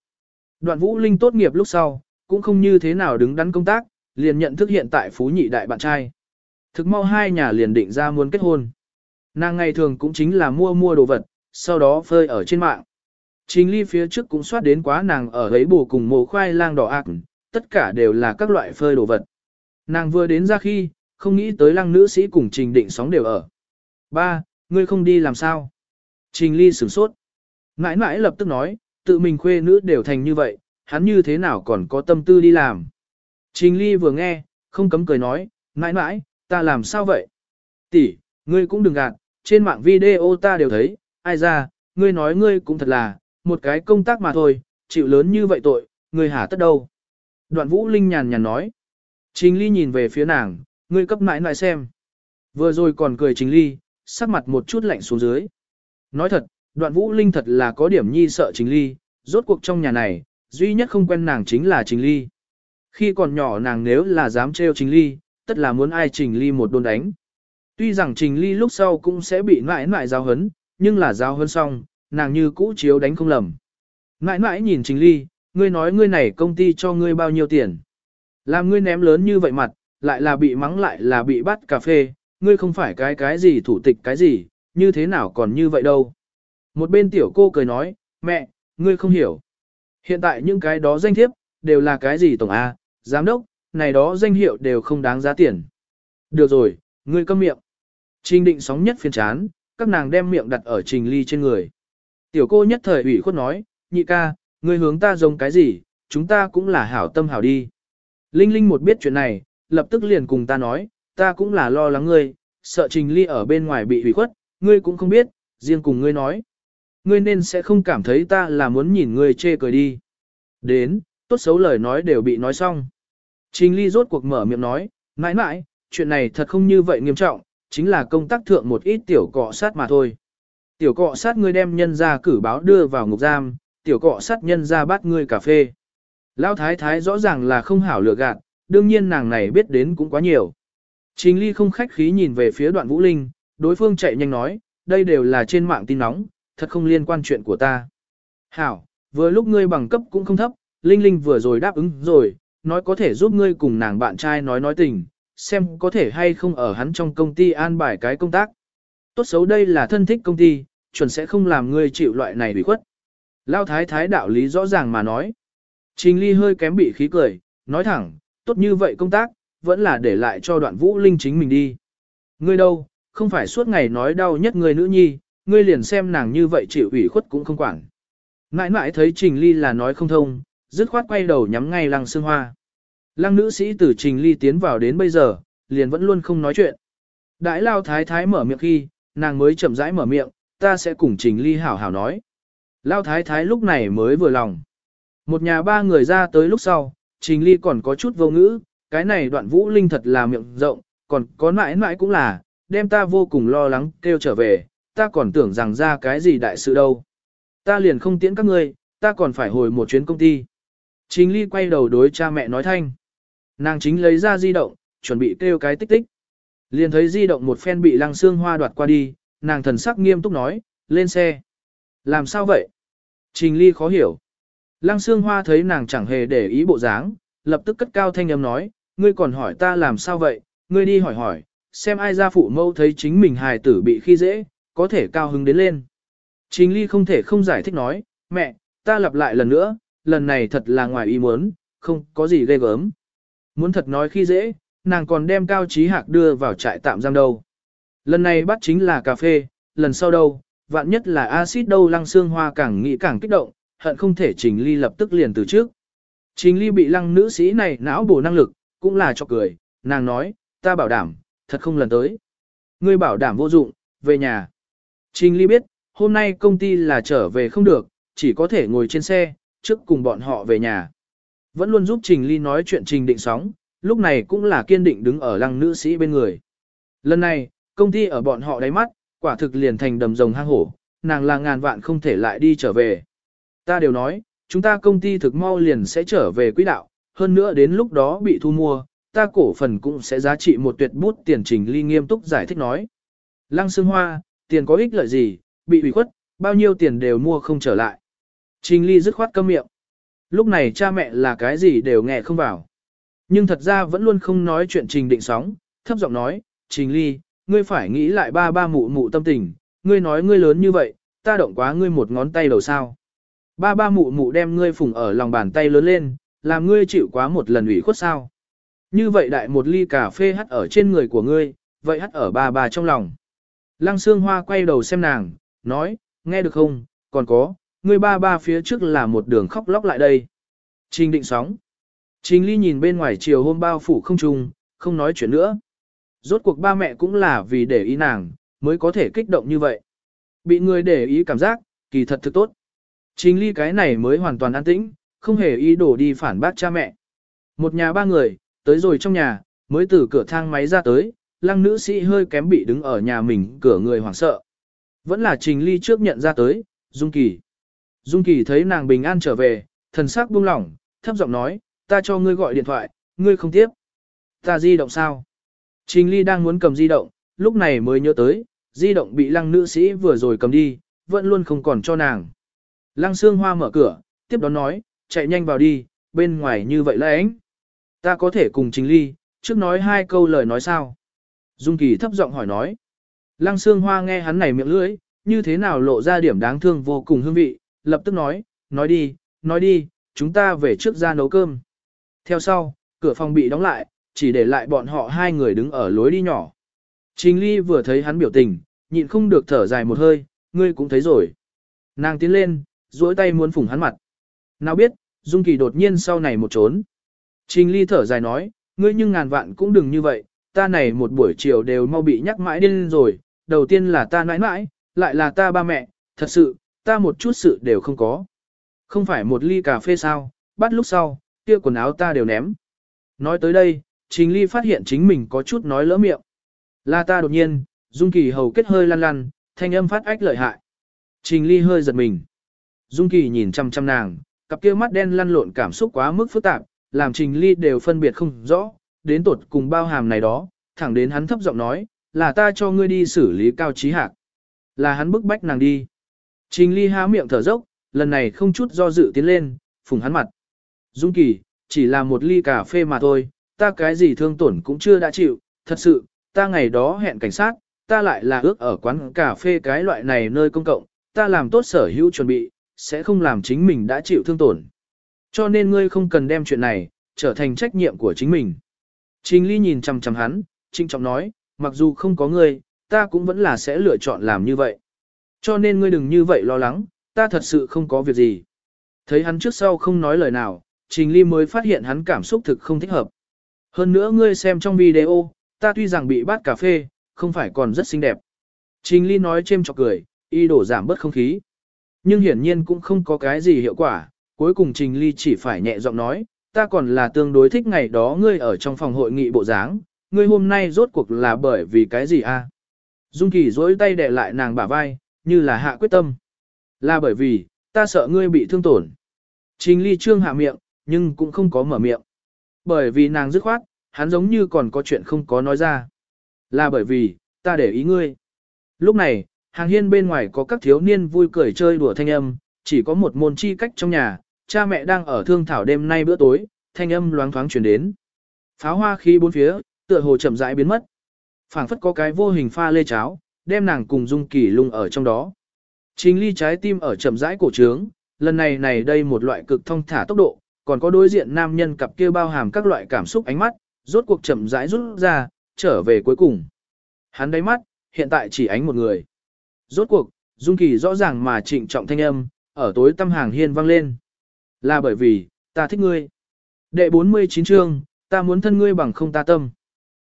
Đoạn Vũ Linh tốt nghiệp lúc sau, cũng không như thế nào đứng đắn công tác, liền nhận thức hiện tại phú nhị đại bạn trai. Thực mau hai nhà liền định ra muốn kết hôn. Nàng ngày thường cũng chính là mua mua đồ vật, sau đó phơi ở trên mạng. Trình ly phía trước cũng soát đến quá nàng ở ấy bù cùng mồ khoai lang đỏ ạc, tất cả đều là các loại phơi đồ vật. Nàng vừa đến ra khi, không nghĩ tới lăng nữ sĩ cùng trình định sóng đều ở. Ba, ngươi không đi làm sao? Trình ly sửng sốt. Mãi mãi lập tức nói, tự mình khuê nữ đều thành như vậy, hắn như thế nào còn có tâm tư đi làm. Trình Ly vừa nghe, không cấm cười nói, mãi mãi, ta làm sao vậy? Tỷ, ngươi cũng đừng gạt, trên mạng video ta đều thấy, ai ra, ngươi nói ngươi cũng thật là, một cái công tác mà thôi, chịu lớn như vậy tội, ngươi hả tất đâu. Đoạn vũ linh nhàn nhàn nói. Trình ly nhìn về phía nàng, ngươi cấp mãi mãi xem. Vừa rồi còn cười trình ly, sắc mặt một chút lạnh xuống dưới. Nói thật, đoạn vũ linh thật là có điểm nhi sợ trình ly, rốt cuộc trong nhà này, duy nhất không quen nàng chính là trình ly. Khi còn nhỏ nàng nếu là dám trêu trình ly, tất là muốn ai trình ly một đôn đánh. Tuy rằng trình ly lúc sau cũng sẽ bị mãi mãi giáo hấn, nhưng là giáo hấn xong, nàng như cũ chiếu đánh không lầm. Mãi mãi nhìn trình ly, ngươi nói ngươi này công ty cho ngươi bao nhiêu tiền. Làm ngươi ném lớn như vậy mặt, lại là bị mắng lại là bị bắt cà phê, ngươi không phải cái cái gì thủ tịch cái gì, như thế nào còn như vậy đâu. Một bên tiểu cô cười nói, mẹ, ngươi không hiểu. Hiện tại những cái đó danh thiếp, đều là cái gì tổng A, giám đốc, này đó danh hiệu đều không đáng giá tiền. Được rồi, ngươi câm miệng. Trình định sóng nhất phiền chán, các nàng đem miệng đặt ở trình ly trên người. Tiểu cô nhất thời ủy khuất nói, nhị ca, ngươi hướng ta giống cái gì, chúng ta cũng là hảo tâm hảo đi. Linh Linh một biết chuyện này, lập tức liền cùng ta nói, ta cũng là lo lắng ngươi, sợ trình ly ở bên ngoài bị ủy khuất, ngươi cũng không biết, riêng cùng ngươi nói. Ngươi nên sẽ không cảm thấy ta là muốn nhìn ngươi chê cười đi. Đến, tốt xấu lời nói đều bị nói xong. Trình ly rốt cuộc mở miệng nói, mãi mãi, chuyện này thật không như vậy nghiêm trọng, chính là công tác thượng một ít tiểu cọ sát mà thôi. Tiểu cọ sát ngươi đem nhân ra cử báo đưa vào ngục giam, tiểu cọ sát nhân ra bắt ngươi cà phê. Lão thái thái rõ ràng là không hảo lựa gạt, đương nhiên nàng này biết đến cũng quá nhiều. Trình ly không khách khí nhìn về phía đoạn vũ linh, đối phương chạy nhanh nói, đây đều là trên mạng tin nóng, thật không liên quan chuyện của ta. Hảo, vừa lúc ngươi bằng cấp cũng không thấp, Linh Linh vừa rồi đáp ứng rồi, nói có thể giúp ngươi cùng nàng bạn trai nói nói tình, xem có thể hay không ở hắn trong công ty an bài cái công tác. Tốt xấu đây là thân thích công ty, chuẩn sẽ không làm ngươi chịu loại này bị khuất. Lao thái thái đạo lý rõ ràng mà nói. Trình ly hơi kém bị khí cười, nói thẳng, tốt như vậy công tác, vẫn là để lại cho đoạn vũ linh chính mình đi. Ngươi đâu, không phải suốt ngày nói đau nhất người nữ nhi, ngươi liền xem nàng như vậy chịu ủy khuất cũng không quản. Mãi mãi thấy trình ly là nói không thông, dứt khoát quay đầu nhắm ngay lăng xương hoa. Lăng nữ sĩ từ trình ly tiến vào đến bây giờ, liền vẫn luôn không nói chuyện. Đại lao thái thái mở miệng khi, nàng mới chậm rãi mở miệng, ta sẽ cùng trình ly hảo hảo nói. Lao thái thái lúc này mới vừa lòng. Một nhà ba người ra tới lúc sau, trình ly còn có chút vô ngữ, cái này đoạn vũ linh thật là miệng rộng, còn có mãi mãi cũng là, đem ta vô cùng lo lắng kêu trở về, ta còn tưởng rằng ra cái gì đại sự đâu. Ta liền không tiễn các ngươi, ta còn phải hồi một chuyến công ty. Trình ly quay đầu đối cha mẹ nói thanh. Nàng chính lấy ra di động, chuẩn bị kêu cái tích tích. Liền thấy di động một phen bị lăng xương hoa đoạt qua đi, nàng thần sắc nghiêm túc nói, lên xe. Làm sao vậy? Trình ly khó hiểu. Lăng xương hoa thấy nàng chẳng hề để ý bộ dáng, lập tức cất cao thanh âm nói, ngươi còn hỏi ta làm sao vậy, ngươi đi hỏi hỏi, xem ai ra phụ mâu thấy chính mình hài tử bị khi dễ, có thể cao hứng đến lên. Trình ly không thể không giải thích nói, mẹ, ta lặp lại lần nữa, lần này thật là ngoài ý muốn, không có gì ghê gớm. Muốn thật nói khi dễ, nàng còn đem cao trí hạc đưa vào trại tạm giam đâu. Lần này bắt chính là cà phê, lần sau đâu, vạn nhất là axit đâu lăng xương hoa càng nghĩ càng kích động, hận không thể trình ly lập tức liền từ trước. Trình ly bị lăng nữ sĩ này não bổ năng lực, cũng là cho cười, nàng nói, ta bảo đảm, thật không lần tới. Ngươi bảo đảm vô dụng, về nhà. Trình ly biết, hôm nay công ty là trở về không được, chỉ có thể ngồi trên xe, trước cùng bọn họ về nhà. Vẫn luôn giúp Trình Ly nói chuyện Trình định sóng, lúc này cũng là kiên định đứng ở lăng nữ sĩ bên người. Lần này, công ty ở bọn họ đáy mắt, quả thực liền thành đầm rồng hang hổ, nàng là ngàn vạn không thể lại đi trở về. Ta đều nói, chúng ta công ty thực mau liền sẽ trở về quỹ đạo, hơn nữa đến lúc đó bị thu mua, ta cổ phần cũng sẽ giá trị một tuyệt bút tiền trình ly nghiêm túc giải thích nói. Lăng xương hoa, tiền có ích lợi gì, bị ủy khuất, bao nhiêu tiền đều mua không trở lại. Trình ly dứt khoát câm miệng. Lúc này cha mẹ là cái gì đều nghe không vào. Nhưng thật ra vẫn luôn không nói chuyện trình định sóng, thấp giọng nói, trình ly, ngươi phải nghĩ lại ba ba mụ mụ tâm tình, ngươi nói ngươi lớn như vậy, ta động quá ngươi một ngón tay đầu sao. Ba ba mụ mụ đem ngươi phủng ở lòng bàn tay lớn lên, làm ngươi chịu quá một lần ủy khuất sao. Như vậy đại một ly cà phê hắt ở trên người của ngươi, vậy hắt ở ba ba trong lòng. Lăng xương hoa quay đầu xem nàng, nói, nghe được không, còn có, ngươi ba ba phía trước là một đường khóc lóc lại đây. Trình định sóng. Trình ly nhìn bên ngoài chiều hôm bao phủ không trùng, không nói chuyện nữa. Rốt cuộc ba mẹ cũng là vì để ý nàng, mới có thể kích động như vậy. Bị người để ý cảm giác, kỳ thật thực tốt. Trình ly cái này mới hoàn toàn an tĩnh, không hề ý đồ đi phản bác cha mẹ. Một nhà ba người, tới rồi trong nhà, mới từ cửa thang máy ra tới, lăng nữ sĩ hơi kém bị đứng ở nhà mình cửa người hoảng sợ. Vẫn là trình ly trước nhận ra tới, Dung Kỳ. Dung Kỳ thấy nàng bình an trở về, thần sắc buông lỏng, thấp giọng nói, ta cho ngươi gọi điện thoại, ngươi không tiếp. Ta di động sao? Trình ly đang muốn cầm di động, lúc này mới nhớ tới, di động bị lăng nữ sĩ vừa rồi cầm đi, vẫn luôn không còn cho nàng. Lăng Sương hoa mở cửa, tiếp đón nói, chạy nhanh vào đi, bên ngoài như vậy là ánh. Ta có thể cùng Trình Ly, trước nói hai câu lời nói sao? Dung Kỳ thấp giọng hỏi nói. Lăng Sương Hoa nghe hắn này miệng lưỡi, như thế nào lộ ra điểm đáng thương vô cùng hương vị, lập tức nói, nói đi, nói đi, chúng ta về trước ra nấu cơm. Theo sau, cửa phòng bị đóng lại, chỉ để lại bọn họ hai người đứng ở lối đi nhỏ. Trình Ly vừa thấy hắn biểu tình, nhịn không được thở dài một hơi, ngươi cũng thấy rồi. Nàng tiến lên, duỗi tay muốn phủng hắn mặt. Nào biết, Dung Kỳ đột nhiên sau này một trốn. Trình Ly thở dài nói, ngươi nhưng ngàn vạn cũng đừng như vậy, ta này một buổi chiều đều mau bị nhắc mãi điên rồi, đầu tiên là ta nãi nãi, lại là ta ba mẹ, thật sự, ta một chút sự đều không có. Không phải một ly cà phê sao, bắt lúc sau, kia quần áo ta đều ném. Nói tới đây, Trình Ly phát hiện chính mình có chút nói lỡ miệng. Là ta đột nhiên, Dung Kỳ hầu kết hơi lăn lăn, thanh âm phát ách lợi hại. Trình Ly hơi giật mình. Dung Kỳ nhìn chăm chăm nàng, cặp kia mắt đen lăn lộn cảm xúc quá mức phức tạp, làm Trình Ly đều phân biệt không rõ, đến tột cùng bao hàm này đó, thẳng đến hắn thấp giọng nói, là ta cho ngươi đi xử lý cao trí hạc. Là hắn bức bách nàng đi. Trình Ly há miệng thở dốc, lần này không chút do dự tiến lên, phùng hắn mặt. Dung Kỳ, chỉ là một ly cà phê mà thôi, ta cái gì thương tổn cũng chưa đã chịu, thật sự, ta ngày đó hẹn cảnh sát, ta lại là ước ở quán cà phê cái loại này nơi công cộng, ta làm tốt sở hữu chuẩn bị, sẽ không làm chính mình đã chịu thương tổn. Cho nên ngươi không cần đem chuyện này, trở thành trách nhiệm của chính mình. Trình Ly nhìn chằm chằm hắn, trinh trọng nói, mặc dù không có ngươi, ta cũng vẫn là sẽ lựa chọn làm như vậy. Cho nên ngươi đừng như vậy lo lắng, ta thật sự không có việc gì. Thấy hắn trước sau không nói lời nào, Trình Ly mới phát hiện hắn cảm xúc thực không thích hợp. Hơn nữa ngươi xem trong video, ta tuy rằng bị bắt cà phê, không phải còn rất xinh đẹp. Trình Ly nói chêm chọc cười, y đổ giảm bớt không khí. Nhưng hiển nhiên cũng không có cái gì hiệu quả, cuối cùng Trình Ly chỉ phải nhẹ giọng nói, ta còn là tương đối thích ngày đó ngươi ở trong phòng hội nghị bộ dáng, ngươi hôm nay rốt cuộc là bởi vì cái gì a? Dung Kỳ duỗi tay đè lại nàng bả vai, như là hạ quyết tâm. Là bởi vì, ta sợ ngươi bị thương tổn. Trình Ly trương hạ miệng, nhưng cũng không có mở miệng. Bởi vì nàng dứt khoát, hắn giống như còn có chuyện không có nói ra. Là bởi vì, ta để ý ngươi. Lúc này, hàng hiên bên ngoài có các thiếu niên vui cười chơi đùa thanh âm, chỉ có một môn chi cách trong nhà, cha mẹ đang ở thương thảo đêm nay bữa tối, thanh âm loáng thoáng truyền đến. Pháo hoa khi bốn phía, tựa hồ chậm rãi biến mất. phảng phất có cái vô hình pha lê cháo, đem nàng cùng dung kỳ lung ở trong đó. Trình ly trái tim ở chậm rãi cổ trướng, lần này này đây một loại cực thông thả tốc độ, còn có đối diện nam nhân cặp kia bao hàm các loại cảm xúc ánh mắt, rốt cuộc chậm rãi rút ra, trở về cuối cùng. Hắn đáy mắt, hiện tại chỉ ánh một người. Rốt cuộc, Dung Kỳ rõ ràng mà trịnh trọng thanh âm, ở tối tâm hàng hiên vang lên. Là bởi vì, ta thích ngươi. Đệ 49 chương, ta muốn thân ngươi bằng không ta tâm.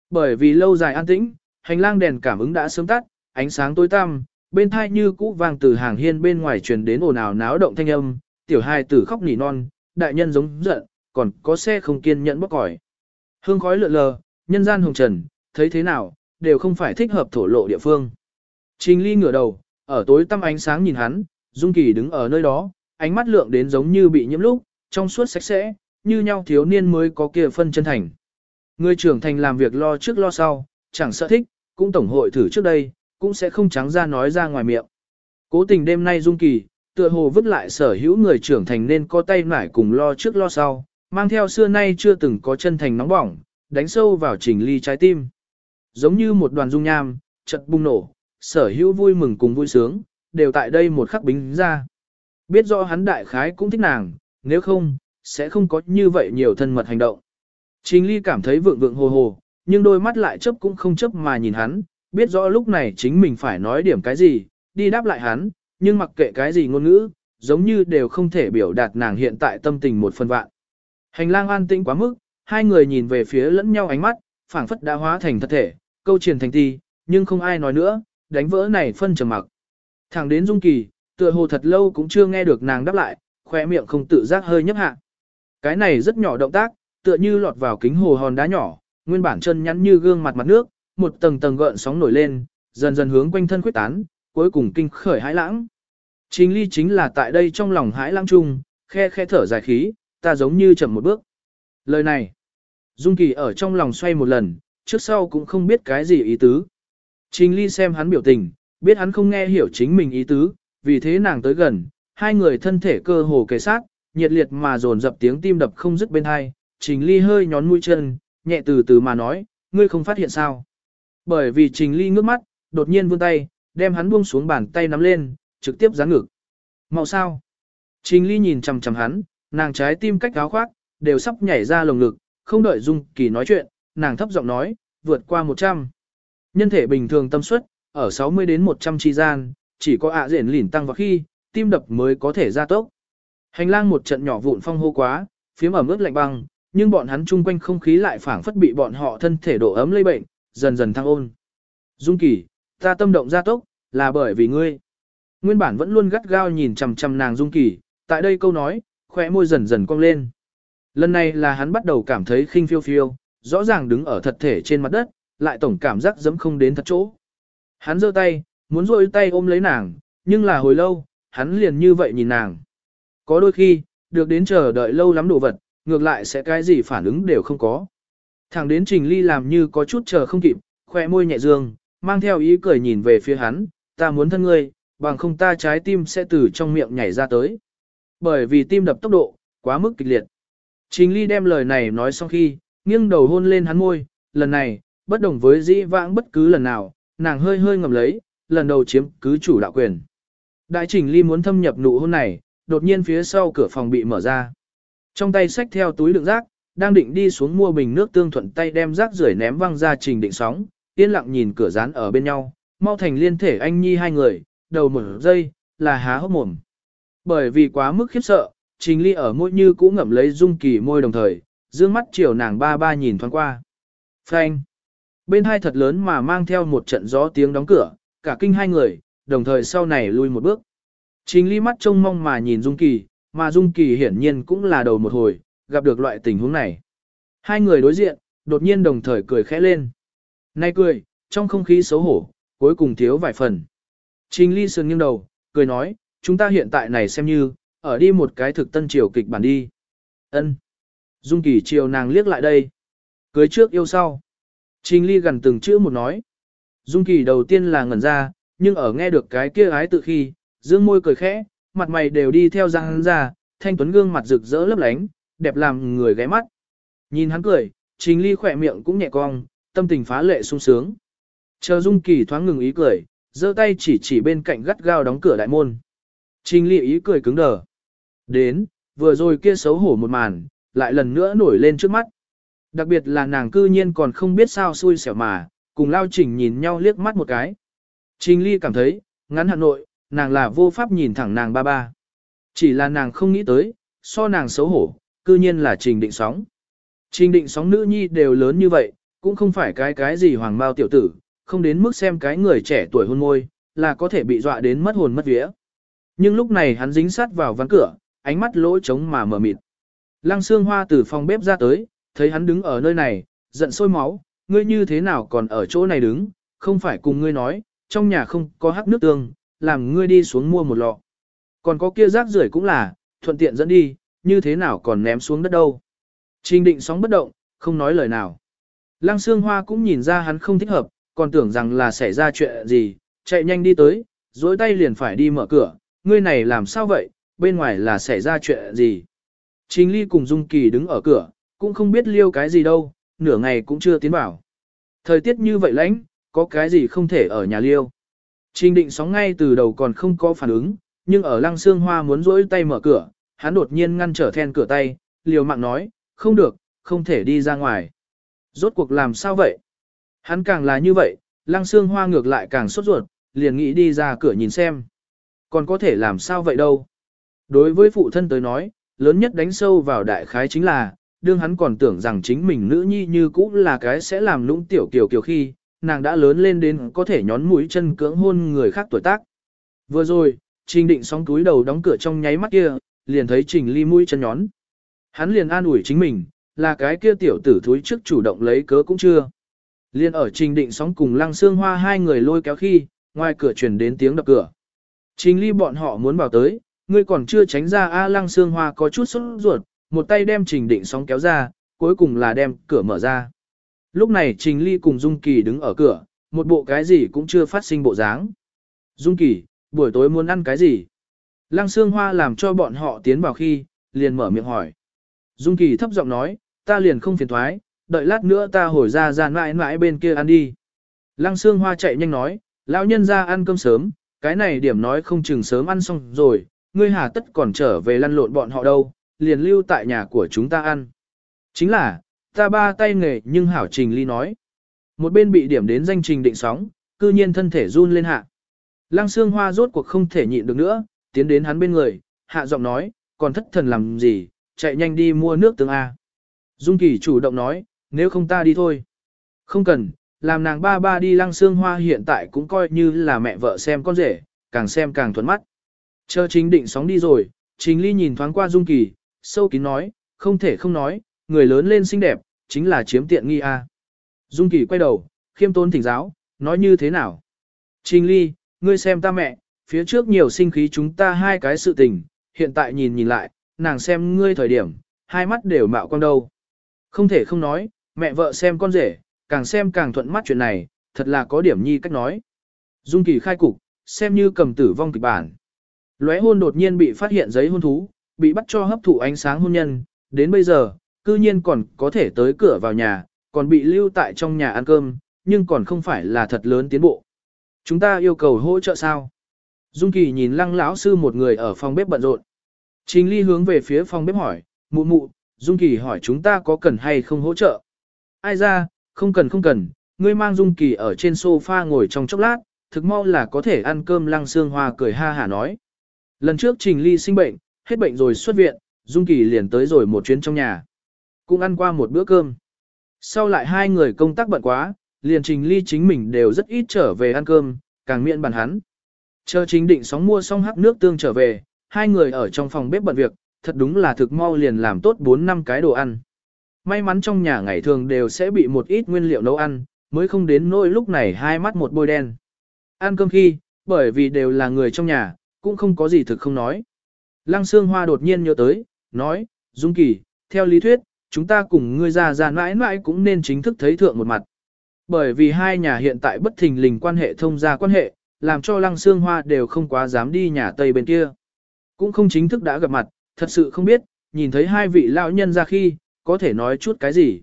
Bởi vì lâu dài an tĩnh, hành lang đèn cảm ứng đã sớm tắt, ánh sáng tối tăm, bên thai như cũ vang từ hàng hiên bên ngoài truyền đến ồn ào náo động thanh âm, tiểu hài tử khóc nỉ non, đại nhân giống giận, còn có xe không kiên nhẫn bóc còi. Hương khói lượn lờ, nhân gian hồng trần, thấy thế nào, đều không phải thích hợp thổ lộ địa phương. Trình ly ngửa đầu, ở tối tăm ánh sáng nhìn hắn, Dung Kỳ đứng ở nơi đó, ánh mắt lượng đến giống như bị nhiễm lúc, trong suốt sạch sẽ, như nhau thiếu niên mới có kia phân chân thành. Người trưởng thành làm việc lo trước lo sau, chẳng sợ thích, cũng tổng hội thử trước đây, cũng sẽ không trắng ra nói ra ngoài miệng. Cố tình đêm nay Dung Kỳ, tựa hồ vứt lại sở hữu người trưởng thành nên có tay nải cùng lo trước lo sau, mang theo xưa nay chưa từng có chân thành nóng bỏng, đánh sâu vào trình ly trái tim. Giống như một đoàn dung nham, chợt bùng nổ, sở hữu vui mừng cùng vui sướng, đều tại đây một khắc bính ra. Biết rõ hắn đại khái cũng thích nàng, nếu không, sẽ không có như vậy nhiều thân mật hành động. Trình ly cảm thấy vượng vượng hồ hồ, nhưng đôi mắt lại chấp cũng không chấp mà nhìn hắn, biết rõ lúc này chính mình phải nói điểm cái gì, đi đáp lại hắn, nhưng mặc kệ cái gì ngôn ngữ, giống như đều không thể biểu đạt nàng hiện tại tâm tình một phần vạn. Hành lang an tĩnh quá mức, hai người nhìn về phía lẫn nhau ánh mắt, phảng phất đã hóa thành thật thể, câu truyền thành ti, nhưng không ai nói nữa, đánh vỡ này phân trầm mặc. Thẳng đến Dung Kỳ, tựa hồ thật lâu cũng chưa nghe được nàng đáp lại, khóe miệng không tự giác hơi nhấp hạ. Cái này rất nhỏ động tác, tựa như lọt vào kính hồ hòn đá nhỏ, nguyên bản chân nhắn như gương mặt mặt nước, một tầng tầng gợn sóng nổi lên, dần dần hướng quanh thân khuyết tán, cuối cùng kinh khởi hãi lãng. Chính ly chính là tại đây trong lòng hãi lãng chung, khe khe thở dài khí, ta giống như chậm một bước. Lời này, Dung Kỳ ở trong lòng xoay một lần, trước sau cũng không biết cái gì ý tứ. Trình ly xem hắn biểu tình, biết hắn không nghe hiểu chính mình ý tứ, vì thế nàng tới gần, hai người thân thể cơ hồ kề sát, nhiệt liệt mà dồn dập tiếng tim đập không dứt bên hai, Trình Ly hơi nhón mũi chân, nhẹ từ từ mà nói, ngươi không phát hiện sao. Bởi vì Trình Ly ngước mắt, đột nhiên vươn tay, đem hắn buông xuống bàn tay nắm lên, trực tiếp giáng ngực. Màu sao? Trình Ly nhìn chằm chằm hắn, nàng trái tim cách áo khoác, đều sắp nhảy ra lồng ngực, không đợi Dung Kỳ nói chuyện, nàng thấp giọng nói, vượt qua 100. Nhân thể bình thường tâm suất, ở 60 đến 100 chi gian, chỉ có ạ à rển lỉn tăng vào khi, tim đập mới có thể gia tốc. Hành lang một trận nhỏ vụn phong hô quá, phía ẩm ướt lạnh băng, nhưng bọn hắn chung quanh không khí lại phảng phất bị bọn họ thân thể độ ấm lây bệnh, dần dần thăng ôn. Dung Kỳ, ta tâm động gia tốc, là bởi vì ngươi. Nguyên bản vẫn luôn gắt gao nhìn chằm chằm nàng Dung Kỳ, tại đây câu nói, khóe môi dần dần cong lên. Lần này là hắn bắt đầu cảm thấy khinh phiêu phiêu, rõ ràng đứng ở thật thể trên mặt đất, lại tổng cảm giác dẫm không đến thật chỗ. Hắn giơ tay, muốn rôi tay ôm lấy nàng, nhưng là hồi lâu, hắn liền như vậy nhìn nàng. Có đôi khi, được đến chờ đợi lâu lắm đồ vật, ngược lại sẽ cái gì phản ứng đều không có. Thẳng đến Trình Ly làm như có chút chờ không kịp, khoe môi nhẹ dương, mang theo ý cười nhìn về phía hắn, ta muốn thân ngươi, bằng không ta trái tim sẽ từ trong miệng nhảy ra tới. Bởi vì tim đập tốc độ, quá mức kịch liệt. Trình Ly đem lời này nói xong khi, nghiêng đầu hôn lên hắn môi, lần này, bất đồng với dĩ vãng bất cứ lần nào, nàng hơi hơi ngầm lấy, lần đầu chiếm cứ chủ đạo quyền. Đại Trình Ly muốn thâm nhập nụ hôn này, đột nhiên phía sau cửa phòng bị mở ra. Trong tay xách theo túi đựng rác, đang định đi xuống mua bình nước tương thuận tay đem rác rưởi ném văng ra trình định sóng, yên lặng nhìn cửa dán ở bên nhau, mau thành liên thể anh nhi hai người, đầu một giây, là há hốc mồm. Bởi vì quá mức khiếp sợ, trình ly ở môi như cũ ngậm lấy dung kỳ môi đồng thời, dương mắt chiều nàng ba ba nhìn thoáng qua. Phanh. Bên hai thật lớn mà mang theo một trận gió tiếng đóng cửa, cả kinh hai người, đồng thời sau này lui một bước. Trình ly mắt trông mong mà nhìn dung kỳ, mà Dung Kỳ hiển nhiên cũng là đầu một hồi, gặp được loại tình huống này. Hai người đối diện, đột nhiên đồng thời cười khẽ lên. Nay cười, trong không khí xấu hổ, cuối cùng thiếu vài phần. Trình Ly sườn nghiêng đầu, cười nói, chúng ta hiện tại này xem như, ở đi một cái thực tân triều kịch bản đi. Ân. Dung Kỳ chiều nàng liếc lại đây. Cưới trước yêu sau. Trình Ly gần từng chữ một nói. Dung Kỳ đầu tiên là ngẩn ra, nhưng ở nghe được cái kia ái tự khi, dương môi cười khẽ, mặt mày đều đi theo răng ra, thanh tuấn gương mặt rực rỡ lấp lánh, đẹp làm người ghé mắt. Nhìn hắn cười, Trình Ly khỏe miệng cũng nhẹ cong, tâm tình phá lệ sung sướng. Chờ Dung Kỳ thoáng ngừng ý cười, giơ tay chỉ chỉ bên cạnh gắt gao đóng cửa đại môn. Trình Ly ý cười cứng đờ. Đến, vừa rồi kia xấu hổ một màn, lại lần nữa nổi lên trước mắt. Đặc biệt là nàng cư nhiên còn không biết sao xui xẻo mà, cùng Lao Trình nhìn nhau liếc mắt một cái. Trình Ly cảm thấy, ngắn Hà Nội, nàng là vô pháp nhìn thẳng nàng ba ba. Chỉ là nàng không nghĩ tới, so nàng xấu hổ, cư nhiên là trình định sóng. Trình định sóng nữ nhi đều lớn như vậy, cũng không phải cái cái gì hoàng mao tiểu tử, không đến mức xem cái người trẻ tuổi hôn môi, là có thể bị dọa đến mất hồn mất vía. Nhưng lúc này hắn dính sát vào ván cửa, ánh mắt lỗ trống mà mở mịt. Lăng xương hoa từ phòng bếp ra tới, thấy hắn đứng ở nơi này, giận sôi máu, ngươi như thế nào còn ở chỗ này đứng, không phải cùng ngươi nói, trong nhà không có hắc nước tương, làm ngươi đi xuống mua một lọ. Còn có kia rác rưởi cũng là, thuận tiện dẫn đi, như thế nào còn ném xuống đất đâu. Trình định sóng bất động, không nói lời nào. Lăng Sương Hoa cũng nhìn ra hắn không thích hợp, còn tưởng rằng là xảy ra chuyện gì, chạy nhanh đi tới, dối tay liền phải đi mở cửa, ngươi này làm sao vậy, bên ngoài là xảy ra chuyện gì. Trình Ly cùng Dung Kỳ đứng ở cửa, cũng không biết liêu cái gì đâu, nửa ngày cũng chưa tiến vào. Thời tiết như vậy lãnh, có cái gì không thể ở nhà liêu. Trình định sóng ngay từ đầu còn không có phản ứng, nhưng ở lăng xương hoa muốn rỗi tay mở cửa, hắn đột nhiên ngăn trở then cửa tay, liều mạng nói, không được, không thể đi ra ngoài. Rốt cuộc làm sao vậy? Hắn càng là như vậy, lăng xương hoa ngược lại càng sốt ruột, liền nghĩ đi ra cửa nhìn xem. Còn có thể làm sao vậy đâu? Đối với phụ thân tới nói, lớn nhất đánh sâu vào đại khái chính là, đương hắn còn tưởng rằng chính mình nữ nhi như cũ là cái sẽ làm lũng tiểu kiều kiều khi, nàng đã lớn lên đến có thể nhón mũi chân cưỡng hôn người khác tuổi tác. Vừa rồi, Trình Định sóng túi đầu đóng cửa trong nháy mắt kia, liền thấy Trình Ly mũi chân nhón. Hắn liền an ủi chính mình, là cái kia tiểu tử thúi trước chủ động lấy cớ cũng chưa. Liên ở Trình Định sóng cùng Lăng Xương Hoa hai người lôi kéo khi, ngoài cửa truyền đến tiếng đập cửa. Trình Ly bọn họ muốn vào tới, ngươi còn chưa tránh ra A Lăng Xương Hoa có chút sốt ruột, một tay đem Trình Định sóng kéo ra, cuối cùng là đem cửa mở ra. Lúc này Trình Ly cùng Dung Kỳ đứng ở cửa, một bộ cái gì cũng chưa phát sinh bộ dáng. Dung Kỳ, buổi tối muốn ăn cái gì? Lăng Sương Hoa làm cho bọn họ tiến vào khi, liền mở miệng hỏi. Dung Kỳ thấp giọng nói, ta liền không phiền thoái, đợi lát nữa ta hồi ra ra mãi mãi bên kia ăn đi. Lăng Sương Hoa chạy nhanh nói, lão nhân ra ăn cơm sớm, cái này điểm nói không chừng sớm ăn xong rồi, ngươi hà tất còn trở về lăn lộn bọn họ đâu, liền lưu tại nhà của chúng ta ăn. Chính là, ta ba tay nghề nhưng hảo trình ly nói. Một bên bị điểm đến danh trình định sóng, cư nhiên thân thể run lên hạ. Lăng xương hoa rốt cuộc không thể nhịn được nữa, tiến đến hắn bên người, hạ giọng nói, còn thất thần làm gì, chạy nhanh đi mua nước tương A. Dung Kỳ chủ động nói, nếu không ta đi thôi. Không cần, làm nàng ba ba đi lăng xương hoa hiện tại cũng coi như là mẹ vợ xem con rể, càng xem càng thuận mắt. Chờ chính định sóng đi rồi, chính ly nhìn thoáng qua Dung Kỳ, sâu kín nói, không thể không nói, người lớn lên xinh đẹp, chính là chiếm tiện nghi a. Dung Kỳ quay đầu, khiêm tốn thỉnh giáo, nói như thế nào? Trình Ly, ngươi xem ta mẹ, phía trước nhiều sinh khí chúng ta hai cái sự tình, hiện tại nhìn nhìn lại, nàng xem ngươi thời điểm, hai mắt đều mạo quang đâu. Không thể không nói, mẹ vợ xem con rể, càng xem càng thuận mắt chuyện này, thật là có điểm nhi cách nói. Dung Kỳ khai cục, xem như cầm tử vong kịch bản. Lóe hôn đột nhiên bị phát hiện giấy hôn thú, bị bắt cho hấp thụ ánh sáng hôn nhân, đến bây giờ, cư nhiên còn có thể tới cửa vào nhà, còn bị lưu tại trong nhà ăn cơm, nhưng còn không phải là thật lớn tiến bộ. Chúng ta yêu cầu hỗ trợ sao? Dung Kỳ nhìn lăng lão sư một người ở phòng bếp bận rộn. Trình Ly hướng về phía phòng bếp hỏi, mụ mụ, Dung Kỳ hỏi chúng ta có cần hay không hỗ trợ? Ai ra, không cần không cần, ngươi mang Dung Kỳ ở trên sofa ngồi trong chốc lát, thực mau là có thể ăn cơm lăng xương hoa cười ha hả nói. Lần trước Trình Ly sinh bệnh, hết bệnh rồi xuất viện, Dung Kỳ liền tới rồi một chuyến trong nhà. Cũng ăn qua một bữa cơm. Sau lại hai người công tác bận quá, liền Trình Ly chính mình đều rất ít trở về ăn cơm, càng miệng bàn hắn. Chờ chính định sóng mua xong hắc nước tương trở về, hai người ở trong phòng bếp bận việc, thật đúng là thực mau liền làm tốt 4 năm cái đồ ăn. May mắn trong nhà ngày thường đều sẽ bị một ít nguyên liệu nấu ăn, mới không đến nỗi lúc này hai mắt một bôi đen. Ăn cơm khi, bởi vì đều là người trong nhà, cũng không có gì thực không nói. Lăng Sương Hoa đột nhiên nhớ tới, nói, Dung Kỳ, theo lý thuyết, chúng ta cùng ngươi già già mãi mãi cũng nên chính thức thấy thượng một mặt. Bởi vì hai nhà hiện tại bất thình lình quan hệ thông gia quan hệ, làm cho Lăng Sương Hoa đều không quá dám đi nhà Tây bên kia. Cũng không chính thức đã gặp mặt, thật sự không biết, nhìn thấy hai vị lão nhân ra khi, có thể nói chút cái gì.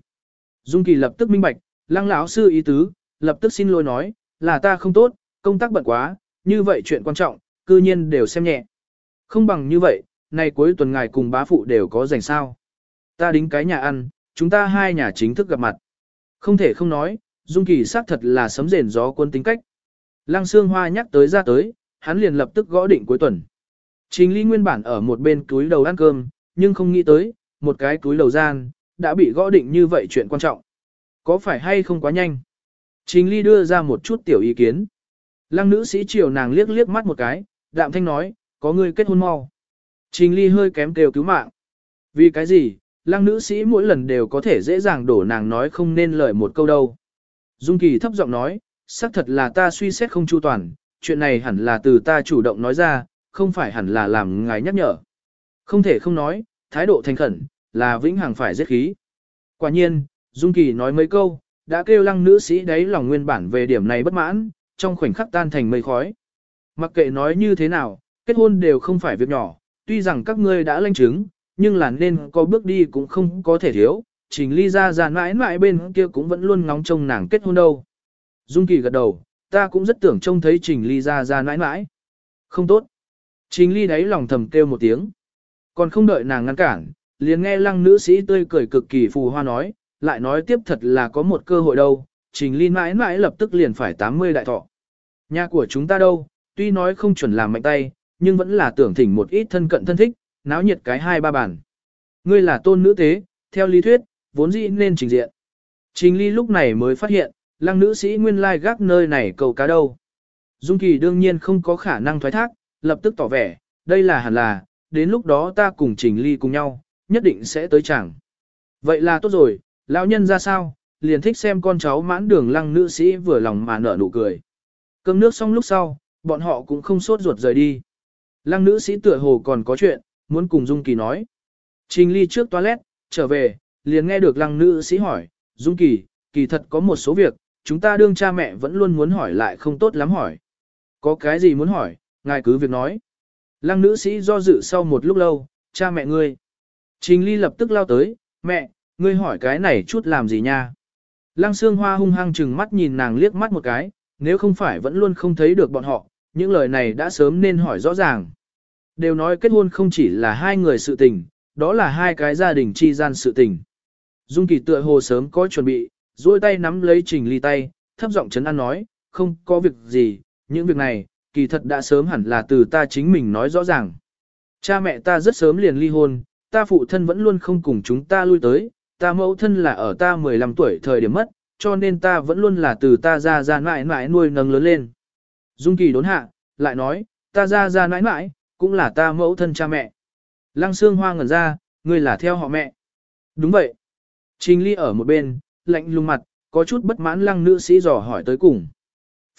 Dung Kỳ lập tức minh bạch, Lăng lão sư ý tứ, lập tức xin lỗi nói, là ta không tốt, công tác bận quá, như vậy chuyện quan trọng, cư nhiên đều xem nhẹ. Không bằng như vậy, nay cuối tuần ngài cùng bá phụ đều có dành sao. Ta đính cái nhà ăn, chúng ta hai nhà chính thức gặp mặt. Không thể không nói, Dung Kỳ xác thật là sấm rền gió quân tính cách. Lăng Sương Hoa nhắc tới ra tới, hắn liền lập tức gõ định cuối tuần. Trình Ly nguyên bản ở một bên túi đầu ăn cơm, nhưng không nghĩ tới, một cái túi đầu gian, đã bị gõ định như vậy chuyện quan trọng. Có phải hay không quá nhanh? Trình Ly đưa ra một chút tiểu ý kiến. Lăng nữ sĩ chiều nàng liếc liếc mắt một cái, đạm thanh nói, có người kết hôn mau. Trình Ly hơi kém kêu cứu mạng. Vì cái gì, lăng nữ sĩ mỗi lần đều có thể dễ dàng đổ nàng nói không nên lời một câu đâu. Dung Kỳ thấp giọng nói, xác thật là ta suy xét không chu toàn, chuyện này hẳn là từ ta chủ động nói ra, không phải hẳn là làm ngài nhắc nhở. Không thể không nói, thái độ thành khẩn, là vĩnh hằng phải giết khí. Quả nhiên, Dung Kỳ nói mấy câu, đã kêu lăng nữ sĩ đấy lòng nguyên bản về điểm này bất mãn, trong khoảnh khắc tan thành mây khói. Mặc kệ nói như thế nào, kết hôn đều không phải việc nhỏ, tuy rằng các ngươi đã lanh chứng, nhưng là nên có bước đi cũng không có thể thiếu, trình ly ra ra mãi mãi bên kia cũng vẫn luôn ngóng trông nàng kết hôn đâu. Dung Kỳ gật đầu, ta cũng rất tưởng trông thấy trình ly ra ra nãi nãi, Không tốt. Trình ly đáy lòng thầm kêu một tiếng. Còn không đợi nàng ngăn cản, liền nghe lăng nữ sĩ tươi cười cực kỳ phù hoa nói, lại nói tiếp thật là có một cơ hội đâu, trình ly mãi mãi lập tức liền phải 80 đại thọ. Nhà của chúng ta đâu, tuy nói không chuẩn làm mạnh tay, nhưng vẫn là tưởng thỉnh một ít thân cận thân thích, náo nhiệt cái hai ba bàn. Ngươi là tôn nữ tế, theo lý thuyết, vốn dĩ nên trình diện. Trình ly lúc này mới phát hiện, lăng nữ sĩ nguyên lai gác nơi này cầu cá đâu. Dung Kỳ đương nhiên không có khả năng thoái thác, lập tức tỏ vẻ, đây là hẳn là, đến lúc đó ta cùng Trình Ly cùng nhau, nhất định sẽ tới chẳng. Vậy là tốt rồi, lão nhân ra sao, liền thích xem con cháu mãn đường lăng nữ sĩ vừa lòng mà nở nụ cười. Cơm nước xong lúc sau, bọn họ cũng không sốt ruột rời đi. Lăng nữ sĩ tựa hồ còn có chuyện, muốn cùng Dung Kỳ nói. Trình Ly trước toilet, trở về, liền nghe được lăng nữ sĩ hỏi, Dung Kỳ, kỳ thật có một số việc, chúng ta đương cha mẹ vẫn luôn muốn hỏi lại không tốt lắm hỏi. Có cái gì muốn hỏi, ngài cứ việc nói. Lăng nữ sĩ do dự sau một lúc lâu, cha mẹ ngươi. Trình Ly lập tức lao tới, mẹ, ngươi hỏi cái này chút làm gì nha. Lăng xương hoa hung hăng chừng mắt nhìn nàng liếc mắt một cái, nếu không phải vẫn luôn không thấy được bọn họ, những lời này đã sớm nên hỏi rõ ràng. Đều nói kết hôn không chỉ là hai người sự tình, đó là hai cái gia đình chi gian sự tình. Dung Kỳ tựa hồ sớm có chuẩn bị, duỗi tay nắm lấy Trình Ly tay, thấp giọng chấn an nói, không có việc gì, những việc này, kỳ thật đã sớm hẳn là từ ta chính mình nói rõ ràng. Cha mẹ ta rất sớm liền ly hôn, ta phụ thân vẫn luôn không cùng chúng ta lui tới, ta mẫu thân là ở ta 15 tuổi thời điểm mất, cho nên ta vẫn luôn là từ ta ra ra mãi mãi nuôi nâng lớn lên. Dung Kỳ đốn hạ, lại nói, ta ra ra mãi mãi, cũng là ta mẫu thân cha mẹ. Lăng xương hoa ngẩn ra, ngươi là theo họ mẹ. Đúng vậy. Trình Ly ở một bên, lạnh lùng mặt, có chút bất mãn lăng nữ sĩ dò hỏi tới cùng.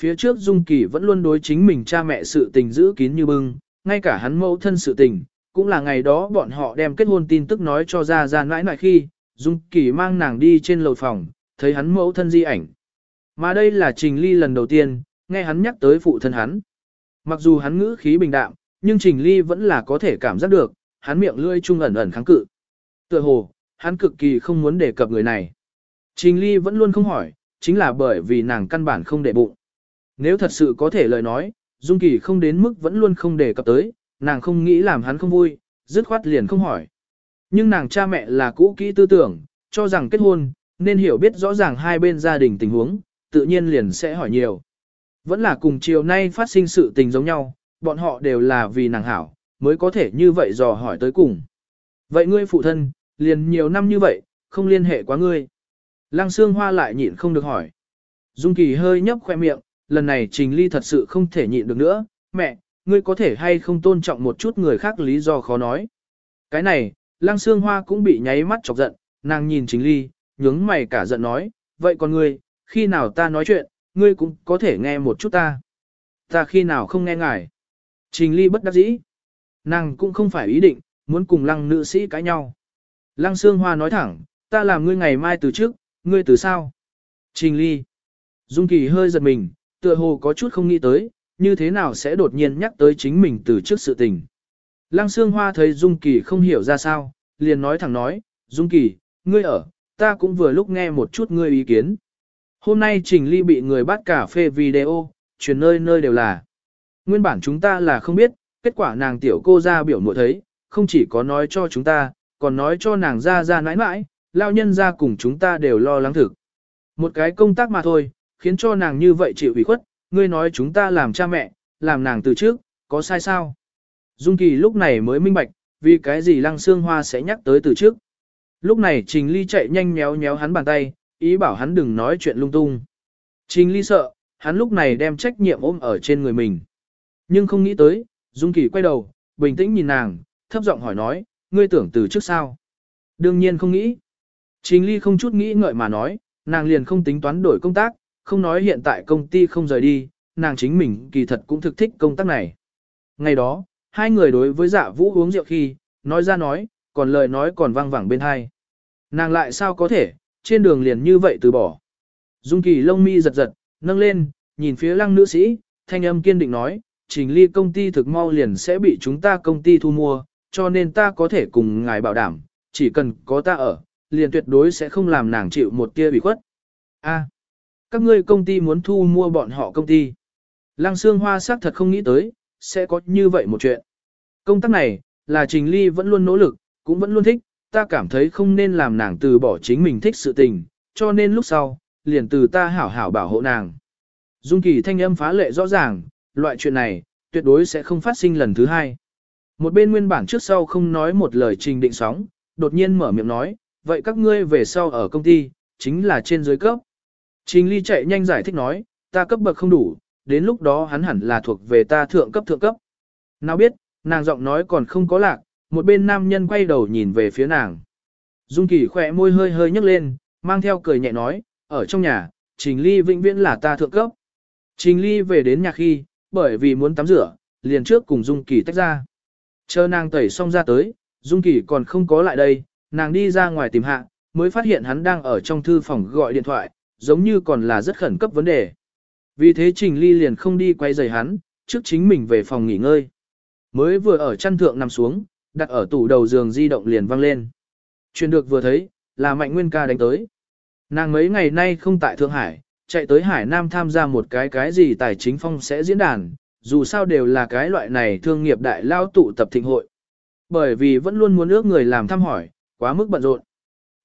Phía trước Dung Kỳ vẫn luôn đối chính mình cha mẹ sự tình giữ kín như bưng, ngay cả hắn mẫu thân sự tình, cũng là ngày đó bọn họ đem kết hôn tin tức nói cho ra ra nãi nãi khi, Dung Kỳ mang nàng đi trên lầu phòng, thấy hắn mẫu thân di ảnh. Mà đây là Trình Ly lần đầu tiên, nghe hắn nhắc tới phụ thân hắn. Mặc dù hắn ngữ khí bình đạm, nhưng Trình Ly vẫn là có thể cảm giác được, hắn miệng lưỡi trung ẩn ẩn kháng cự. Tựa hồ, hắn cực kỳ không muốn đề cập người này. Trình Ly vẫn luôn không hỏi, chính là bởi vì nàng căn bản không để bụng. Nếu thật sự có thể lời nói, Dung Kỳ không đến mức vẫn luôn không đề cập tới, nàng không nghĩ làm hắn không vui, dứt khoát liền không hỏi. Nhưng nàng cha mẹ là cũ kỹ tư tưởng, cho rằng kết hôn, nên hiểu biết rõ ràng hai bên gia đình tình huống, tự nhiên liền sẽ hỏi nhiều. Vẫn là cùng chiều nay phát sinh sự tình giống nhau, bọn họ đều là vì nàng hảo, mới có thể như vậy dò hỏi tới cùng. Vậy ngươi phụ thân, liền nhiều năm như vậy, không liên hệ quá ngươi. Lăng xương hoa lại nhịn không được hỏi. Dung Kỳ hơi nhấp khoe miệng, lần này Trình Ly thật sự không thể nhịn được nữa, mẹ, ngươi có thể hay không tôn trọng một chút người khác lý do khó nói. Cái này, Lăng xương Hoa cũng bị nháy mắt chọc giận, nàng nhìn Trình Ly, nhướng mày cả giận nói, vậy còn ngươi, khi nào ta nói chuyện, ngươi cũng có thể nghe một chút ta. Ta khi nào không nghe ngài. Trình Ly bất đắc dĩ. Nàng cũng không phải ý định, muốn cùng lăng nữ sĩ cãi nhau. Lăng Sương Hoa nói thẳng, ta làm ngươi ngày mai từ trước, ngươi từ sao? Trình Ly. Dung Kỳ hơi giật mình, tựa hồ có chút không nghĩ tới, như thế nào sẽ đột nhiên nhắc tới chính mình từ trước sự tình. Lăng Sương Hoa thấy Dung Kỳ không hiểu ra sao, liền nói thẳng nói, Dung Kỳ, ngươi ở, ta cũng vừa lúc nghe một chút ngươi ý kiến. Hôm nay Trình Ly bị người bắt cà phê video, truyền nơi nơi đều là. Nguyên bản chúng ta là không biết, kết quả nàng tiểu cô ra biểu mộ thấy, không chỉ có nói cho chúng ta, còn nói cho nàng ra ra nãi nãi, lao nhân ra cùng chúng ta đều lo lắng thực. Một cái công tác mà thôi, khiến cho nàng như vậy chịu ủy khuất, ngươi nói chúng ta làm cha mẹ, làm nàng từ trước, có sai sao? Dung Kỳ lúc này mới minh bạch, vì cái gì Lăng Sương Hoa sẽ nhắc tới từ trước. Lúc này Trình Ly chạy nhanh nhéo nhéo hắn bàn tay, ý bảo hắn đừng nói chuyện lung tung. Trình Ly sợ, hắn lúc này đem trách nhiệm ôm ở trên người mình. Nhưng không nghĩ tới, Dung Kỳ quay đầu, bình tĩnh nhìn nàng, thấp giọng hỏi nói, ngươi tưởng từ trước sao? Đương nhiên không nghĩ. Trình Ly không chút nghĩ ngợi mà nói, nàng liền không tính toán đổi công tác, không nói hiện tại công ty không rời đi, nàng chính mình kỳ thật cũng thực thích công tác này. Ngày đó, hai người đối với dạ vũ uống rượu khi, nói ra nói, còn lời nói còn vang vẳng bên hai. Nàng lại sao có thể, trên đường liền như vậy từ bỏ. Dung kỳ lông mi giật giật, nâng lên, nhìn phía lăng nữ sĩ, thanh âm kiên định nói, trình ly công ty thực mau liền sẽ bị chúng ta công ty thu mua, cho nên ta có thể cùng ngài bảo đảm, chỉ cần có ta ở, liền tuyệt đối sẽ không làm nàng chịu một tia bị khuất. A các ngươi công ty muốn thu mua bọn họ công ty. Lăng Sương Hoa xác thật không nghĩ tới, sẽ có như vậy một chuyện. Công tác này, là Trình Ly vẫn luôn nỗ lực, cũng vẫn luôn thích, ta cảm thấy không nên làm nàng từ bỏ chính mình thích sự tình, cho nên lúc sau, liền từ ta hảo hảo bảo hộ nàng. Dung Kỳ thanh âm phá lệ rõ ràng, loại chuyện này, tuyệt đối sẽ không phát sinh lần thứ hai. Một bên nguyên bản trước sau không nói một lời trình định sóng, đột nhiên mở miệng nói, vậy các ngươi về sau ở công ty, chính là trên dưới cấp. Trình Ly chạy nhanh giải thích nói, ta cấp bậc không đủ, đến lúc đó hắn hẳn là thuộc về ta thượng cấp thượng cấp. Nào biết, nàng giọng nói còn không có lạc, một bên nam nhân quay đầu nhìn về phía nàng. Dung Kỳ khỏe môi hơi hơi nhấc lên, mang theo cười nhẹ nói, ở trong nhà, Trình Ly vĩnh viễn là ta thượng cấp. Trình Ly về đến nhà khi, bởi vì muốn tắm rửa, liền trước cùng Dung Kỳ tách ra. Chờ nàng tẩy xong ra tới, Dung Kỳ còn không có lại đây, nàng đi ra ngoài tìm hạ, mới phát hiện hắn đang ở trong thư phòng gọi điện thoại, giống như còn là rất khẩn cấp vấn đề. Vì thế Trình Ly liền không đi quay giày hắn, trước chính mình về phòng nghỉ ngơi. Mới vừa ở chăn thượng nằm xuống, đặt ở tủ đầu giường di động liền vang lên. Chuyện được vừa thấy, là Mạnh Nguyên ca đánh tới. Nàng mấy ngày nay không tại Thượng Hải, chạy tới Hải Nam tham gia một cái cái gì tài chính phong sẽ diễn đàn, dù sao đều là cái loại này thương nghiệp đại lao tụ tập thịnh hội. Bởi vì vẫn luôn muốn ước người làm thăm hỏi, quá mức bận rộn.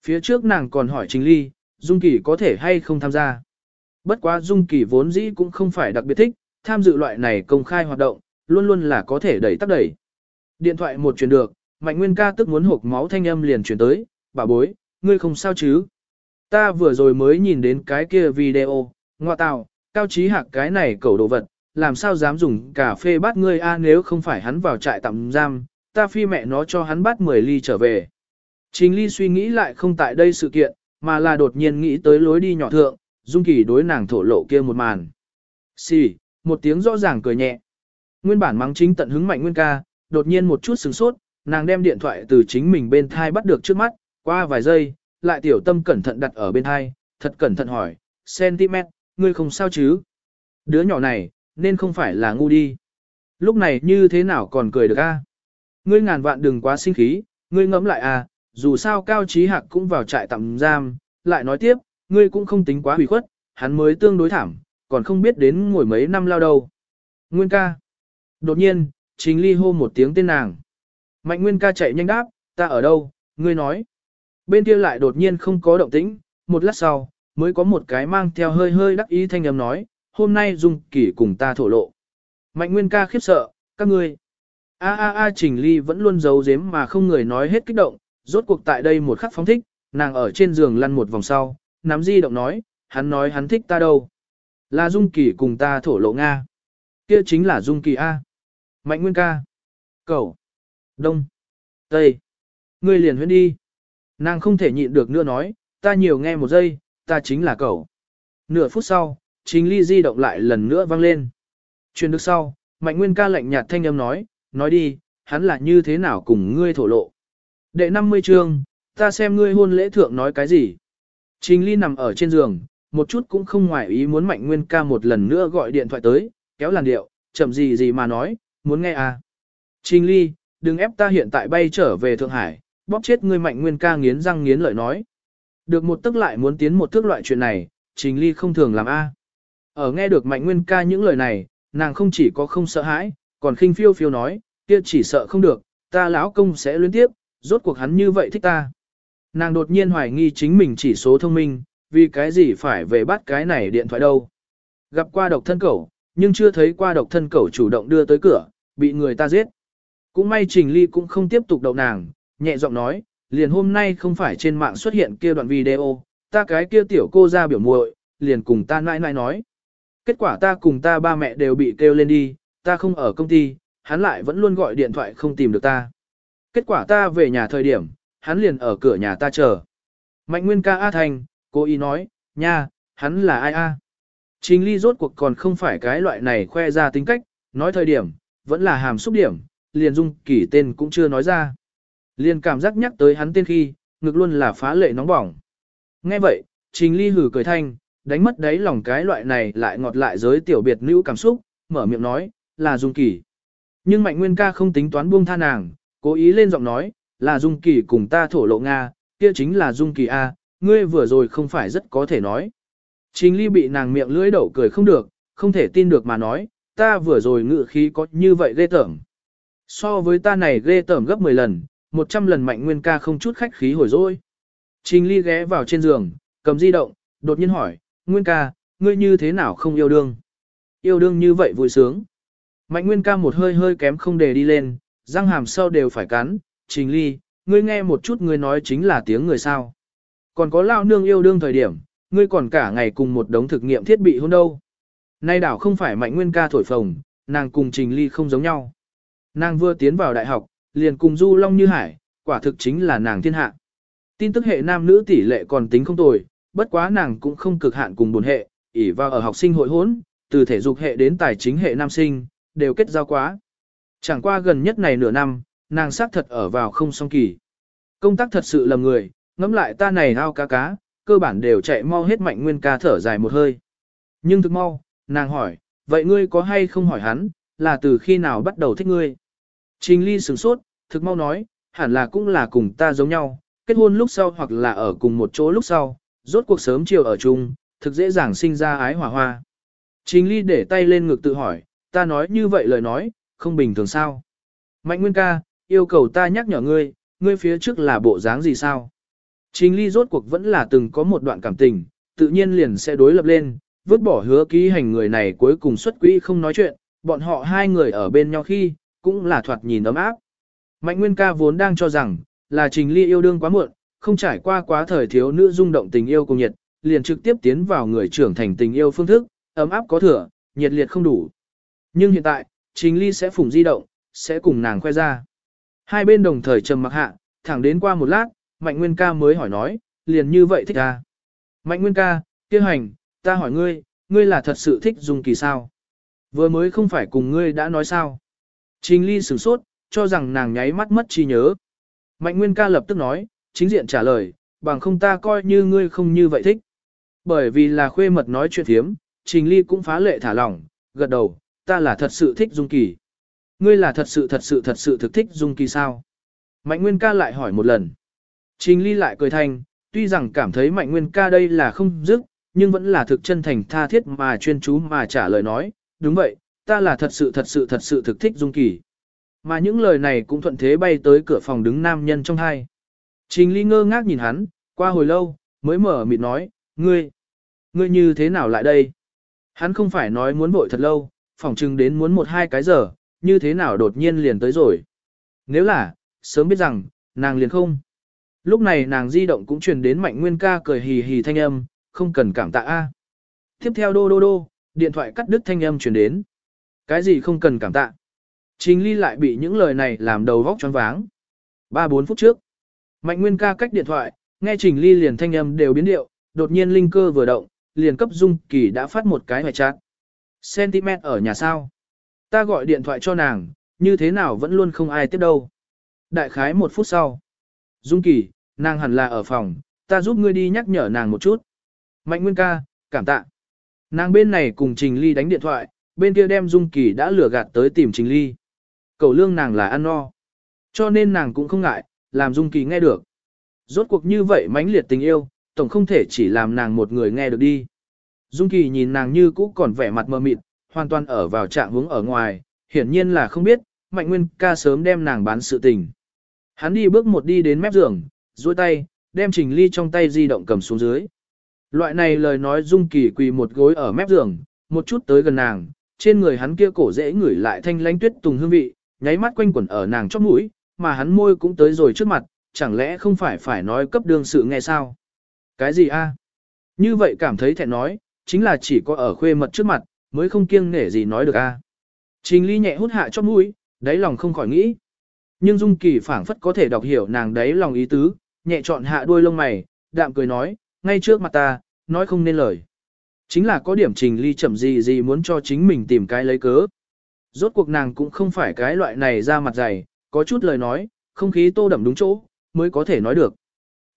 Phía trước nàng còn hỏi Trình Ly, Dung Kỳ có thể hay không tham gia. Bất quá Dung Kỳ vốn dĩ cũng không phải đặc biệt thích, tham dự loại này công khai hoạt động, luôn luôn là có thể đẩy tắc đẩy. Điện thoại một truyền được, Mạnh Nguyên ca tức muốn hộp máu thanh âm liền truyền tới, bà bối, ngươi không sao chứ. Ta vừa rồi mới nhìn đến cái kia video, ngoa tạo, cao trí hạc cái này cẩu đồ vật, làm sao dám dùng cà phê bắt ngươi a nếu không phải hắn vào trại tạm giam, ta phi mẹ nó cho hắn bắt 10 ly trở về. Trình ly suy nghĩ lại không tại đây sự kiện, mà là đột nhiên nghĩ tới lối đi nhỏ thượng, dung kỳ đối nàng thổ lộ kia một màn. Xì, một tiếng rõ ràng cười nhẹ. Nguyên bản mắng chính tận hứng mạnh nguyên ca, đột nhiên một chút sửng sốt, nàng đem điện thoại từ chính mình bên thai bắt được trước mắt, qua vài giây, lại tiểu tâm cẩn thận đặt ở bên thai, thật cẩn thận hỏi, Sentiment, ngươi không sao chứ? Đứa nhỏ này, nên không phải là ngu đi. Lúc này như thế nào còn cười được a? Ngươi ngàn vạn đừng quá sinh khí, ngươi ngẫm lại à, dù sao Cao Trí Hạc cũng vào trại tạm giam, lại nói tiếp, ngươi cũng không tính quá hủy khuất, hắn mới tương đối thảm, còn không biết đến ngồi mấy năm lao đâu. Nguyên ca. Đột nhiên, Trình Ly hô một tiếng tên nàng. Mạnh Nguyên ca chạy nhanh đáp, ta ở đâu, ngươi nói. Bên kia lại đột nhiên không có động tĩnh, một lát sau, mới có một cái mang theo hơi hơi đắc ý thanh âm nói, hôm nay Dung Kỳ cùng ta thổ lộ. Mạnh Nguyên ca khiếp sợ, các ngươi. A a a Trình Ly vẫn luôn giấu giếm mà không người nói hết kích động, rốt cuộc tại đây một khắc phóng thích, nàng ở trên giường lăn một vòng sau, nắm di động nói, hắn nói hắn thích ta đâu. Là Dung Kỳ cùng ta thổ lộ Nga. Kia chính là Dung Kỳ A. Mạnh Nguyên ca. Cầu. Đông. Tây. Ngươi liền huyên đi. Nàng không thể nhịn được nữa nói, ta nhiều nghe một giây, ta chính là cậu. Nửa phút sau, chính ly di động lại lần nữa vang lên. Truyền được sau, Mạnh Nguyên ca lạnh nhạt thanh âm nói, nói đi, hắn là như thế nào cùng ngươi thổ lộ. Đệ 50 chương, ta xem ngươi hôn lễ thượng nói cái gì. Trình ly nằm ở trên giường, một chút cũng không ngoài ý muốn Mạnh Nguyên ca một lần nữa gọi điện thoại tới, kéo làn điệu, chậm gì gì mà nói, muốn nghe à. Trình ly, đừng ép ta hiện tại bay trở về Thượng Hải, bóp chết ngươi Mạnh Nguyên ca nghiến răng nghiến lợi nói. Được một tức lại muốn tiến một thước loại chuyện này, Trình ly không thường làm a. Ở nghe được Mạnh Nguyên ca những lời này, nàng không chỉ có không sợ hãi, còn khinh phiêu phiêu nói, kia chỉ sợ không được, ta lão công sẽ luyến tiếp, rốt cuộc hắn như vậy thích ta. Nàng đột nhiên hoài nghi chính mình chỉ số thông minh, vì cái gì phải về bắt cái này điện thoại đâu. Gặp qua độc thân cẩu, nhưng chưa thấy qua độc thân cẩu chủ động đưa tới cửa, bị người ta giết. Cũng may Trình Ly cũng không tiếp tục đậu nàng, nhẹ giọng nói, liền hôm nay không phải trên mạng xuất hiện kia đoạn video, ta cái kia tiểu cô ra biểu muội, liền cùng ta nãi nãi nói. Kết quả ta cùng ta ba mẹ đều bị kêu lên đi, ta không ở công ty, hắn lại vẫn luôn gọi điện thoại không tìm được ta. Kết quả ta về nhà thời điểm, hắn liền ở cửa nhà ta chờ. Mạnh Nguyên ca A Thành, cô ý nói, nha, hắn là ai a? Trình ly rốt cuộc còn không phải cái loại này khoe ra tính cách, nói thời điểm, vẫn là hàm xúc điểm, liền dung kỷ tên cũng chưa nói ra. Liền cảm giác nhắc tới hắn tên khi, ngực luôn là phá lệ nóng bỏng. Nghe vậy, trình ly hử cười thanh, đánh mất đáy lòng cái loại này lại ngọt lại giới tiểu biệt nữ cảm xúc, mở miệng nói, là dung kỷ. Nhưng mạnh nguyên ca không tính toán buông tha nàng, cố ý lên giọng nói, là dung kỳ cùng ta thổ lộ Nga, kia chính là dung kỳ A, ngươi vừa rồi không phải rất có thể nói. Trình ly bị nàng miệng lưỡi đậu cười không được, không thể tin được mà nói, ta vừa rồi ngự khí có như vậy ghê tởm. So với ta này ghê tởm gấp 10 lần, 100 lần mạnh nguyên ca không chút khách khí hồi rồi. Trình ly ghé vào trên giường, cầm di động, đột nhiên hỏi, nguyên ca, ngươi như thế nào không yêu đương? Yêu đương như vậy vui sướng. Mạnh nguyên ca một hơi hơi kém không để đi lên, răng hàm sau đều phải cắn, trình ly, ngươi nghe một chút ngươi nói chính là tiếng người sao. Còn có lao nương yêu đương thời điểm, ngươi còn cả ngày cùng một đống thực nghiệm thiết bị hôn đâu. Nay đảo không phải mạnh nguyên ca thổi phồng, nàng cùng Trình Ly không giống nhau. Nàng vừa tiến vào đại học, liền cùng Du Long Như Hải, quả thực chính là nàng thiên hạ. Tin tức hệ nam nữ tỷ lệ còn tính không tồi, bất quá nàng cũng không cực hạn cùng buồn hệ, ỉ vào ở học sinh hội hỗn, từ thể dục hệ đến tài chính hệ nam sinh, đều kết giao quá. Chẳng qua gần nhất này nửa năm, nàng xác thật ở vào không song kỳ. Công tác thật sự lầm người, ngẫm lại ta này ao cá cá, cơ bản đều chạy mau hết mạnh nguyên ca thở dài một hơi. Nhưng thực mau, nàng hỏi, vậy ngươi có hay không hỏi hắn, là từ khi nào bắt đầu thích ngươi? Trình ly sửng sốt, thực mau nói, hẳn là cũng là cùng ta giống nhau, kết hôn lúc sau hoặc là ở cùng một chỗ lúc sau, rốt cuộc sớm chiều ở chung, thực dễ dàng sinh ra ái hỏa hoa. Trình ly để tay lên ngực tự hỏi, ta nói như vậy lời nói, không bình thường sao? Mạnh Nguyên ca, yêu cầu ta nhắc nhở ngươi, ngươi phía trước là bộ dáng gì sao? Trình ly rốt cuộc vẫn là từng có một đoạn cảm tình, tự nhiên liền sẽ đối lập lên, vứt bỏ hứa ký hành người này cuối cùng xuất quỹ không nói chuyện, bọn họ hai người ở bên nhau khi, cũng là thoạt nhìn ấm áp. Mạnh Nguyên ca vốn đang cho rằng, là Trình Ly yêu đương quá muộn, không trải qua quá thời thiếu nữ rung động tình yêu cùng nhiệt, liền trực tiếp tiến vào người trưởng thành tình yêu phương thức, ấm áp có thừa, nhiệt liệt không đủ. Nhưng hiện tại, Trình Ly sẽ phủng di động, sẽ cùng nàng khoe ra. Hai bên đồng thời trầm mặc hạ, thẳng đến qua một lát, Mạnh Nguyên ca mới hỏi nói, liền như vậy thích à? Mạnh Nguyên ca, kia hành, ta hỏi ngươi, ngươi là thật sự thích Dung Kỳ sao? Vừa mới không phải cùng ngươi đã nói sao? Trình Ly sửng sốt, cho rằng nàng nháy mắt mất trí nhớ. Mạnh Nguyên ca lập tức nói, chính diện trả lời, bằng không ta coi như ngươi không như vậy thích. Bởi vì là khuê mật nói chuyện thiếm, Trình Ly cũng phá lệ thả lỏng, gật đầu, ta là thật sự thích Dung Kỳ. Ngươi là thật sự thật sự thật sự thực thích Dung Kỳ sao? Mạnh Nguyên ca lại hỏi một lần. Trình Ly lại cười thanh, tuy rằng cảm thấy Mạnh Nguyên ca đây là không dứt, nhưng vẫn là thực chân thành tha thiết mà chuyên chú mà trả lời nói, đúng vậy, ta là thật sự thật sự thật sự thực thích Dung Kỳ. Mà những lời này cũng thuận thế bay tới cửa phòng đứng nam nhân trong hai. Trình Ly ngơ ngác nhìn hắn, qua hồi lâu, mới mở mịt nói, ngươi, ngươi như thế nào lại đây? Hắn không phải nói muốn vội thật lâu, phỏng chừng đến muốn một hai cái giờ, như thế nào đột nhiên liền tới rồi. Nếu là, sớm biết rằng, nàng liền không. Lúc này nàng di động cũng truyền đến mạnh nguyên ca cười hì hì thanh âm, không cần cảm tạ a. Tiếp theo đô đô đô, điện thoại cắt đứt thanh âm truyền đến. Cái gì không cần cảm tạ. Trình ly lại bị những lời này làm đầu vóc choáng váng. Ba bốn phút trước, mạnh nguyên ca cách điện thoại, nghe trình ly liền thanh âm đều biến điệu, đột nhiên linh cơ vừa động, liền cấp dung kỳ đã phát một cái hoài chat. Sentiment ở nhà sao? Ta gọi điện thoại cho nàng, như thế nào vẫn luôn không ai tiếp đâu. Đại khái một phút sau. Dung kỳ, nàng hẳn là ở phòng, ta giúp ngươi đi nhắc nhở nàng một chút. Mạnh Nguyên ca, cảm tạ. Nàng bên này cùng Trình Ly đánh điện thoại, bên kia đem Dung Kỳ đã lừa gạt tới tìm Trình Ly. Cầu lương nàng là ăn no. Cho nên nàng cũng không ngại, làm Dung Kỳ nghe được. Rốt cuộc như vậy mãnh liệt tình yêu, tổng không thể chỉ làm nàng một người nghe được đi. Dung Kỳ nhìn nàng như cũ còn vẻ mặt mờ mịt, hoàn toàn ở vào trạng hướng ở ngoài, hiển nhiên là không biết, Mạnh Nguyên ca sớm đem nàng bán sự tình. Hắn đi bước một đi đến mép giường, duỗi tay, đem Trình Ly trong tay di động cầm xuống dưới. Loại này lời nói Dung Kỳ quỳ một gối ở mép giường, một chút tới gần nàng, trên người hắn kia cổ dễ ngửi lại thanh lánh tuyết tùng hương vị, nháy mắt quanh quẩn ở nàng chóp mũi, mà hắn môi cũng tới rồi trước mặt, chẳng lẽ không phải phải nói cấp đương sự nghe sao? Cái gì a? Như vậy cảm thấy thẹn nói, chính là chỉ có ở khuê mật trước mặt, mới không kiêng nể gì nói được a. Trình ly nhẹ hút hạ chót mũi, đáy lòng không khỏi nghĩ. Nhưng Dung Kỳ phảng phất có thể đọc hiểu nàng đáy lòng ý tứ, nhẹ chọn hạ đuôi lông mày, đạm cười nói, ngay trước mặt ta, nói không nên lời. Chính là có điểm trình ly chậm gì gì muốn cho chính mình tìm cái lấy cớ. Rốt cuộc nàng cũng không phải cái loại này ra mặt dày, có chút lời nói, không khí tô đậm đúng chỗ, mới có thể nói được.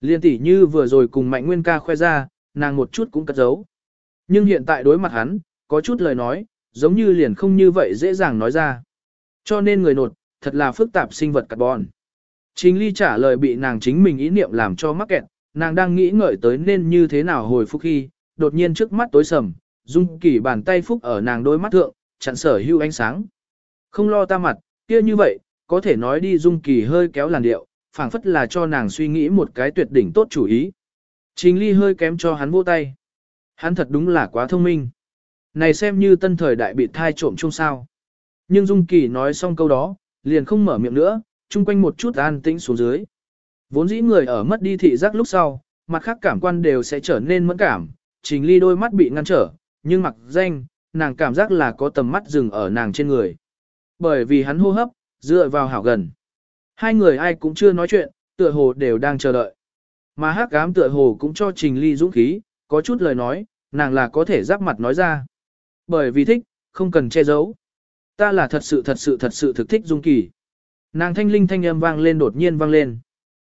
Liên tỷ như vừa rồi cùng Mạnh Nguyên ca khoe ra, nàng một chút cũng cất giấu. Nhưng hiện tại đối mặt hắn, có chút lời nói, giống như liền không như vậy dễ dàng nói ra. Cho nên người nột, thật là phức tạp sinh vật carbon. chính ly trả lời bị nàng chính mình ý niệm làm cho mắc kẹt, nàng đang nghĩ ngợi tới nên như thế nào hồi phục khi, đột nhiên trước mắt tối sầm, dung kỳ bàn tay phúc ở nàng đôi mắt thượng, chặn sở hưu ánh sáng. Không lo ta mặt, kia như vậy, có thể nói đi dung kỳ hơi kéo làn điệu, phảng phất là cho nàng suy nghĩ một cái tuyệt đỉnh tốt chủ ý. chính ly hơi kém cho hắn vô tay. Hắn thật đúng là quá thông minh. Này xem như tân thời đại bị thai trộm chung sao. Nhưng Dung Kỳ nói xong câu đó, liền không mở miệng nữa, chung quanh một chút an tĩnh xuống dưới. Vốn dĩ người ở mất đi thị giác lúc sau, mặt khác cảm quan đều sẽ trở nên mẫn cảm, trình ly đôi mắt bị ngăn trở, nhưng mặc danh, nàng cảm giác là có tầm mắt dừng ở nàng trên người. Bởi vì hắn hô hấp, dựa vào hảo gần. Hai người ai cũng chưa nói chuyện, tựa hồ đều đang chờ đợi. Mà hắc ám tựa hồ cũng cho trình ly dũng khí, có chút lời nói, nàng là có thể giáp mặt nói ra. Bởi vì thích, không cần che giấu. Ta là thật sự thật sự thật sự thực thích Dung Kỳ. Nàng thanh linh thanh âm vang lên đột nhiên vang lên.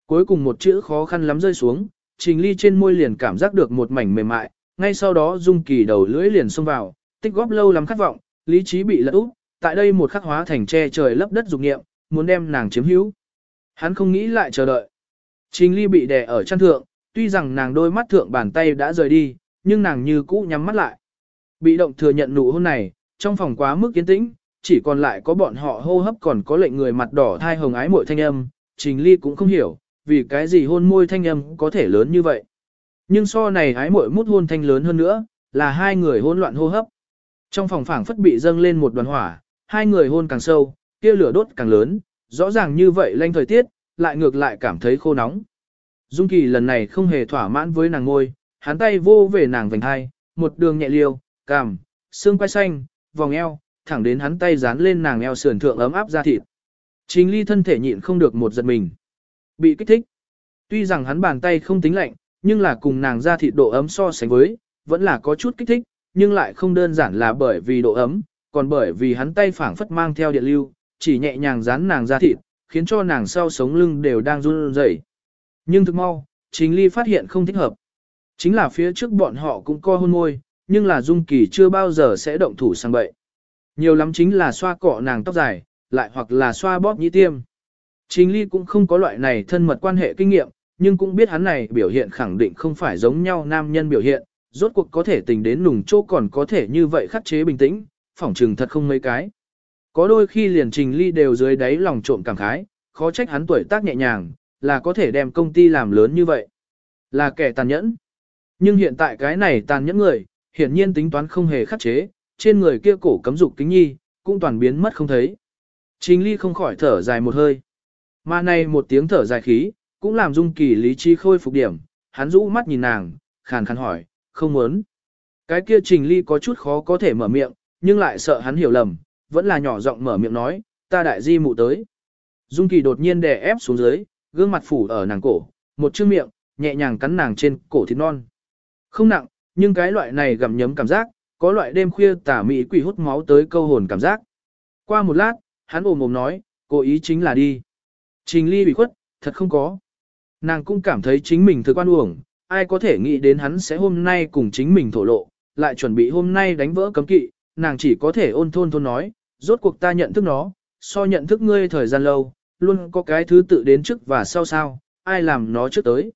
Cuối cùng một chữ khó khăn lắm rơi xuống, trình ly trên môi liền cảm giác được một mảnh mềm mại, ngay sau đó Dung Kỳ đầu lưỡi liền xông vào, tích góp lâu lắm khát vọng, lý trí bị lật úp, tại đây một khắc hóa thành che trời lấp đất dục nghiệm, muốn đem nàng chiếm hữu. Hắn không nghĩ lại chờ đợi. Trình ly bị đè ở chân thượng, tuy rằng nàng đôi mắt thượng bàn tay đã rời đi, nhưng nàng như cũ nhắm mắt lại. Bị động thừa nhận nụ hôn này, trong phòng quá mức yên tĩnh, chỉ còn lại có bọn họ hô hấp còn có lệnh người mặt đỏ thai hồng ái mội thanh âm, trình ly cũng không hiểu, vì cái gì hôn môi thanh âm có thể lớn như vậy. Nhưng so này ái mội mút hôn thanh lớn hơn nữa, là hai người hôn loạn hô hấp. Trong phòng phảng phất bị dâng lên một đoàn hỏa, hai người hôn càng sâu, kia lửa đốt càng lớn, rõ ràng như vậy lanh thời tiết, lại ngược lại cảm thấy khô nóng. Dung Kỳ lần này không hề thỏa mãn với nàng ngôi, hắn tay vô về nàng vành hai, một đường nhẹ liêu, cằm, xương quai xanh, vòng eo, thẳng đến hắn tay dán lên nàng eo sườn thượng ấm áp da thịt. Trình ly thân thể nhịn không được một giật mình. Bị kích thích. Tuy rằng hắn bàn tay không tính lạnh, nhưng là cùng nàng da thịt độ ấm so sánh với, vẫn là có chút kích thích, nhưng lại không đơn giản là bởi vì độ ấm, còn bởi vì hắn tay phảng phất mang theo điện lưu, chỉ nhẹ nhàng dán nàng da thịt, khiến cho nàng sau sống lưng đều đang run rẩy. Nhưng thực mau, Trình Ly phát hiện không thích hợp. Chính là phía trước bọn họ cũng co hôn môi, nhưng là Dung Kỳ chưa bao giờ sẽ động thủ sang bậy. Nhiều lắm chính là xoa cọ nàng tóc dài, lại hoặc là xoa bóp nhĩ tiêm. Trình Ly cũng không có loại này thân mật quan hệ kinh nghiệm, nhưng cũng biết hắn này biểu hiện khẳng định không phải giống nhau nam nhân biểu hiện, rốt cuộc có thể tình đến nùng chỗ còn có thể như vậy khắc chế bình tĩnh, phỏng trừng thật không mấy cái. Có đôi khi liền Trình Ly đều dưới đáy lòng trộm cảm khái, khó trách hắn tuổi tác nhẹ nhàng, là có thể đem công ty làm lớn như vậy. Là kẻ tàn nhẫn. Nhưng hiện tại cái này tàn nhẫn người, hiển nhiên tính toán không hề khắc chế, trên người kia cổ cấm dục kính nhi, cũng toàn biến mất không thấy. Trình ly không khỏi thở dài một hơi. Mà này một tiếng thở dài khí, cũng làm dung kỳ lý trí khôi phục điểm, hắn rũ mắt nhìn nàng, khàn khàn hỏi, không muốn. Cái kia trình ly có chút khó có thể mở miệng, nhưng lại sợ hắn hiểu lầm, vẫn là nhỏ giọng mở miệng nói, ta đại di mụ tới. Dung kỳ đột nhiên đè ép xuống dưới, gương mặt phủ ở nàng cổ, một chiếc miệng, nhẹ nhàng cắn nàng trên cổ thịt non. Không nặng, nhưng cái loại này gặm nhấm cảm giác, có loại đêm khuya tả mỹ quỷ hút máu tới câu hồn cảm giác. Qua một lát, hắn ồm ồm nói, cố ý chính là đi. Trình ly bị khuất, thật không có. Nàng cũng cảm thấy chính mình thực quan uổng, ai có thể nghĩ đến hắn sẽ hôm nay cùng chính mình thổ lộ, lại chuẩn bị hôm nay đánh vỡ cấm kỵ, nàng chỉ có thể ôn thôn thôn nói, rốt cuộc ta nhận thức nó, so nhận thức ngươi thời gian lâu, luôn có cái thứ tự đến trước và sau sao, ai làm nó trước tới.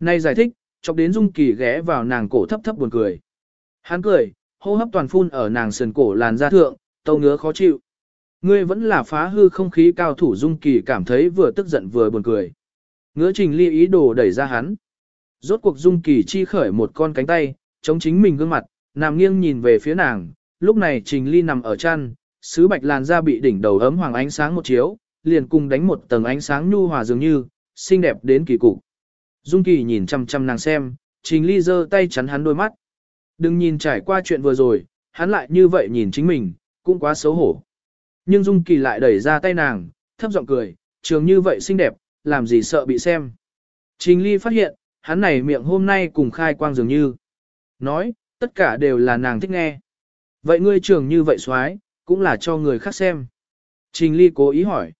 Nay giải thích, chọc đến Dung Kỳ ghé vào nàng cổ thấp thấp buồn cười. Hắn cười, hô hấp toàn phun ở nàng sườn cổ làn da thượng, tâu ngứa khó chịu. Ngươi vẫn là phá hư không khí cao thủ Dung Kỳ cảm thấy vừa tức giận vừa buồn cười. Ngứa trình ly ý đồ đẩy ra hắn. Rốt cuộc Dung Kỳ chi khởi một con cánh tay, chống chính mình gương mặt, nằm nghiêng nhìn về phía nàng. Lúc này trình ly nằm ở chăn, sứ bạch làn da bị đỉnh đầu ấm hoàng ánh sáng một chiếu, liền cùng đánh một tầng ánh sáng nhu hòa dường như, xinh đẹp đến kỳ cục. Dung Kỳ nhìn chăm chăm nàng xem, Trình Ly giơ tay chắn hắn đôi mắt. Đừng nhìn trải qua chuyện vừa rồi, hắn lại như vậy nhìn chính mình, cũng quá xấu hổ. Nhưng Dung Kỳ lại đẩy ra tay nàng, thấp giọng cười, trường như vậy xinh đẹp, làm gì sợ bị xem. Trình Ly phát hiện, hắn này miệng hôm nay cùng khai quang dường như. Nói, tất cả đều là nàng thích nghe. Vậy ngươi trường như vậy xoái, cũng là cho người khác xem. Trình Ly cố ý hỏi.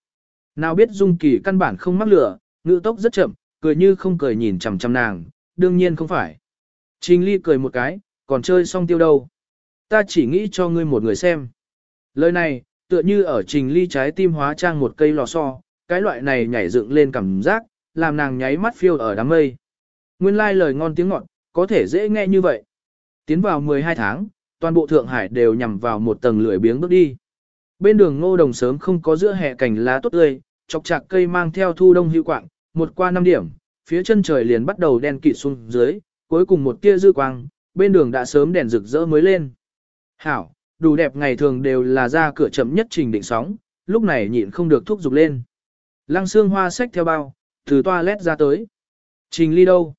Nào biết Dung Kỳ căn bản không mắc lửa, ngữ tốc rất chậm, cười như không cười nhìn chằm chằm nàng, đương nhiên không phải. Trình Ly cười một cái, còn chơi xong tiêu đâu. Ta chỉ nghĩ cho ngươi một người xem. Lời này, tựa như ở Trình Ly trái tim hóa trang một cây lò xo, cái loại này nhảy dựng lên cảm giác, làm nàng nháy mắt phiêu ở đám mây. Nguyên lai like lời ngon tiếng ngọt, có thể dễ nghe như vậy. Tiến vào 12 tháng, toàn bộ Thượng Hải đều nhằm vào một tầng lưỡi biếng bước đi. Bên đường ngô đồng sớm không có giữa hè cảnh lá tốt tươi, chọc chạc cây mang theo thu đông hữu quạng, một qua năm điểm, phía chân trời liền bắt đầu đen kịt xuống dưới, cuối cùng một tia dư quang, bên đường đã sớm đèn rực rỡ mới lên. Hảo, đủ đẹp ngày thường đều là ra cửa chậm nhất trình định sóng, lúc này nhịn không được thúc giục lên. Lăng xương hoa xách theo bao, Từ toilet ra tới. Trình Ly đâu?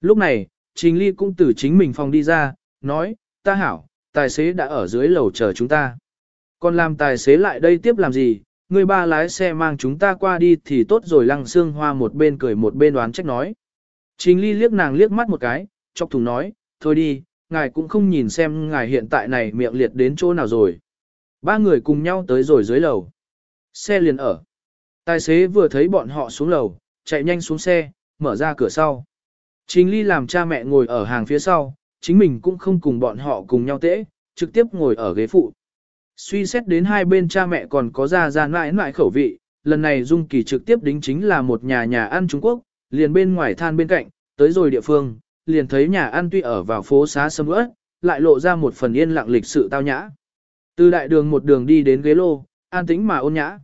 Lúc này, Trình Ly cũng từ chính mình phòng đi ra, nói, ta hảo, tài xế đã ở dưới lầu chờ chúng ta. Còn làm tài xế lại đây tiếp làm gì, người ba lái xe mang chúng ta qua đi thì tốt rồi lăng xương hoa một bên cười một bên đoán trách nói. Trình Ly liếc nàng liếc mắt một cái, chọc thùng nói, thôi đi, ngài cũng không nhìn xem ngài hiện tại này miệng liệt đến chỗ nào rồi. Ba người cùng nhau tới rồi dưới lầu. Xe liền ở. Tài xế vừa thấy bọn họ xuống lầu, chạy nhanh xuống xe, mở ra cửa sau. Trình Ly làm cha mẹ ngồi ở hàng phía sau, chính mình cũng không cùng bọn họ cùng nhau tễ, trực tiếp ngồi ở ghế phụ. Suy xét đến hai bên cha mẹ còn có ra ra mãi mãi khẩu vị, lần này Dung Kỳ trực tiếp đính chính là một nhà nhà ăn Trung Quốc, liền bên ngoài than bên cạnh, tới rồi địa phương, liền thấy nhà ăn tuy ở vào phố xá sâm ớt, lại lộ ra một phần yên lặng lịch sự tao nhã. Từ đại đường một đường đi đến ghế lô, an tĩnh mà ôn nhã.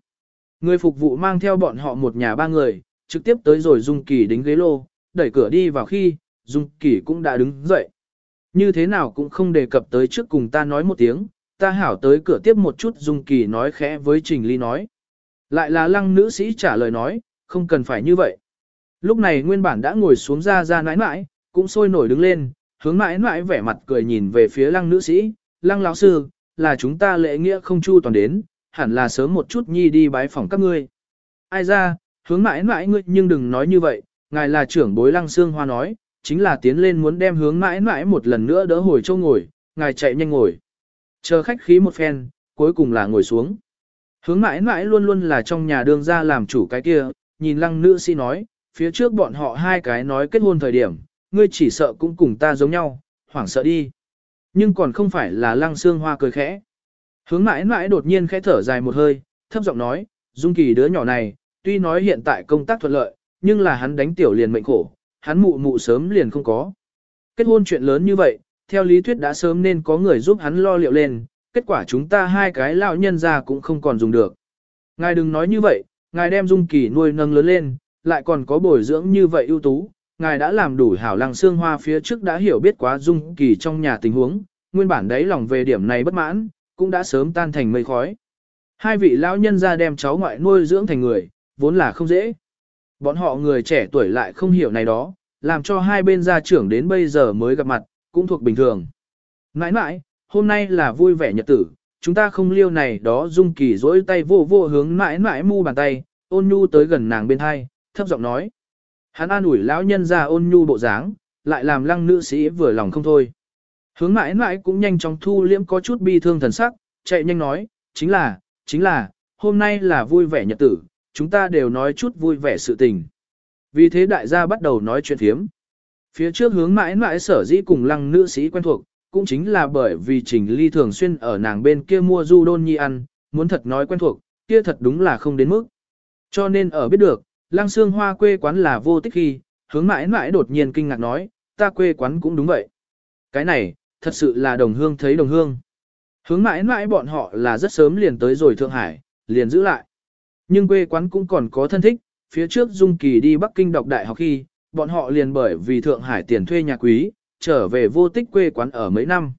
Người phục vụ mang theo bọn họ một nhà ba người, trực tiếp tới rồi Dung Kỳ đính ghế lô, đẩy cửa đi vào khi, Dung Kỳ cũng đã đứng dậy. Như thế nào cũng không đề cập tới trước cùng ta nói một tiếng, ta hảo tới cửa tiếp một chút Dung Kỳ nói khẽ với Trình Ly nói. Lại là lăng nữ sĩ trả lời nói, không cần phải như vậy. Lúc này nguyên bản đã ngồi xuống ra ra nãi nãi, cũng sôi nổi đứng lên, hướng nãi nãi vẻ mặt cười nhìn về phía lăng nữ sĩ, lăng lão sư, là chúng ta lễ nghĩa không chu toàn đến, hẳn là sớm một chút nhi đi bái phòng các ngươi. Ai ra, hướng mãi nãi ngươi nhưng đừng nói như vậy, ngài là trưởng bối lăng xương hoa nói, chính là tiến lên muốn đem hướng mãi nãi một lần nữa đỡ hồi châu ngồi, ngài chạy nhanh ngồi. Chờ khách khí một phen, cuối cùng là ngồi xuống. Hướng mãi mãi luôn luôn là trong nhà đương ra làm chủ cái kia, nhìn lăng nữ sĩ nói, phía trước bọn họ hai cái nói kết hôn thời điểm, ngươi chỉ sợ cũng cùng ta giống nhau, hoảng sợ đi. Nhưng còn không phải là lăng xương hoa cười khẽ. Hướng mãi mãi đột nhiên khẽ thở dài một hơi, thấp giọng nói, Dung Kỳ đứa nhỏ này, tuy nói hiện tại công tác thuận lợi, nhưng là hắn đánh tiểu liền mệnh khổ, hắn mụ mụ sớm liền không có. Kết hôn chuyện lớn như vậy, theo lý thuyết đã sớm nên có người giúp hắn lo liệu lên, kết quả chúng ta hai cái lão nhân ra cũng không còn dùng được. Ngài đừng nói như vậy, ngài đem Dung Kỳ nuôi nâng lớn lên, lại còn có bồi dưỡng như vậy ưu tú, ngài đã làm đủ hảo lăng xương hoa phía trước đã hiểu biết quá Dung Kỳ trong nhà tình huống, nguyên bản đấy lòng về điểm này bất mãn, cũng đã sớm tan thành mây khói. Hai vị lão nhân ra đem cháu ngoại nuôi dưỡng thành người, vốn là không dễ. Bọn họ người trẻ tuổi lại không hiểu này đó, làm cho hai bên gia trưởng đến bây giờ mới gặp mặt, cũng thuộc bình thường. Nãi nãi, hôm nay là vui vẻ nhật tử, chúng ta không liêu này đó dung kỳ dỗi tay vô vô hướng nãi nãi mu bàn tay, ôn nhu tới gần nàng bên hai, thấp giọng nói. Hắn an ủi lão nhân ra ôn nhu bộ dáng, lại làm lăng nữ sĩ vừa lòng không thôi. Hướng mãi mãi cũng nhanh chóng thu liễm có chút bi thương thần sắc, chạy nhanh nói, chính là, chính là, hôm nay là vui vẻ nhật tử, chúng ta đều nói chút vui vẻ sự tình. Vì thế đại gia bắt đầu nói chuyện thiếm. Phía trước hướng mãi mãi sở dĩ cùng lăng nữ sĩ quen thuộc, cũng chính là bởi vì Trình Ly thường xuyên ở nàng bên kia mua du đôn nhi ăn, muốn thật nói quen thuộc, kia thật đúng là không đến mức. Cho nên ở biết được, lăng xương hoa quê quán là vô tích khi, hướng mãi mãi đột nhiên kinh ngạc nói, ta quê quán cũng đúng vậy. Cái này, thật sự là đồng hương thấy đồng hương. Hướng mãi mãi bọn họ là rất sớm liền tới rồi Thượng Hải, liền giữ lại. Nhưng quê quán cũng còn có thân thích, phía trước Dung Kỳ đi Bắc Kinh đọc đại học khi, bọn họ liền bởi vì Thượng Hải tiền thuê nhà quý, trở về vô tích quê quán ở mấy năm.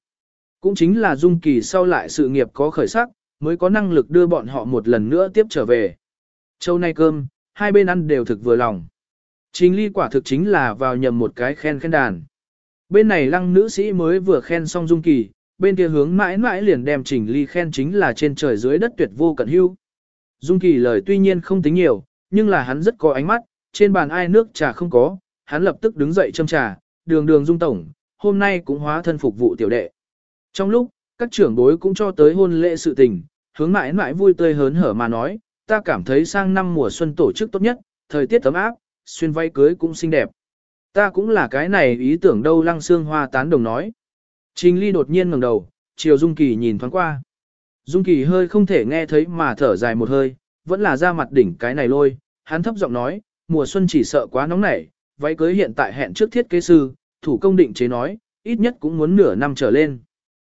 Cũng chính là Dung Kỳ sau lại sự nghiệp có khởi sắc, mới có năng lực đưa bọn họ một lần nữa tiếp trở về. Châu nay cơm, hai bên ăn đều thực vừa lòng. Trình ly quả thực chính là vào nhầm một cái khen khen đàn. Bên này lăng nữ sĩ mới vừa khen xong Dung Kỳ, bên kia hướng mãi mãi liền đem Trình Ly khen chính là trên trời dưới đất tuyệt vô cận hưu. Dung Kỳ lời tuy nhiên không tính nhiều, nhưng là hắn rất có ánh mắt, trên bàn ai nước trà không có, hắn lập tức đứng dậy châm trà, đường đường Dung Tổng, hôm nay cũng hóa thân phục vụ tiểu đệ. Trong lúc, các trưởng bối cũng cho tới hôn lễ sự tình, hướng mãi mãi vui tươi hớn hở mà nói, ta cảm thấy sang năm mùa xuân tổ chức tốt nhất, thời tiết ấm áp, xuyên váy cưới cũng xinh đẹp. Ta cũng là cái này ý tưởng đâu lăng xương hoa tán đồng nói. Trình ly đột nhiên ngẩng đầu, chiều Dung Kỳ nhìn thoáng qua. Dung Kỳ hơi không thể nghe thấy mà thở dài một hơi, vẫn là ra mặt đỉnh cái này lôi, hắn thấp giọng nói, mùa xuân chỉ sợ quá nóng nảy, váy cưới hiện tại hẹn trước thiết kế sư, thủ công định chế nói, ít nhất cũng muốn nửa năm trở lên.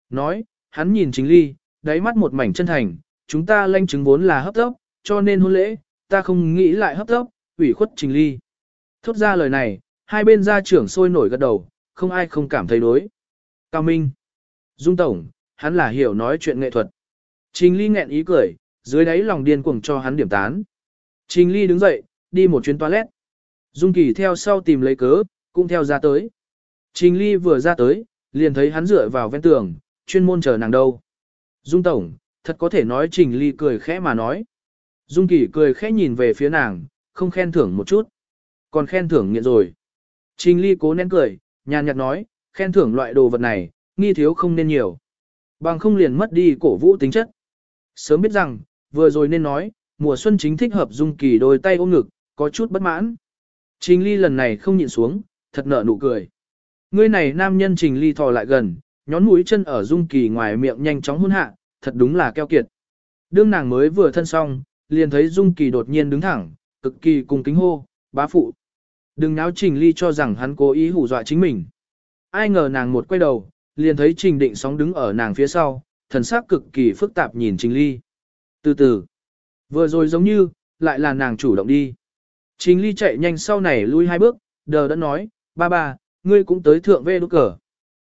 Nói, hắn nhìn Trình Ly, đáy mắt một mảnh chân thành, chúng ta lanh chứng vốn là hấp tốc, cho nên hôn lễ, ta không nghĩ lại hấp tốc, ủy khuất Trình Ly. Thốt ra lời này, hai bên gia trưởng sôi nổi gật đầu, không ai không cảm thấy đối. Cao Minh. Dung Tổng, hắn là hiểu nói chuyện nghệ thuật. Trình Ly nghẹn ý cười, dưới đáy lòng điên cuồng cho hắn điểm tán. Trình Ly đứng dậy, đi một chuyến toilet. Dung Kỳ theo sau tìm lấy cớ, cũng theo ra tới. Trình Ly vừa ra tới, liền thấy hắn dựa vào ven tường, chuyên môn chờ nàng đâu. Dung Tổng, thật có thể nói Trình Ly cười khẽ mà nói. Dung Kỳ cười khẽ nhìn về phía nàng, không khen thưởng một chút. Còn khen thưởng nghiện rồi. Trình Ly cố nén cười, nhàn nhạt nói, khen thưởng loại đồ vật này, nghi thiếu không nên nhiều. Bằng không liền mất đi cổ vũ tính chất. Sớm biết rằng, vừa rồi nên nói, mùa xuân chính thích hợp Dung Kỳ đôi tay ôm ngực, có chút bất mãn. Trình Ly lần này không nhịn xuống, thật nở nụ cười. Ngươi này nam nhân Trình Ly thò lại gần, nhón mũi chân ở Dung Kỳ ngoài miệng nhanh chóng hôn hạ, thật đúng là keo kiệt. Đương nàng mới vừa thân xong, liền thấy Dung Kỳ đột nhiên đứng thẳng, cực kỳ cùng kính hô, bá phụ. Đừng náo Trình Ly cho rằng hắn cố ý hù dọa chính mình. Ai ngờ nàng một quay đầu, liền thấy Trình Định sóng đứng ở nàng phía sau, thần sắc cực kỳ phức tạp nhìn Trình Ly. Từ từ, vừa rồi giống như, lại là nàng chủ động đi. Trình Ly chạy nhanh sau này lui hai bước, đờ đã nói, ba ba, ngươi cũng tới thượng vê đốt cờ.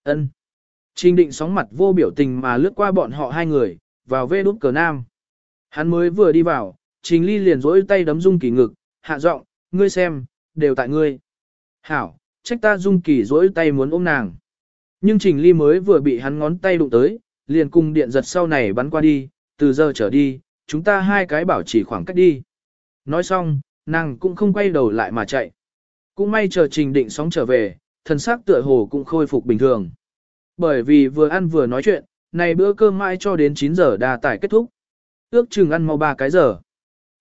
ân Trình định sóng mặt vô biểu tình mà lướt qua bọn họ hai người, vào vê đốt cờ nam. Hắn mới vừa đi vào, Trình Ly liền rỗi tay đấm Dung Kỳ ngực, hạ giọng, ngươi xem, đều tại ngươi. Hảo, trách ta Dung Kỳ rỗi tay muốn ôm nàng. Nhưng Trình Ly mới vừa bị hắn ngón tay đụng tới, liền cùng điện giật sau này bắn qua đi, từ giờ trở đi, chúng ta hai cái bảo trì khoảng cách đi. Nói xong, nàng cũng không quay đầu lại mà chạy. Cũng may chờ Trình Định sóng trở về, thần sắc tựa hồ cũng khôi phục bình thường. Bởi vì vừa ăn vừa nói chuyện, này bữa cơm mãi cho đến 9 giờ đà tải kết thúc. Ước chừng ăn mau 3 cái giờ.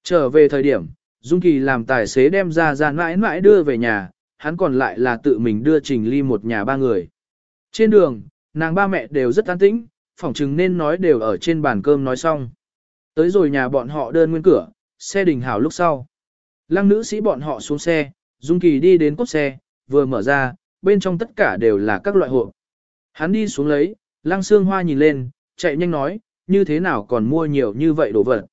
Trở về thời điểm, Dung Kỳ làm tài xế đem ra ra mãi mãi đưa về nhà, hắn còn lại là tự mình đưa Trình Ly một nhà ba người. Trên đường, nàng ba mẹ đều rất an tĩnh, phỏng chừng nên nói đều ở trên bàn cơm nói xong. Tới rồi nhà bọn họ đơn nguyên cửa, xe đình hảo lúc sau. Lăng nữ sĩ bọn họ xuống xe, Dung Kỳ đi đến cốt xe, vừa mở ra, bên trong tất cả đều là các loại hộp. Hắn đi xuống lấy, Lăng Sương Hoa nhìn lên, chạy nhanh nói, như thế nào còn mua nhiều như vậy đồ vật.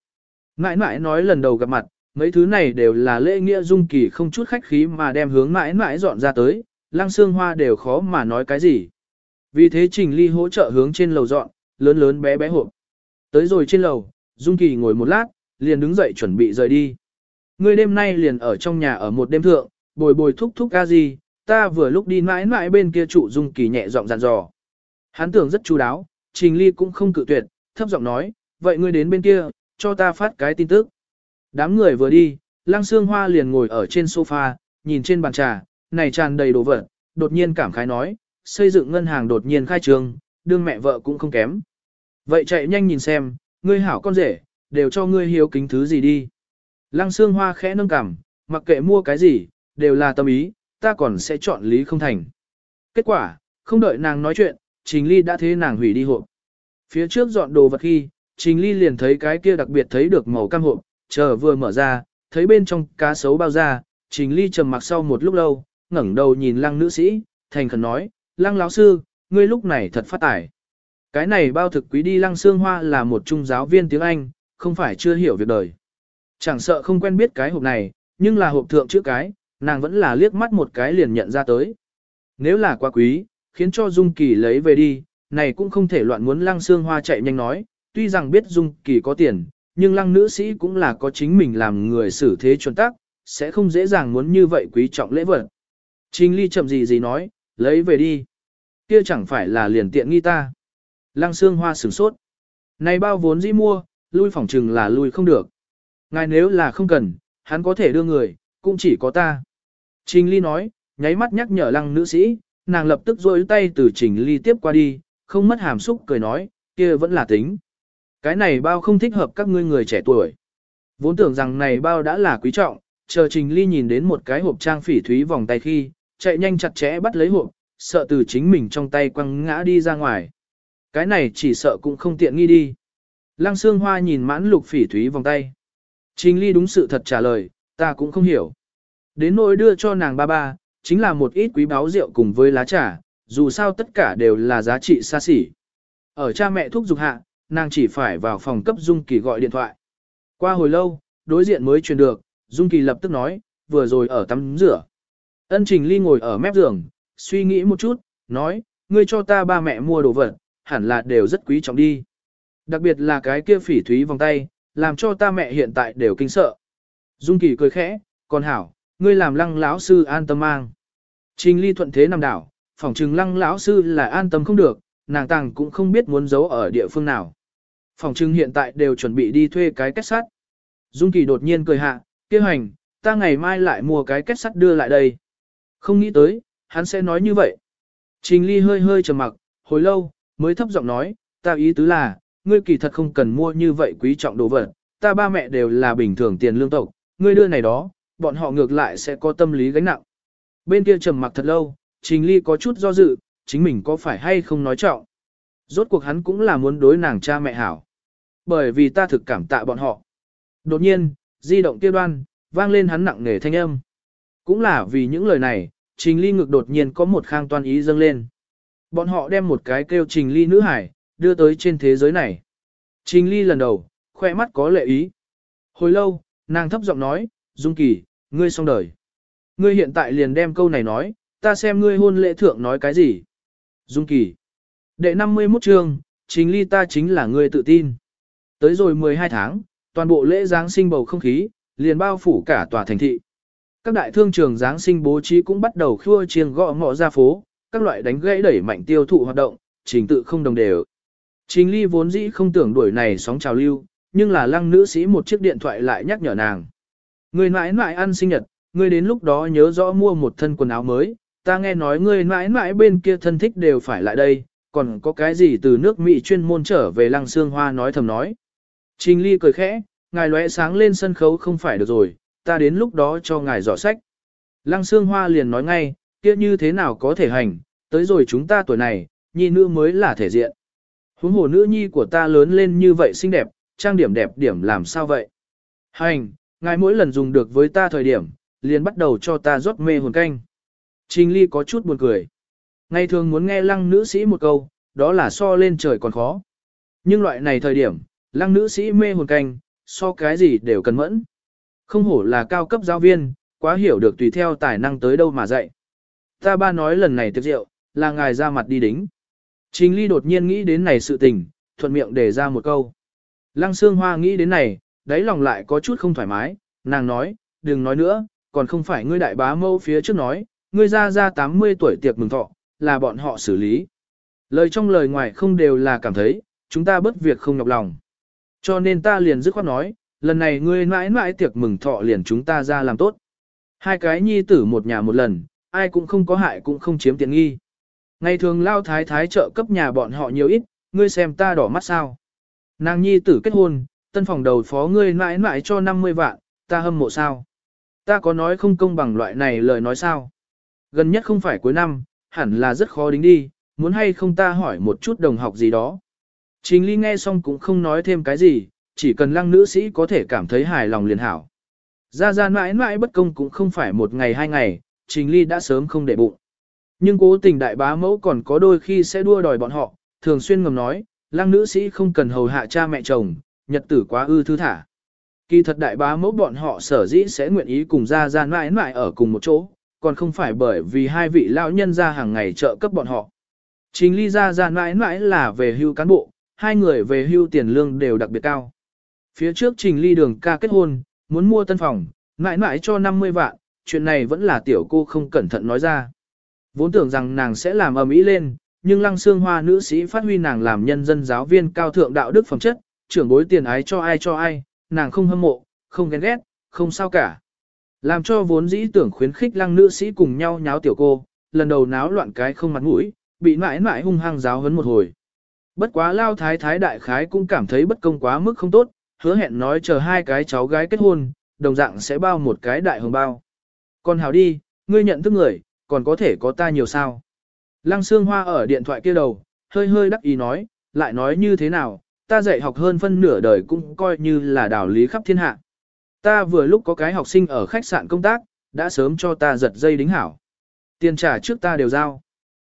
Mãi mãi nói lần đầu gặp mặt, mấy thứ này đều là lễ nghĩa Dung Kỳ không chút khách khí mà đem hướng mãi mãi dọn ra tới, Lăng Sương Hoa đều khó mà nói cái gì. Vì thế Trình Ly hỗ trợ hướng trên lầu dọn, lớn lớn bé bé hộp. Tới rồi trên lầu, Dung Kỳ ngồi một lát, liền đứng dậy chuẩn bị rời đi. Ngươi đêm nay liền ở trong nhà ở một đêm thượng, bồi bồi thúc thúc ca gì, ta vừa lúc đi mãi mãi bên kia trụ Dung Kỳ nhẹ giọng dặn dò. Hắn tưởng rất chú đáo, Trình Ly cũng không cự tuyệt, thấp giọng nói, vậy ngươi đến bên kia, cho ta phát cái tin tức. Đám người vừa đi, Lăng Sương Hoa liền ngồi ở trên sofa, nhìn trên bàn trà, này tràn đầy đồ vật, đột nhiên cảm khái nói, xây dựng ngân hàng đột nhiên khai trương, đương mẹ vợ cũng không kém. Vậy chạy nhanh nhìn xem, ngươi hảo con rể, đều cho ngươi hiếu kính thứ gì đi. Lăng xương hoa khẽ nâng cằm, mặc kệ mua cái gì, đều là tâm ý, ta còn sẽ chọn lý không thành. Kết quả, không đợi nàng nói chuyện, Trình Ly đã thế nàng hủy đi hộp. Phía trước dọn đồ vật khi, Trình Ly liền thấy cái kia đặc biệt thấy được màu cam hộp, chờ vừa mở ra, thấy bên trong cá sấu bao ra, Trình Ly trầm mặc sau một lúc lâu, ngẩng đầu nhìn lăng nữ sĩ, thành khẩn nói, lăng lão sư, ngươi lúc này thật phát tải. Cái này bao thực quý đi lăng xương hoa là một trung giáo viên tiếng Anh, không phải chưa hiểu việc đời. Chẳng sợ không quen biết cái hộp này, nhưng là hộp thượng chữ cái, nàng vẫn là liếc mắt một cái liền nhận ra tới. Nếu là quá quý, khiến cho Dung Kỳ lấy về đi, này cũng không thể loạn muốn lăng xương hoa chạy nhanh nói, tuy rằng biết Dung Kỳ có tiền, nhưng lăng nữ sĩ cũng là có chính mình làm người xử thế chuẩn tắc, sẽ không dễ dàng muốn như vậy quý trọng lễ vật. Trình ly chậm gì gì nói, lấy về đi. Kia chẳng phải là liền tiện nghi ta. Lăng xương hoa sửng sốt. Này bao vốn dĩ mua, lui phòng trừng là lui không được. Ngài nếu là không cần, hắn có thể đưa người, cũng chỉ có ta. Trình ly nói, nháy mắt nhắc nhở lăng nữ sĩ, nàng lập tức rôi tay từ trình ly tiếp qua đi, không mất hàm xúc cười nói, kia vẫn là tính. Cái này bao không thích hợp các ngươi người trẻ tuổi. Vốn tưởng rằng này bao đã là quý trọng, chờ trình ly nhìn đến một cái hộp trang phỉ thúy vòng tay khi, chạy nhanh chặt chẽ bắt lấy hộp, sợ từ chính mình trong tay quăng ngã đi ra ngoài. Cái này chỉ sợ cũng không tiện nghi đi. Lăng Sương Hoa nhìn mãn lục phỉ thúy vòng tay. Trình Ly đúng sự thật trả lời, ta cũng không hiểu. Đến nỗi đưa cho nàng ba ba, chính là một ít quý báo rượu cùng với lá trà, dù sao tất cả đều là giá trị xa xỉ. Ở cha mẹ thuốc dục hạ, nàng chỉ phải vào phòng cấp Dung Kỳ gọi điện thoại. Qua hồi lâu, đối diện mới truyền được, Dung Kỳ lập tức nói, vừa rồi ở tắm rửa. Ân Trình Ly ngồi ở mép giường, suy nghĩ một chút, nói, ngươi cho ta ba mẹ mua đồ vật, hẳn là đều rất quý trọng đi. Đặc biệt là cái kia phỉ thúy vòng tay, làm cho ta mẹ hiện tại đều kinh sợ. Dung Kỳ cười khẽ, con hảo, ngươi làm lăng lão sư an tâm mang. Trình ly thuận thế nằm đảo, phỏng chừng lăng lão sư là an tâm không được, nàng tàng cũng không biết muốn giấu ở địa phương nào. Phỏng chừng hiện tại đều chuẩn bị đi thuê cái kết sắt. Dung Kỳ đột nhiên cười hạ, kêu hành, ta ngày mai lại mua cái kết sắt đưa lại đây. Không nghĩ tới, hắn sẽ nói như vậy. Trình ly hơi hơi trầm mặc, hồi lâu, mới thấp giọng nói, ta ý tứ là, ngươi kỳ thật không cần mua như vậy quý trọng đồ vật, ta ba mẹ đều là bình thường tiền lương tộc, ngươi đưa này đó, bọn họ ngược lại sẽ có tâm lý gánh nặng. Bên kia trầm mặc thật lâu, Trình Ly có chút do dự, chính mình có phải hay không nói trọng. Rốt cuộc hắn cũng là muốn đối nàng cha mẹ hảo. Bởi vì ta thực cảm tạ bọn họ. Đột nhiên, di động tiêu đoan, vang lên hắn nặng nề thanh âm. Cũng là vì những lời này, Trình Ly ngực đột nhiên có một khang toan ý dâng lên. Bọn họ đem một cái kêu Trình Ly nữ hải, đưa tới trên thế giới này. Trình Ly lần đầu, khoe mắt có lệ ý. Hồi lâu, nàng thấp giọng nói, Dung Kỳ, ngươi xong đời. Ngươi hiện tại liền đem câu này nói, ta xem ngươi hôn lễ thượng nói cái gì. Dung Kỳ. Đệ 51 chương, Trình ly ta chính là ngươi tự tin. Tới rồi 12 tháng, toàn bộ lễ Giáng sinh bầu không khí, liền bao phủ cả tòa thành thị. Các đại thương trường Giáng sinh bố trí cũng bắt đầu khua chiêng gõ ngọ ra phố, các loại đánh gãy đẩy mạnh tiêu thụ hoạt động, trình tự không đồng đều. Trình ly vốn dĩ không tưởng đuổi này sóng trào lưu, nhưng là lăng nữ sĩ một chiếc điện thoại lại nhắc nhở nàng. Người mãi mãi ăn sinh nhật, ngươi đến lúc đó nhớ rõ mua một thân quần áo mới, ta nghe nói ngươi mãi mãi bên kia thân thích đều phải lại đây, còn có cái gì từ nước Mỹ chuyên môn trở về lăng xương hoa nói thầm nói. Trình ly cười khẽ, ngài lóe sáng lên sân khấu không phải được rồi, ta đến lúc đó cho ngài dò sách. Lăng xương hoa liền nói ngay, kia như thế nào có thể hành, tới rồi chúng ta tuổi này, nhi nữ mới là thể diện. Huống hồ nữ nhi của ta lớn lên như vậy xinh đẹp, trang điểm đẹp điểm làm sao vậy? Hành, ngài mỗi lần dùng được với ta thời điểm, liền bắt đầu cho ta rót mê hồn canh. Trình Ly có chút buồn cười. Ngày thường muốn nghe lăng nữ sĩ một câu, đó là so lên trời còn khó. Nhưng loại này thời điểm, lăng nữ sĩ mê hồn canh, so cái gì đều cần mẫn. Không hổ là cao cấp giáo viên, quá hiểu được tùy theo tài năng tới đâu mà dạy. Ta ba nói lần này tiệc rượu, là ngài ra mặt đi đính. Trình Ly đột nhiên nghĩ đến này sự tình, thuận miệng để ra một câu. Lăng Sương Hoa nghĩ đến này, đáy lòng lại có chút không thoải mái, nàng nói, đừng nói nữa, còn không phải ngươi đại bá mâu phía trước nói, ngươi ra ra 80 tuổi tiệc mừng thọ, là bọn họ xử lý. Lời trong lời ngoài không đều là cảm thấy, chúng ta bất việc không nhọc lòng. Cho nên ta liền dứt khoát nói, lần này ngươi mãi mãi tiệc mừng thọ liền chúng ta ra làm tốt. Hai cái nhi tử một nhà một lần, ai cũng không có hại cũng không chiếm tiện nghi. Ngày thường lao thái thái trợ cấp nhà bọn họ nhiều ít, ngươi xem ta đỏ mắt sao. Nàng nhi tử kết hôn, tân phòng đầu phó ngươi mãi mãi cho 50 vạn, ta hâm mộ sao. Ta có nói không công bằng loại này lời nói sao? Gần nhất không phải cuối năm, hẳn là rất khó đính đi, muốn hay không ta hỏi một chút đồng học gì đó. Trình Ly nghe xong cũng không nói thêm cái gì, chỉ cần lăng nữ sĩ có thể cảm thấy hài lòng liền hảo. Ra ra mãi mãi bất công cũng không phải một ngày hai ngày, Trình Ly đã sớm không để bụng. Nhưng cố tình đại bá mẫu còn có đôi khi sẽ đua đòi bọn họ, thường xuyên ngầm nói, lăng nữ sĩ không cần hầu hạ cha mẹ chồng, nhật tử quá ư thư thả. Kỳ thật đại bá mẫu bọn họ sở dĩ sẽ nguyện ý cùng ra ra mãi mãi ở cùng một chỗ, còn không phải bởi vì hai vị lão nhân ra hàng ngày trợ cấp bọn họ. Trình ly ra ra mãi mãi là về hưu cán bộ, hai người về hưu tiền lương đều đặc biệt cao. Phía trước trình ly đường ca kết hôn, muốn mua tân phòng, mãi mãi cho 50 vạn, chuyện này vẫn là tiểu cô không cẩn thận nói ra. Vốn tưởng rằng nàng sẽ làm ầm ĩ lên, nhưng lăng xương hoa nữ sĩ phát huy nàng làm nhân dân giáo viên cao thượng đạo đức phẩm chất, trưởng bối tiền ái cho ai cho ai, nàng không hâm mộ, không ghen ghét, không sao cả. Làm cho vốn dĩ tưởng khuyến khích lăng nữ sĩ cùng nhau nháo tiểu cô, lần đầu náo loạn cái không mặt mũi, bị mãi mãi hung hăng giáo hấn một hồi. Bất quá lao thái thái đại khái cũng cảm thấy bất công quá mức không tốt, hứa hẹn nói chờ hai cái cháu gái kết hôn, đồng dạng sẽ bao một cái đại hồng bao. Còn hào đi, ngươi nhận thức người, còn có thể có ta nhiều sao. Lăng xương hoa ở điện thoại kia đầu, hơi hơi đắc ý nói, lại nói như thế nào, ta dạy học hơn phân nửa đời cũng coi như là đạo lý khắp thiên hạ. Ta vừa lúc có cái học sinh ở khách sạn công tác, đã sớm cho ta giật dây đính hảo. Tiền trả trước ta đều giao.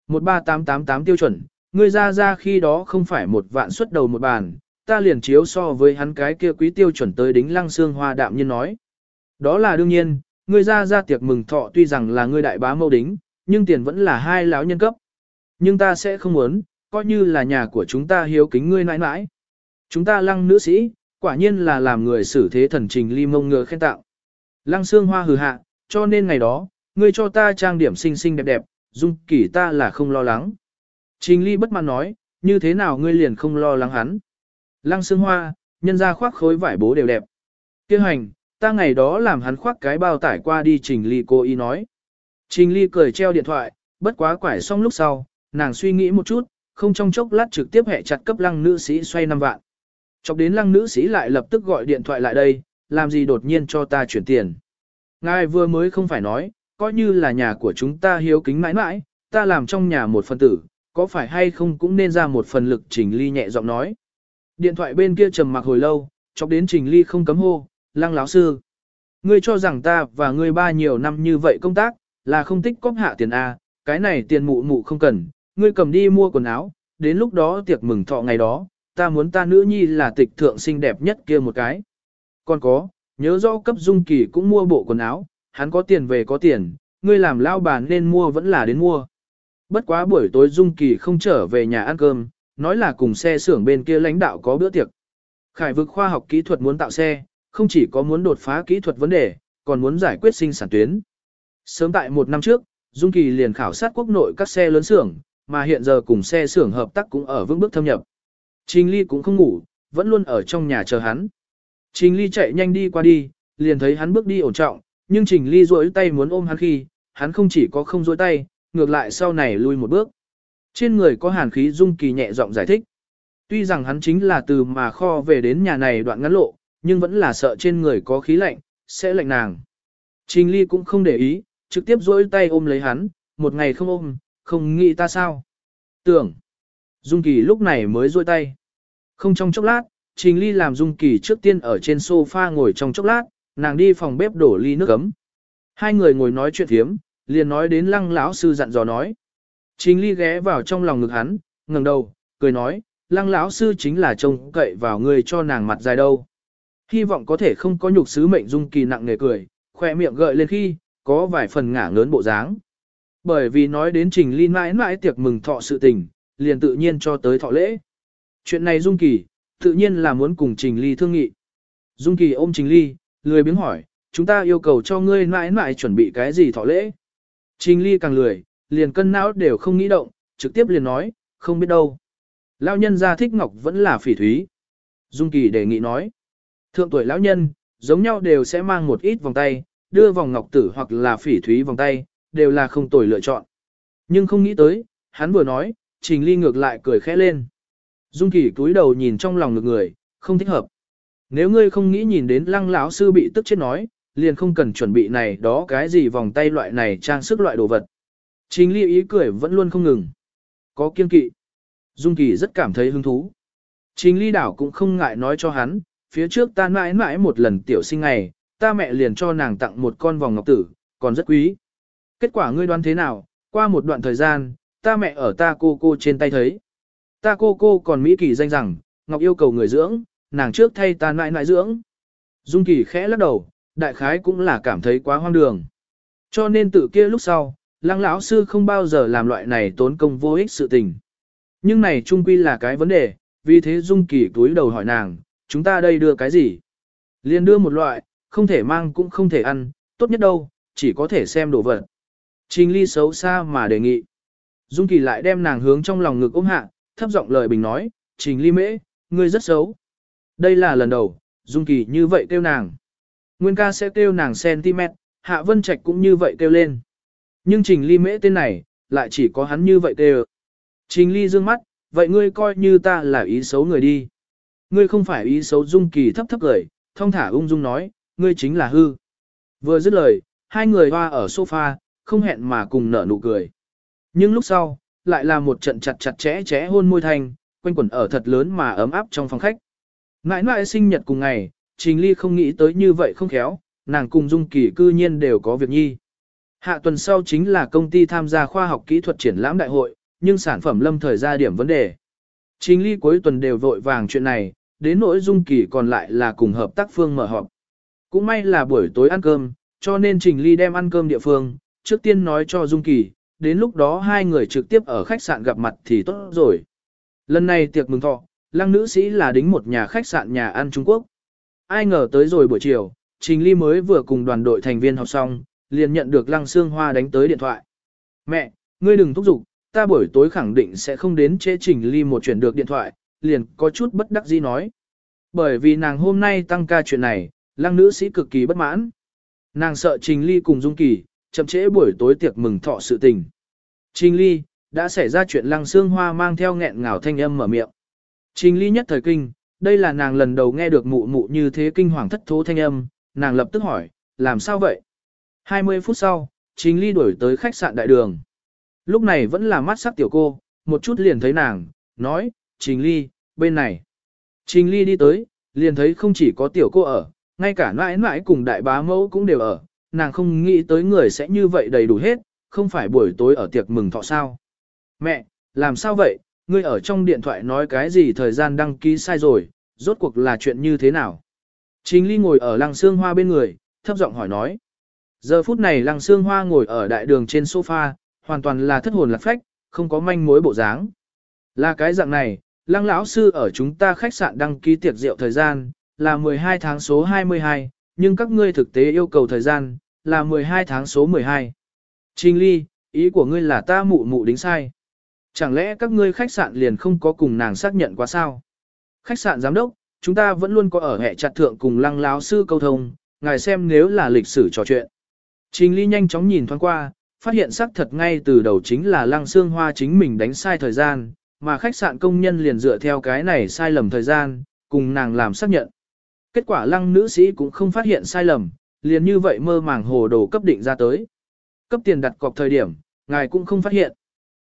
13888 tiêu chuẩn, ngươi ra ra khi đó không phải một vạn xuất đầu một bàn, ta liền chiếu so với hắn cái kia quý tiêu chuẩn tới đính lăng xương hoa đạm nhiên nói. Đó là đương nhiên, ngươi ra ra tiệc mừng thọ tuy rằng là ngươi đại bá mâu đính, nhưng tiền vẫn là hai lão nhân cấp. Nhưng ta sẽ không muốn, coi như là nhà của chúng ta hiếu kính ngươi nãi nãi. Chúng ta lăng nữ sĩ, quả nhiên là làm người xử thế thần trình ly mông ngờ khen tạo. Lăng xương hoa hừ hạ, cho nên ngày đó, ngươi cho ta trang điểm xinh xinh đẹp đẹp, dung kỳ ta là không lo lắng. Trình ly bất mãn nói, như thế nào ngươi liền không lo lắng hắn. Lăng xương hoa, nhân ra khoác khối vải bố đều đẹp. Kêu hành, ta ngày đó làm hắn khoác cái bao tải qua đi trình ly cô ý nói. Trình ly cười treo điện thoại, bất quá quải xong lúc sau, nàng suy nghĩ một chút, không trong chốc lát trực tiếp hẹ chặt cấp lăng nữ sĩ xoay 5 vạn. Chọc đến lăng nữ sĩ lại lập tức gọi điện thoại lại đây, làm gì đột nhiên cho ta chuyển tiền. Ngài vừa mới không phải nói, coi như là nhà của chúng ta hiếu kính mãi mãi, ta làm trong nhà một phần tử, có phải hay không cũng nên ra một phần lực trình ly nhẹ giọng nói. Điện thoại bên kia trầm mặc hồi lâu, chọc đến trình ly không cấm hô, lăng lão sư. Ngươi cho rằng ta và ngươi ba nhiều năm như vậy công tác, là không tích cóp hạ tiền A, cái này tiền mụ mụ không cần, ngươi cầm đi mua quần áo, đến lúc đó tiệc mừng thọ ngày đó, ta muốn ta nữ nhi là tịch thượng xinh đẹp nhất kia một cái. Còn có, nhớ rõ cấp dung kỳ cũng mua bộ quần áo, hắn có tiền về có tiền, ngươi làm lao bàn nên mua vẫn là đến mua. Bất quá buổi tối dung kỳ không trở về nhà ăn cơm, nói là cùng xe xưởng bên kia lãnh đạo có bữa tiệc. Khải vực khoa học kỹ thuật muốn tạo xe, không chỉ có muốn đột phá kỹ thuật vấn đề, còn muốn giải quyết sinh sản tuyến. Sớm tại một năm trước, Dung Kỳ liền khảo sát quốc nội các xe lớn xưởng, mà hiện giờ cùng xe xưởng hợp tác cũng ở vững bước thâm nhập. Trình Ly cũng không ngủ, vẫn luôn ở trong nhà chờ hắn. Trình Ly chạy nhanh đi qua đi, liền thấy hắn bước đi ổn trọng, nhưng Trình Ly duỗi tay muốn ôm hắn khi, hắn không chỉ có không duỗi tay, ngược lại sau này lui một bước. Trên người có hàn khí Dung Kỳ nhẹ giọng giải thích. Tuy rằng hắn chính là từ mà kho về đến nhà này đoạn ngắn lộ, nhưng vẫn là sợ trên người có khí lạnh, sẽ lạnh nàng. Trình Ly cũng không để ý, trực tiếp duỗi tay ôm lấy hắn, một ngày không ôm, không nghĩ ta sao. Tưởng. Dung Kỳ lúc này mới duỗi tay. Không trong chốc lát, Trình Ly làm Dung Kỳ trước tiên ở trên sofa ngồi trong chốc lát, nàng đi phòng bếp đổ ly nước ấm. Hai người ngồi nói chuyện thiếm, liền nói đến lăng lão sư dặn dò nói. Trình Ly ghé vào trong lòng ngực hắn, ngẩng đầu, cười nói, lăng lão sư chính là trông cậy vào người cho nàng mặt dài đâu. Hy vọng có thể không có nhục sứ mệnh Dung Kỳ nặng nề cười, khoe miệng gợi lên khi, có vài phần ngả ngớn bộ dáng. Bởi vì nói đến Trình Ly mãi mãi tiệc mừng thọ sự tình, liền tự nhiên cho tới thọ lễ. Chuyện này Dung Kỳ, tự nhiên là muốn cùng Trình Ly thương nghị. Dung Kỳ ôm Trình Ly, lười biếng hỏi, chúng ta yêu cầu cho ngươi mãi mãi chuẩn bị cái gì thọ lễ. Trình Ly càng lười, liền cân não đều không nghĩ động, trực tiếp liền nói, không biết đâu. Lão nhân gia thích ngọc vẫn là phỉ thúy. Dung Kỳ đề nghị nói, thượng tuổi lão nhân, giống nhau đều sẽ mang một ít vòng tay, đưa vòng ngọc tử hoặc là phỉ thúy vòng tay, đều là không tồi lựa chọn. Nhưng không nghĩ tới, hắn vừa nói, Trình Ly ngược lại cười khẽ lên. Dung Kỳ cúi đầu nhìn trong lòng ngược người, không thích hợp. Nếu ngươi không nghĩ nhìn đến lăng lão sư bị tức chết nói, liền không cần chuẩn bị này đó cái gì vòng tay loại này trang sức loại đồ vật. Trình Ly ý cười vẫn luôn không ngừng. Có kiên kỵ. Dung Kỳ rất cảm thấy hứng thú. Trình Ly đảo cũng không ngại nói cho hắn, phía trước ta mãi mãi một lần tiểu sinh ngày, ta mẹ liền cho nàng tặng một con vòng ngọc tử, còn rất quý. Kết quả ngươi đoán thế nào, qua một đoạn thời gian, ta mẹ ở ta cô cô trên tay thấy. Ta cô cô còn Mỹ Kỳ danh rằng, Ngọc yêu cầu người dưỡng, nàng trước thay ta mãi mãi dưỡng. Dung Kỳ khẽ lắc đầu, đại khái cũng là cảm thấy quá hoang đường. Cho nên tự kia lúc sau, lăng lão sư không bao giờ làm loại này tốn công vô ích sự tình. Nhưng này trung quy là cái vấn đề, vì thế Dung Kỳ túi đầu hỏi nàng, chúng ta đây đưa cái gì? Liên đưa một loại, không thể mang cũng không thể ăn, tốt nhất đâu, chỉ có thể xem đồ vật. Trình ly xấu xa mà đề nghị. Dung Kỳ lại đem nàng hướng trong lòng ngực ôm hạ, thấp giọng lời bình nói, Trình ly mễ, ngươi rất xấu. Đây là lần đầu, Dung Kỳ như vậy kêu nàng. Nguyên ca sẽ kêu nàng cm, Hạ Vân Trạch cũng như vậy kêu lên. Nhưng Trình ly mễ tên này, lại chỉ có hắn như vậy kêu. Trình ly dương mắt, vậy ngươi coi như ta là ý xấu người đi. Ngươi không phải ý xấu Dung Kỳ thấp thấp cười, thông thả ung dung nói, ngươi chính là hư. Vừa dứt lời, hai người hoa ở sofa, không hẹn mà cùng nở nụ cười. Nhưng lúc sau, lại là một trận chặt chặt chẽ chẽ hôn môi thanh, quanh quẩn ở thật lớn mà ấm áp trong phòng khách. Mãi mãi sinh nhật cùng ngày, Trình Ly không nghĩ tới như vậy không khéo, nàng cùng Dung Kỳ cư nhiên đều có việc nhi. Hạ tuần sau chính là công ty tham gia khoa học kỹ thuật triển lãm đại hội, nhưng sản phẩm lâm thời ra điểm vấn đề. Trình Ly cuối tuần đều vội vàng chuyện này, đến nỗi Dung Kỳ còn lại là cùng hợp tác phương mở họp. Cũng may là buổi tối ăn cơm, cho nên Trình Ly đem ăn cơm địa phương, trước tiên nói cho Dung Kỳ, đến lúc đó hai người trực tiếp ở khách sạn gặp mặt thì tốt rồi. Lần này tiệc mừng thọ, lăng nữ sĩ là đính một nhà khách sạn nhà ăn Trung Quốc. Ai ngờ tới rồi buổi chiều, Trình Ly mới vừa cùng đoàn đội thành viên học xong, liền nhận được Lăng xương Hoa đánh tới điện thoại. Mẹ, ngươi đừng thúc giục, ta buổi tối khẳng định sẽ không đến chế trình ly một chuyển được điện thoại, liền có chút bất đắc dĩ nói. Bởi vì nàng hôm nay tăng ca chuyện này, lăng nữ sĩ cực kỳ bất mãn. Nàng sợ trình ly cùng Dung Kỳ, chậm trễ buổi tối tiệc mừng thọ sự tình. Trình ly, đã xảy ra chuyện lăng xương hoa mang theo nghẹn ngào thanh âm mở miệng. Trình ly nhất thời kinh, đây là nàng lần đầu nghe được mụ mụ như thế kinh hoàng thất thố thanh âm, nàng lập tức hỏi, làm sao vậy? 20 phút sau, Trình ly đuổi tới khách sạn đại đường. Lúc này vẫn là mắt sắc tiểu cô, một chút liền thấy nàng, nói, Trình ly, bên này. Trình ly đi tới, liền thấy không chỉ có tiểu cô ở, ngay cả mãi mãi cùng đại bá mẫu cũng đều ở, nàng không nghĩ tới người sẽ như vậy đầy đủ hết, không phải buổi tối ở tiệc mừng thọ sao. Mẹ, làm sao vậy, ngươi ở trong điện thoại nói cái gì thời gian đăng ký sai rồi, rốt cuộc là chuyện như thế nào? Trình Ly ngồi ở lăng xương hoa bên người, thấp giọng hỏi nói. Giờ phút này lăng xương hoa ngồi ở đại đường trên sofa, hoàn toàn là thất hồn lạc phách, không có manh mối bộ dáng. Là cái dạng này, lăng lão sư ở chúng ta khách sạn đăng ký tiệc rượu thời gian, là 12 tháng số 22, nhưng các ngươi thực tế yêu cầu thời gian, là 12 tháng số 12. Trình ly, ý của ngươi là ta mụ mụ đính sai. Chẳng lẽ các ngươi khách sạn liền không có cùng nàng xác nhận quá sao? Khách sạn giám đốc, chúng ta vẫn luôn có ở hệ chặt thượng cùng lăng lão sư câu thông, ngài xem nếu là lịch sử trò chuyện. Trình ly nhanh chóng nhìn thoáng qua, phát hiện xác thật ngay từ đầu chính là lăng xương hoa chính mình đánh sai thời gian, mà khách sạn công nhân liền dựa theo cái này sai lầm thời gian, cùng nàng làm xác nhận. Kết quả lăng nữ sĩ cũng không phát hiện sai lầm, liền như vậy mơ màng hồ đồ cấp định ra tới. Cấp tiền đặt cọc thời điểm, ngài cũng không phát hiện.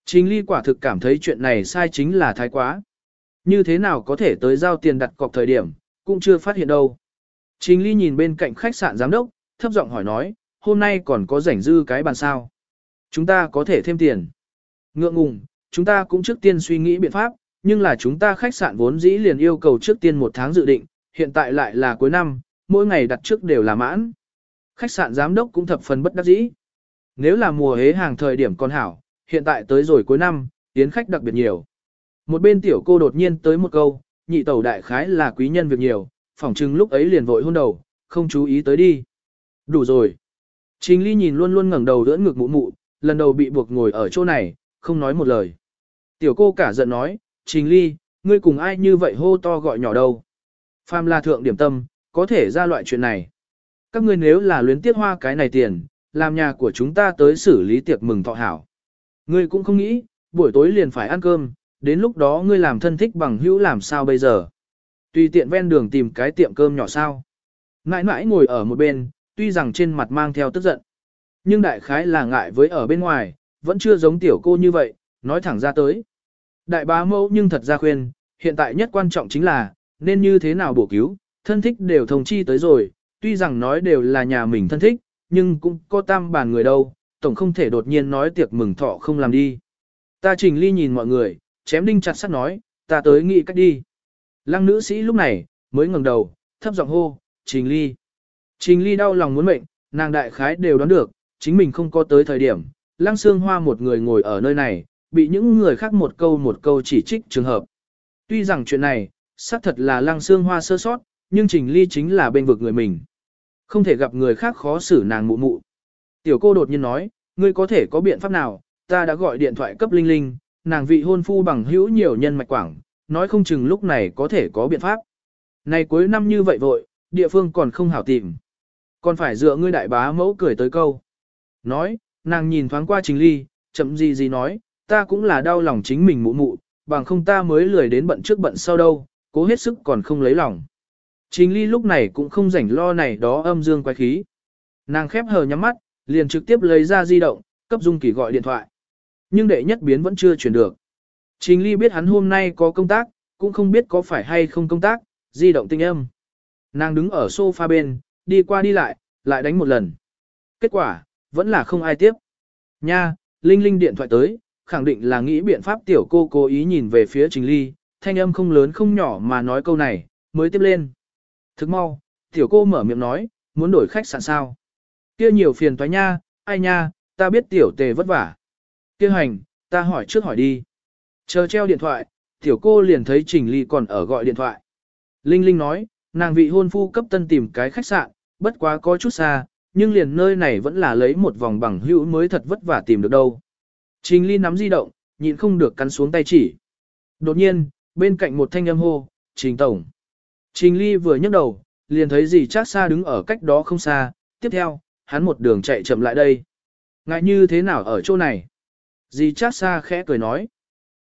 chính ly quả thực cảm thấy chuyện này sai chính là thái quá. Như thế nào có thể tới giao tiền đặt cọc thời điểm, cũng chưa phát hiện đâu. chính ly nhìn bên cạnh khách sạn giám đốc, thấp giọng hỏi nói, hôm nay còn có rảnh dư cái bàn sao. Chúng ta có thể thêm tiền. Ngượng ngùng, chúng ta cũng trước tiên suy nghĩ biện pháp, nhưng là chúng ta khách sạn vốn dĩ liền yêu cầu trước tiên một tháng dự định, hiện tại lại là cuối năm, mỗi ngày đặt trước đều là mãn. Khách sạn giám đốc cũng thập phần bất đắc dĩ. Nếu là mùa hế hàng thời điểm còn hảo, hiện tại tới rồi cuối năm, tiến khách đặc biệt nhiều. Một bên tiểu cô đột nhiên tới một câu, nhị tẩu đại khái là quý nhân việc nhiều, phỏng chừng lúc ấy liền vội hôn đầu, không chú ý tới đi. Đủ rồi. Trình ly nhìn luôn luôn ngẩng đầu đỡ ngực mụ mụ, lần đầu bị buộc ngồi ở chỗ này, không nói một lời. Tiểu cô cả giận nói, Trình ly, ngươi cùng ai như vậy hô to gọi nhỏ đâu. Phàm là thượng điểm tâm, có thể ra loại chuyện này. Các ngươi nếu là luyến tiết hoa cái này tiền, làm nhà của chúng ta tới xử lý tiệc mừng thọ hảo. Ngươi cũng không nghĩ, buổi tối liền phải ăn cơm, đến lúc đó ngươi làm thân thích bằng hữu làm sao bây giờ. Tùy tiện ven đường tìm cái tiệm cơm nhỏ sao. Nãi nãi ngồi ở một bên, tuy rằng trên mặt mang theo tức giận. Nhưng đại khái là ngại với ở bên ngoài, vẫn chưa giống tiểu cô như vậy, nói thẳng ra tới. Đại bá mẫu nhưng thật ra khuyên, hiện tại nhất quan trọng chính là, nên như thế nào bổ cứu, thân thích đều thông chi tới rồi, tuy rằng nói đều là nhà mình thân thích, nhưng cũng có tam bàn người đâu, tổng không thể đột nhiên nói tiệc mừng thọ không làm đi. Ta trình ly nhìn mọi người, chém đinh chặt sắt nói, ta tới nghĩ cách đi. Lăng nữ sĩ lúc này, mới ngẩng đầu, thấp giọng hô, trình ly. Trình ly đau lòng muốn mệnh, nàng đại khái đều đoán được, chính mình không có tới thời điểm, lăng xương hoa một người ngồi ở nơi này, bị những người khác một câu một câu chỉ trích trường hợp. Tuy rằng chuyện này, xác thật là lăng xương hoa sơ sót, nhưng trình ly chính là bên vực người mình. Không thể gặp người khác khó xử nàng mụ mụ. Tiểu cô đột nhiên nói, ngươi có thể có biện pháp nào, ta đã gọi điện thoại cấp Linh Linh, nàng vị hôn phu bằng hữu nhiều nhân mạch quảng, nói không chừng lúc này có thể có biện pháp. Này cuối năm như vậy vội, địa phương còn không hảo tìm. Còn phải dựa ngươi đại bá mẫu cười tới câu. Nói, nàng nhìn thoáng qua trình ly, chậm gì gì nói, ta cũng là đau lòng chính mình mụ mụ, bằng không ta mới lười đến bận trước bận sau đâu, cố hết sức còn không lấy lòng. Trình ly lúc này cũng không rảnh lo này đó âm dương quái khí. Nàng khép hờ nhắm mắt, liền trực tiếp lấy ra di động, cấp Dung Kỳ gọi điện thoại. Nhưng đệ nhất biến vẫn chưa chuyển được. Trình ly biết hắn hôm nay có công tác, cũng không biết có phải hay không công tác, di động tinh âm. Nàng đứng ở sofa bên, đi qua đi lại, lại đánh một lần. Kết quả, vẫn là không ai tiếp. Nha, Linh Linh điện thoại tới, khẳng định là nghĩ biện pháp tiểu cô cố ý nhìn về phía Trình Ly, thanh âm không lớn không nhỏ mà nói câu này, mới tiếp lên. Thức mau, tiểu cô mở miệng nói, muốn đổi khách sạn sao. Kia nhiều phiền toái nha, ai nha, ta biết tiểu tề vất vả. Kia hành, ta hỏi trước hỏi đi. Chờ treo điện thoại, tiểu cô liền thấy Trình Ly còn ở gọi điện thoại. Linh Linh nói, nàng vị hôn phu cấp tân tìm cái khách sạn, bất quá có chút xa, nhưng liền nơi này vẫn là lấy một vòng bằng hữu mới thật vất vả tìm được đâu. Trình Ly nắm di động, nhịn không được cắn xuống tay chỉ. Đột nhiên, bên cạnh một thanh âm hô, Trình Tổng. Trình Ly vừa nhấc đầu, liền thấy gì chắc xa đứng ở cách đó không xa, tiếp theo, hắn một đường chạy chậm lại đây. Ngại như thế nào ở chỗ này? Dì chát xa khẽ cười nói.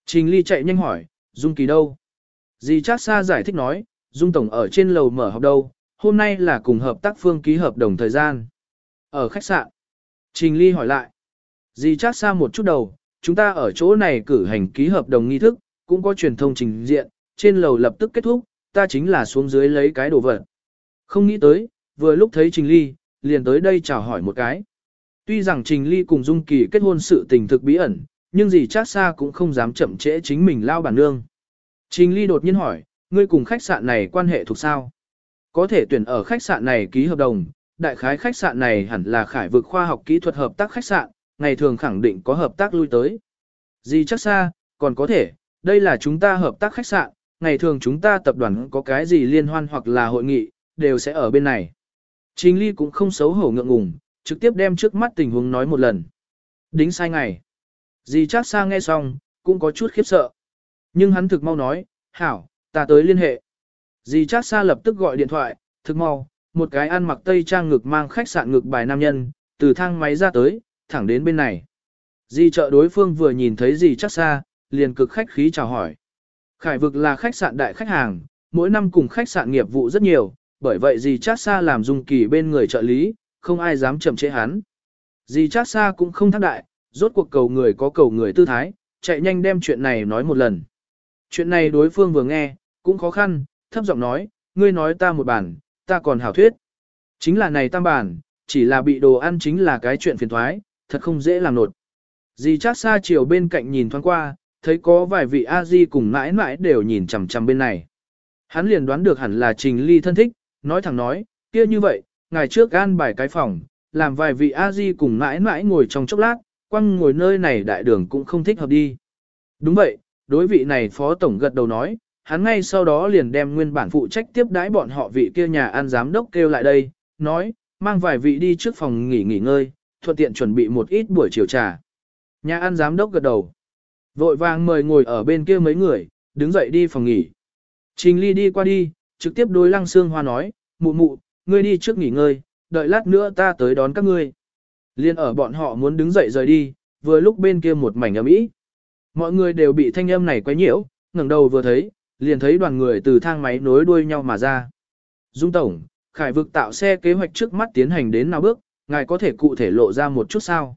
Trình Ly chạy nhanh hỏi, Dung Kỳ đâu? Dì chát xa giải thích nói, Dung Tổng ở trên lầu mở học đâu, hôm nay là cùng hợp tác phương ký hợp đồng thời gian. Ở khách sạn. Trình Ly hỏi lại. Dì chát xa một chút đầu, chúng ta ở chỗ này cử hành ký hợp đồng nghi thức, cũng có truyền thông trình diện, trên lầu lập tức kết thúc, ta chính là xuống dưới lấy cái đồ vật. Không nghĩ tới, vừa lúc thấy Trình Ly, liền tới đây chào hỏi một cái. Tuy rằng Trình Ly cùng Dung Kỳ kết hôn sự tình thực bí ẩn, nhưng gì chắc xa cũng không dám chậm trễ chính mình lao bản nương. Trình Ly đột nhiên hỏi, ngươi cùng khách sạn này quan hệ thuộc sao? Có thể tuyển ở khách sạn này ký hợp đồng, đại khái khách sạn này hẳn là khải vực khoa học kỹ thuật hợp tác khách sạn, ngày thường khẳng định có hợp tác lui tới. Gì chắc xa, còn có thể, đây là chúng ta hợp tác khách sạn, ngày thường chúng ta tập đoàn có cái gì liên hoan hoặc là hội nghị, đều sẽ ở bên này. Trình Ly cũng không xấu hổ ngượng ngùng, trực tiếp đem trước mắt tình huống nói một lần. Đính sai ngày. Dì chắc xa nghe xong, cũng có chút khiếp sợ. Nhưng hắn thực mau nói, hảo, ta tới liên hệ. Dì chắc xa lập tức gọi điện thoại, thực mau, một cái ăn mặc tây trang ngực mang khách sạn ngực bài nam nhân, từ thang máy ra tới, thẳng đến bên này. Dì trợ đối phương vừa nhìn thấy dì chắc xa, liền cực khách khí chào hỏi. Khải vực là khách sạn đại khách hàng, mỗi năm cùng khách sạn nghiệp vụ rất nhiều, bởi vậy dì chắc xa làm dung kỳ bên người trợ lý, không ai dám chậm trễ hắn. Dì chắc xa cũng không thắc đại, rốt cuộc cầu người có cầu người tư thái, chạy nhanh đem chuyện này nói một lần. Chuyện này đối phương vừa nghe, cũng khó khăn, thấp giọng nói, ngươi nói ta một bản, ta còn hảo thuyết. Chính là này tam bản, chỉ là bị đồ ăn chính là cái chuyện phiền thoái, thật không dễ làm nột. Dì chắc xa chiều bên cạnh nhìn thoáng qua, thấy có vài vị A-di cùng mãi mãi đều nhìn chằm chằm bên này. Hắn liền đoán được hẳn là trình ly thân thích, nói thẳng nói, kia như vậy, ngày trước gan bài cái phòng, làm vài vị A-di cùng mãi mãi ngồi trong chốc lát, quăng ngồi nơi này đại đường cũng không thích hợp đi. Đúng vậy, đối vị này phó tổng gật đầu nói, hắn ngay sau đó liền đem nguyên bản phụ trách tiếp đãi bọn họ vị kia nhà ăn giám đốc kêu lại đây, nói, mang vài vị đi trước phòng nghỉ nghỉ ngơi, thuận tiện chuẩn bị một ít buổi chiều trà. Nhà ăn giám đốc gật đầu. Vội vàng mời ngồi ở bên kia mấy người, đứng dậy đi phòng nghỉ. Trình Ly đi qua đi, trực tiếp đối Lăng Sương Hoa nói, mụ mụ, ngươi đi trước nghỉ ngơi, đợi lát nữa ta tới đón các ngươi. Liên ở bọn họ muốn đứng dậy rời đi, vừa lúc bên kia một mảnh ấm ý. Mọi người đều bị thanh âm này quấy nhiễu, ngẩng đầu vừa thấy, liền thấy đoàn người từ thang máy nối đuôi nhau mà ra. Dung Tổng, Khải vực tạo xe kế hoạch trước mắt tiến hành đến nào bước, ngài có thể cụ thể lộ ra một chút sao?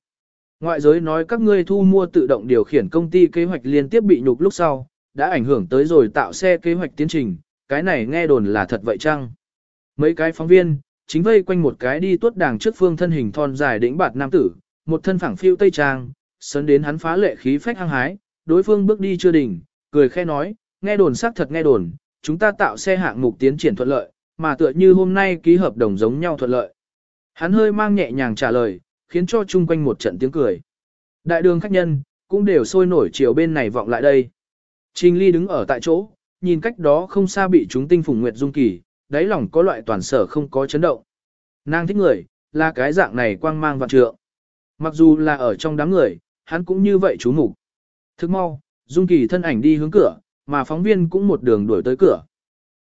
Ngoại giới nói các ngươi thu mua tự động điều khiển công ty kế hoạch liên tiếp bị nhục lúc sau, đã ảnh hưởng tới rồi tạo xe kế hoạch tiến trình, cái này nghe đồn là thật vậy chăng? Mấy cái phóng viên, chính vây quanh một cái đi tuốt đàng trước phương thân hình thon dài đỉnh bạt nam tử, một thân phẳng phiêu tây trang, sấn đến hắn phá lệ khí phách hăng hái, đối phương bước đi chưa đỉnh, cười khe nói, nghe đồn xác thật nghe đồn, chúng ta tạo xe hạng mục tiến triển thuận lợi, mà tựa như hôm nay ký hợp đồng giống nhau thuận lợi. Hắn hơi mang nhẹ nhàng trả lời, khiến cho chung quanh một trận tiếng cười. Đại đường khách nhân, cũng đều sôi nổi chiều bên này vọng lại đây. Trình Ly đứng ở tại chỗ, nhìn cách đó không xa bị chúng tinh phùng nguyệt dung kỳ, đáy lòng có loại toàn sở không có chấn động. Nàng thích người, là cái dạng này quang mang vạn trượng. Mặc dù là ở trong đám người, hắn cũng như vậy chú mục. Thức mau, Dung Kỳ thân ảnh đi hướng cửa, mà phóng viên cũng một đường đuổi tới cửa.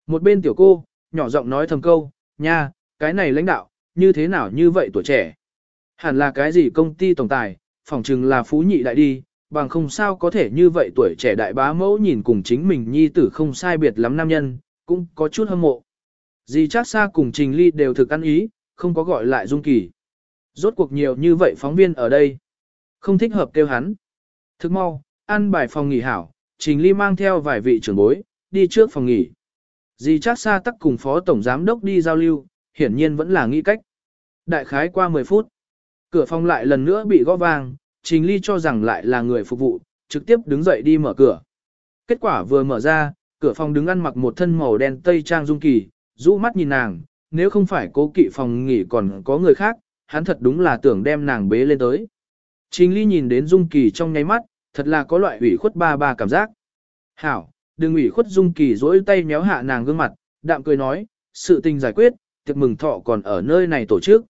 Một bên tiểu cô, nhỏ giọng nói thầm câu, nha, cái này lãnh đạo, như thế nào như vậy tuổi trẻ. Hẳn là cái gì công ty tổng tài, phỏng chừng là phú nhị đại đi, bằng không sao có thể như vậy tuổi trẻ đại bá mẫu nhìn cùng chính mình nhi tử không sai biệt lắm nam nhân, cũng có chút hâm mộ. Dì chắc xa cùng Trình Ly đều thực ăn ý, không có gọi lại Dung Kỳ. Rốt cuộc nhiều như vậy phóng viên ở đây. Không thích hợp kêu hắn. Thức mau, ăn bài phòng nghỉ hảo, Trình Ly mang theo vài vị trưởng bối, đi trước phòng nghỉ. Dì chắc xa tắc cùng phó tổng giám đốc đi giao lưu, hiển nhiên vẫn là nghĩ cách. Đại khái qua 10 phút, cửa phòng lại lần nữa bị gõ vang, Trình Ly cho rằng lại là người phục vụ, trực tiếp đứng dậy đi mở cửa. Kết quả vừa mở ra, cửa phòng đứng ăn mặc một thân màu đen tây trang dung kỳ, rũ mắt nhìn nàng, nếu không phải cố kỵ phòng nghỉ còn có người khác, hắn thật đúng là tưởng đem nàng bế lên tới. Trình Ly nhìn đến Dung Kỳ trong nháy mắt, thật là có loại ủy khuất ba ba cảm giác. Hảo, đừng ủy khuất Dung Kỳ dỗi tay méo hạ nàng gương mặt, đạm cười nói, sự tình giải quyết, tiệc mừng thọ còn ở nơi này tổ chức.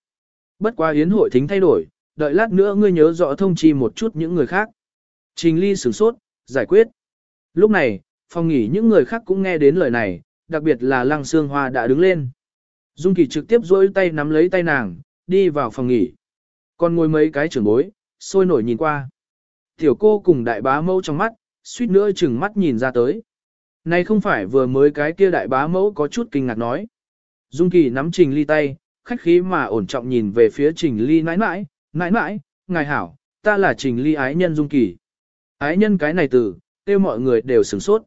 bất quá yến hội thính thay đổi, đợi lát nữa ngươi nhớ rõ thông chi một chút những người khác. Trình ly sửng sốt, giải quyết. Lúc này, phòng nghỉ những người khác cũng nghe đến lời này, đặc biệt là lăng xương hoa đã đứng lên. Dung Kỳ trực tiếp dỗi tay nắm lấy tay nàng, đi vào phòng nghỉ. Còn ngồi mấy cái trưởng bối, sôi nổi nhìn qua. Tiểu cô cùng đại bá mẫu trong mắt, suýt nữa chừng mắt nhìn ra tới. Này không phải vừa mới cái kia đại bá mẫu có chút kinh ngạc nói. Dung Kỳ nắm Trình Ly tay, khách khí mà ổn trọng nhìn về phía Trình Ly nãi nãi, nãi nãi, ngài hảo, ta là Trình Ly ái nhân Dung Kỳ. Ái nhân cái này từ, tiêu mọi người đều sửng sốt.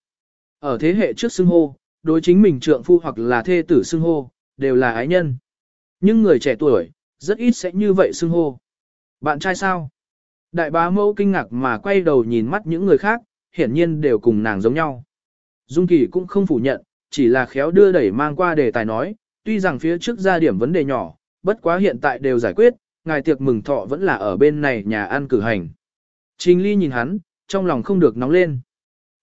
Ở thế hệ trước xưng hô, đối chính mình trượng phu hoặc là thê tử xưng hô, đều là ái nhân. Nhưng người trẻ tuổi, rất ít sẽ như vậy xưng hô. Bạn trai sao? Đại bá mẫu kinh ngạc mà quay đầu nhìn mắt những người khác, hiển nhiên đều cùng nàng giống nhau. Dung Kỳ cũng không phủ nhận, chỉ là khéo đưa đẩy mang qua đề tài nói, tuy rằng phía trước ra điểm vấn đề nhỏ, bất quá hiện tại đều giải quyết, ngài tiệc mừng thọ vẫn là ở bên này nhà ăn cử hành. Trình Ly nhìn hắn, trong lòng không được nóng lên.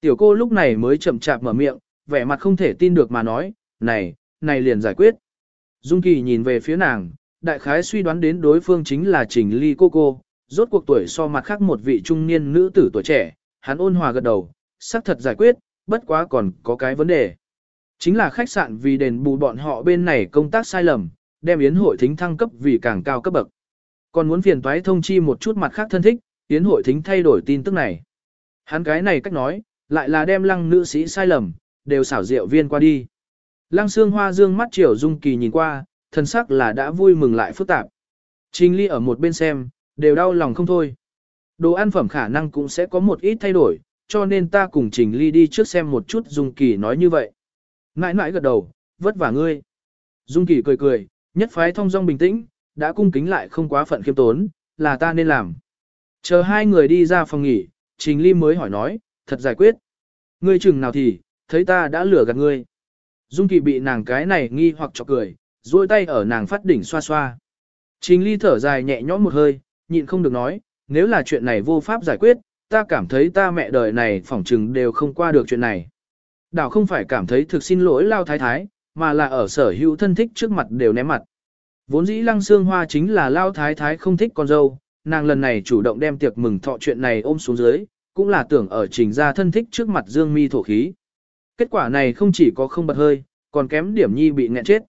Tiểu cô lúc này mới chậm chạp mở miệng, vẻ mặt không thể tin được mà nói, này, này liền giải quyết. Dung Kỳ nhìn về phía nàng, đại khái suy đoán đến đối phương chính là Trình Ly cô cô, rốt cuộc tuổi so mặt khác một vị trung niên nữ tử tuổi trẻ, hắn ôn hòa gật đầu, xác thật giải quyết, bất quá còn có cái vấn đề. Chính là khách sạn vì đền bù bọn họ bên này công tác sai lầm, đem yến hội thính thăng cấp vì càng cao cấp bậc. Còn muốn phiền toái thông chi một chút mặt khác thân thích, yến hội thính thay đổi tin tức này. Hắn cái này cách nói, lại là đem lăng nữ sĩ sai lầm, đều xảo diệu viên qua đi. Lăng xương hoa dương mắt triều dung kỳ nhìn qua, thần sắc là đã vui mừng lại phức tạp. Trình ly ở một bên xem, đều đau lòng không thôi. Đồ ăn phẩm khả năng cũng sẽ có một ít thay đổi, cho nên ta cùng Trình Ly đi trước xem một chút Dung Kỳ nói như vậy. Nãi nãi gật đầu, vất vả ngươi. Dung Kỳ cười cười, nhất phái thông dong bình tĩnh, đã cung kính lại không quá phận khiêm tốn, là ta nên làm. Chờ hai người đi ra phòng nghỉ, Trình Ly mới hỏi nói, thật giải quyết. Ngươi chừng nào thì, thấy ta đã lừa gạt ngươi. Dung Kỳ bị nàng cái này nghi hoặc chọc cười, duỗi tay ở nàng phát đỉnh xoa xoa. Trình Ly thở dài nhẹ nhõm một hơi, nhịn không được nói, nếu là chuyện này vô pháp giải quyết, ta cảm thấy ta mẹ đời này phỏng chừng đều không qua được chuyện này. Đảo không phải cảm thấy thực xin lỗi lao thái thái, mà là ở sở hữu thân thích trước mặt đều ném mặt. Vốn dĩ lăng xương hoa chính là lao thái thái không thích con dâu, nàng lần này chủ động đem tiệc mừng thọ chuyện này ôm xuống dưới, cũng là tưởng ở trình ra thân thích trước mặt dương mi thổ khí. Kết quả này không chỉ có không bật hơi, còn kém điểm nhi bị nghẹn chết.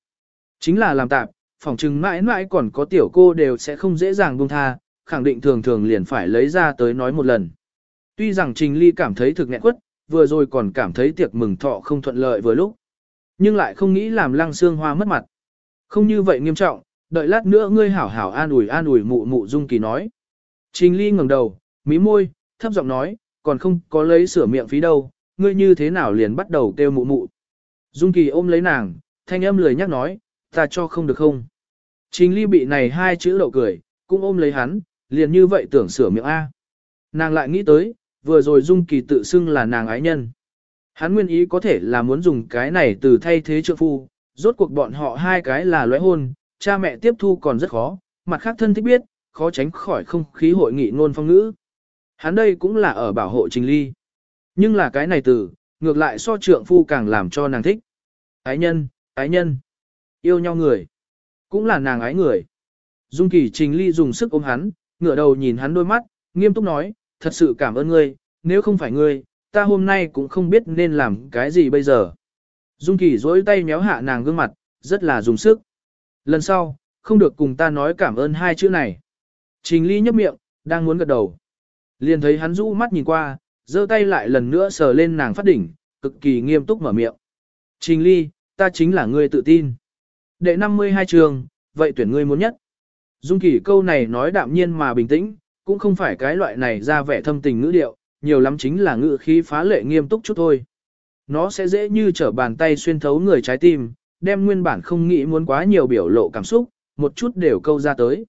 Chính là làm tạm, phỏng chừng mãi mãi còn có tiểu cô đều sẽ không dễ dàng buông tha, khẳng định thường thường liền phải lấy ra tới nói một lần. Tuy rằng Trình Ly cảm thấy thực nghẹn quất, vừa rồi còn cảm thấy tiệc mừng thọ không thuận lợi vừa lúc. Nhưng lại không nghĩ làm lăng xương hoa mất mặt. Không như vậy nghiêm trọng, đợi lát nữa ngươi hảo hảo an ủi an ủi mụ mụ dung kỳ nói. Trình Ly ngẩng đầu, mí môi, thấp giọng nói, còn không có lấy sửa miệng phí đâu, ngươi như thế nào liền bắt đầu kêu mụ mụ. Dung kỳ ôm lấy nàng, thanh âm lười nhắc nói, ta cho không được không. Trình Ly bị này hai chữ đậu cười, cũng ôm lấy hắn, liền như vậy tưởng sửa miệng A. Nàng lại nghĩ tới, vừa rồi Dung Kỳ tự xưng là nàng ái nhân. Hắn nguyên ý có thể là muốn dùng cái này từ thay thế trượng phu, rốt cuộc bọn họ hai cái là lóe hôn, cha mẹ tiếp thu còn rất khó, mặt khác thân thích biết, khó tránh khỏi không khí hội nghị ngôn phong ngữ. Hắn đây cũng là ở bảo hộ Trình Ly. Nhưng là cái này từ, ngược lại so trượng phu càng làm cho nàng thích. Ái nhân, ái nhân, yêu nhau người, cũng là nàng ái người. Dung Kỳ Trình Ly dùng sức ôm hắn, ngửa đầu nhìn hắn đôi mắt, nghiêm túc nói, thật sự cảm ơn ngươi, nếu không phải ngươi, ta hôm nay cũng không biết nên làm cái gì bây giờ. Dung Kỳ dối tay méo hạ nàng gương mặt, rất là dùng sức. Lần sau, không được cùng ta nói cảm ơn hai chữ này. Trình Ly nhấp miệng, đang muốn gật đầu. Liền thấy hắn rũ mắt nhìn qua, giơ tay lại lần nữa sờ lên nàng phát đỉnh, cực kỳ nghiêm túc mở miệng. Trình Ly, ta chính là ngươi tự tin. Đệ 52 trường, vậy tuyển ngươi muốn nhất. Dung Kỳ câu này nói đạm nhiên mà bình tĩnh, cũng không phải cái loại này ra vẻ thâm tình ngữ điệu, nhiều lắm chính là ngữ khí phá lệ nghiêm túc chút thôi. Nó sẽ dễ như trở bàn tay xuyên thấu người trái tim, đem nguyên bản không nghĩ muốn quá nhiều biểu lộ cảm xúc, một chút đều câu ra tới.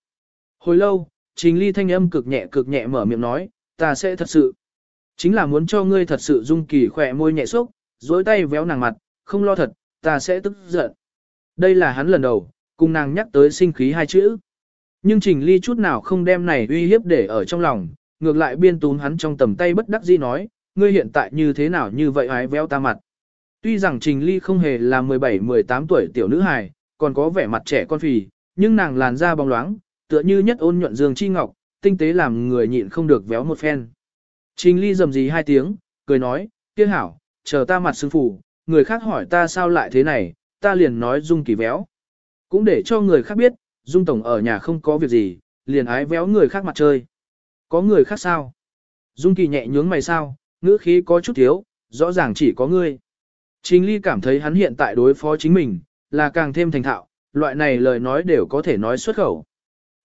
Hồi lâu, Trình Ly thanh âm cực nhẹ cực nhẹ mở miệng nói, ta sẽ thật sự. Chính là muốn cho ngươi thật sự dung kỳ khỏe môi nhẹ xúc, dối tay véo nàng mặt, không lo thật, ta sẽ tức giận. Đây là hắn lần đầu, cùng nàng nhắc tới sinh khí hai chữ. Nhưng Trình Ly chút nào không đem này uy hiếp để ở trong lòng, ngược lại biên tún hắn trong tầm tay bất đắc dĩ nói, ngươi hiện tại như thế nào như vậy ái véo ta mặt. Tuy rằng Trình Ly không hề là 17-18 tuổi tiểu nữ hài, còn có vẻ mặt trẻ con phì, nhưng nàng làn da bóng loáng, tựa như nhất ôn nhuận dương chi ngọc, tinh tế làm người nhịn không được véo một phen. Trình ly rầm rì hai tiếng, cười nói, kia hảo, chờ ta mặt sư phụ người khác hỏi ta sao lại thế này, ta liền nói Dung Kỳ véo. Cũng để cho người khác biết, Dung Tổng ở nhà không có việc gì, liền ái véo người khác mặt chơi. Có người khác sao? Dung Kỳ nhẹ nhướng mày sao, ngữ khí có chút thiếu, rõ ràng chỉ có ngươi. Trình Ly cảm thấy hắn hiện tại đối phó chính mình, là càng thêm thành thạo, loại này lời nói đều có thể nói xuất khẩu.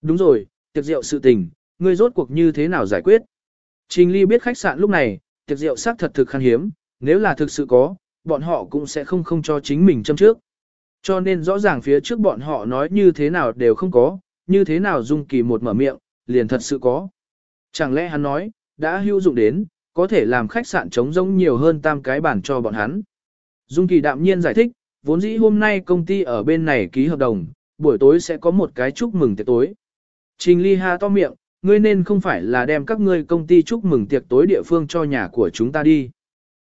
Đúng rồi, tiệc rượu sự tình, ngươi rốt cuộc như thế nào giải quyết? Trình Ly biết khách sạn lúc này, tiệc rượu xác thật thực khan hiếm, nếu là thực sự có, bọn họ cũng sẽ không không cho chính mình châm trước. Cho nên rõ ràng phía trước bọn họ nói như thế nào đều không có, như thế nào Dung Kỳ một mở miệng, liền thật sự có. Chẳng lẽ hắn nói, đã hữu dụng đến, có thể làm khách sạn trống rỗng nhiều hơn tam cái bản cho bọn hắn. Dung Kỳ đạm nhiên giải thích, vốn dĩ hôm nay công ty ở bên này ký hợp đồng, buổi tối sẽ có một cái chúc mừng tiệc tối. Trình Ly ha to miệng, ngươi nên không phải là đem các ngươi công ty chúc mừng tiệc tối địa phương cho nhà của chúng ta đi.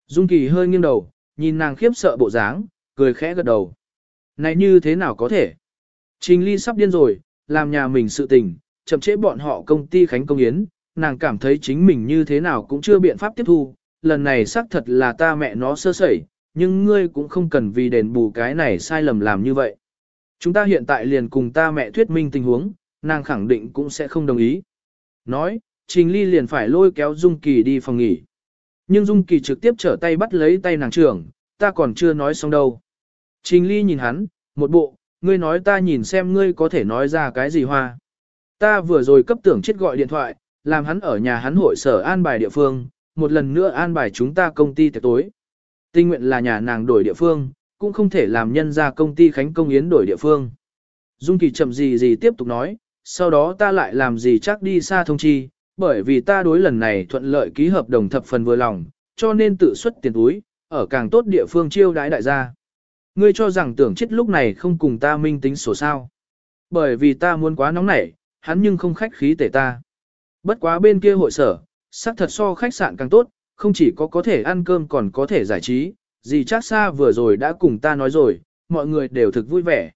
Dung Kỳ hơi nghiêng đầu, nhìn nàng khiếp sợ bộ dáng, cười khẽ gật đầu. Này như thế nào có thể? Trình Ly sắp điên rồi, làm nhà mình sự tình, chậm trễ bọn họ công ty Khánh Công Yến, nàng cảm thấy chính mình như thế nào cũng chưa biện pháp tiếp thu, lần này xác thật là ta mẹ nó sơ sẩy, nhưng ngươi cũng không cần vì đền bù cái này sai lầm làm như vậy. Chúng ta hiện tại liền cùng ta mẹ thuyết minh tình huống, nàng khẳng định cũng sẽ không đồng ý. Nói, Trình Ly liền phải lôi kéo Dung Kỳ đi phòng nghỉ. Nhưng Dung Kỳ trực tiếp trở tay bắt lấy tay nàng trưởng, ta còn chưa nói xong đâu. Trình Ly nhìn hắn, một bộ, ngươi nói ta nhìn xem ngươi có thể nói ra cái gì hoa. Ta vừa rồi cấp tưởng chết gọi điện thoại, làm hắn ở nhà hắn hội sở an bài địa phương, một lần nữa an bài chúng ta công ty tiệc tối. Tinh nguyện là nhà nàng đổi địa phương, cũng không thể làm nhân ra công ty Khánh Công Yến đổi địa phương. Dung Kỳ chậm gì gì tiếp tục nói, sau đó ta lại làm gì chắc đi xa thông chi, bởi vì ta đối lần này thuận lợi ký hợp đồng thập phần vừa lòng, cho nên tự xuất tiền túi, ở càng tốt địa phương chiêu đãi đại gia. Ngươi cho rằng tưởng chết lúc này không cùng ta minh tính sổ sao. Bởi vì ta muốn quá nóng nảy, hắn nhưng không khách khí tể ta. Bất quá bên kia hội sở, sắc thật so khách sạn càng tốt, không chỉ có có thể ăn cơm còn có thể giải trí, gì chắc xa vừa rồi đã cùng ta nói rồi, mọi người đều thực vui vẻ.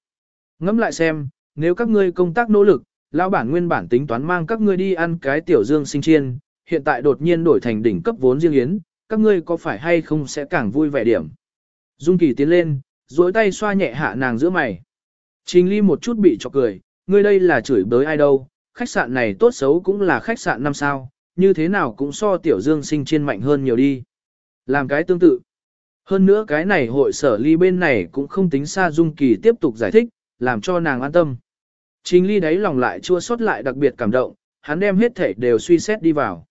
Ngẫm lại xem, nếu các ngươi công tác nỗ lực, lão bản nguyên bản tính toán mang các ngươi đi ăn cái tiểu dương sinh chiên, hiện tại đột nhiên đổi thành đỉnh cấp vốn riêng yến, các ngươi có phải hay không sẽ càng vui vẻ điểm. Dung Kỳ tiến lên, duỗi tay xoa nhẹ hạ nàng giữa mày. Trình Ly một chút bị chọc cười, ngươi đây là chửi bới ai đâu, khách sạn này tốt xấu cũng là khách sạn năm sao, như thế nào cũng so tiểu dương sinh trên mạnh hơn nhiều đi. Làm cái tương tự. Hơn nữa cái này hội sở ly bên này cũng không tính xa Dung Kỳ tiếp tục giải thích, làm cho nàng an tâm. Trình ly đáy lòng lại chua xót lại đặc biệt cảm động, hắn đem hết thể đều suy xét đi vào.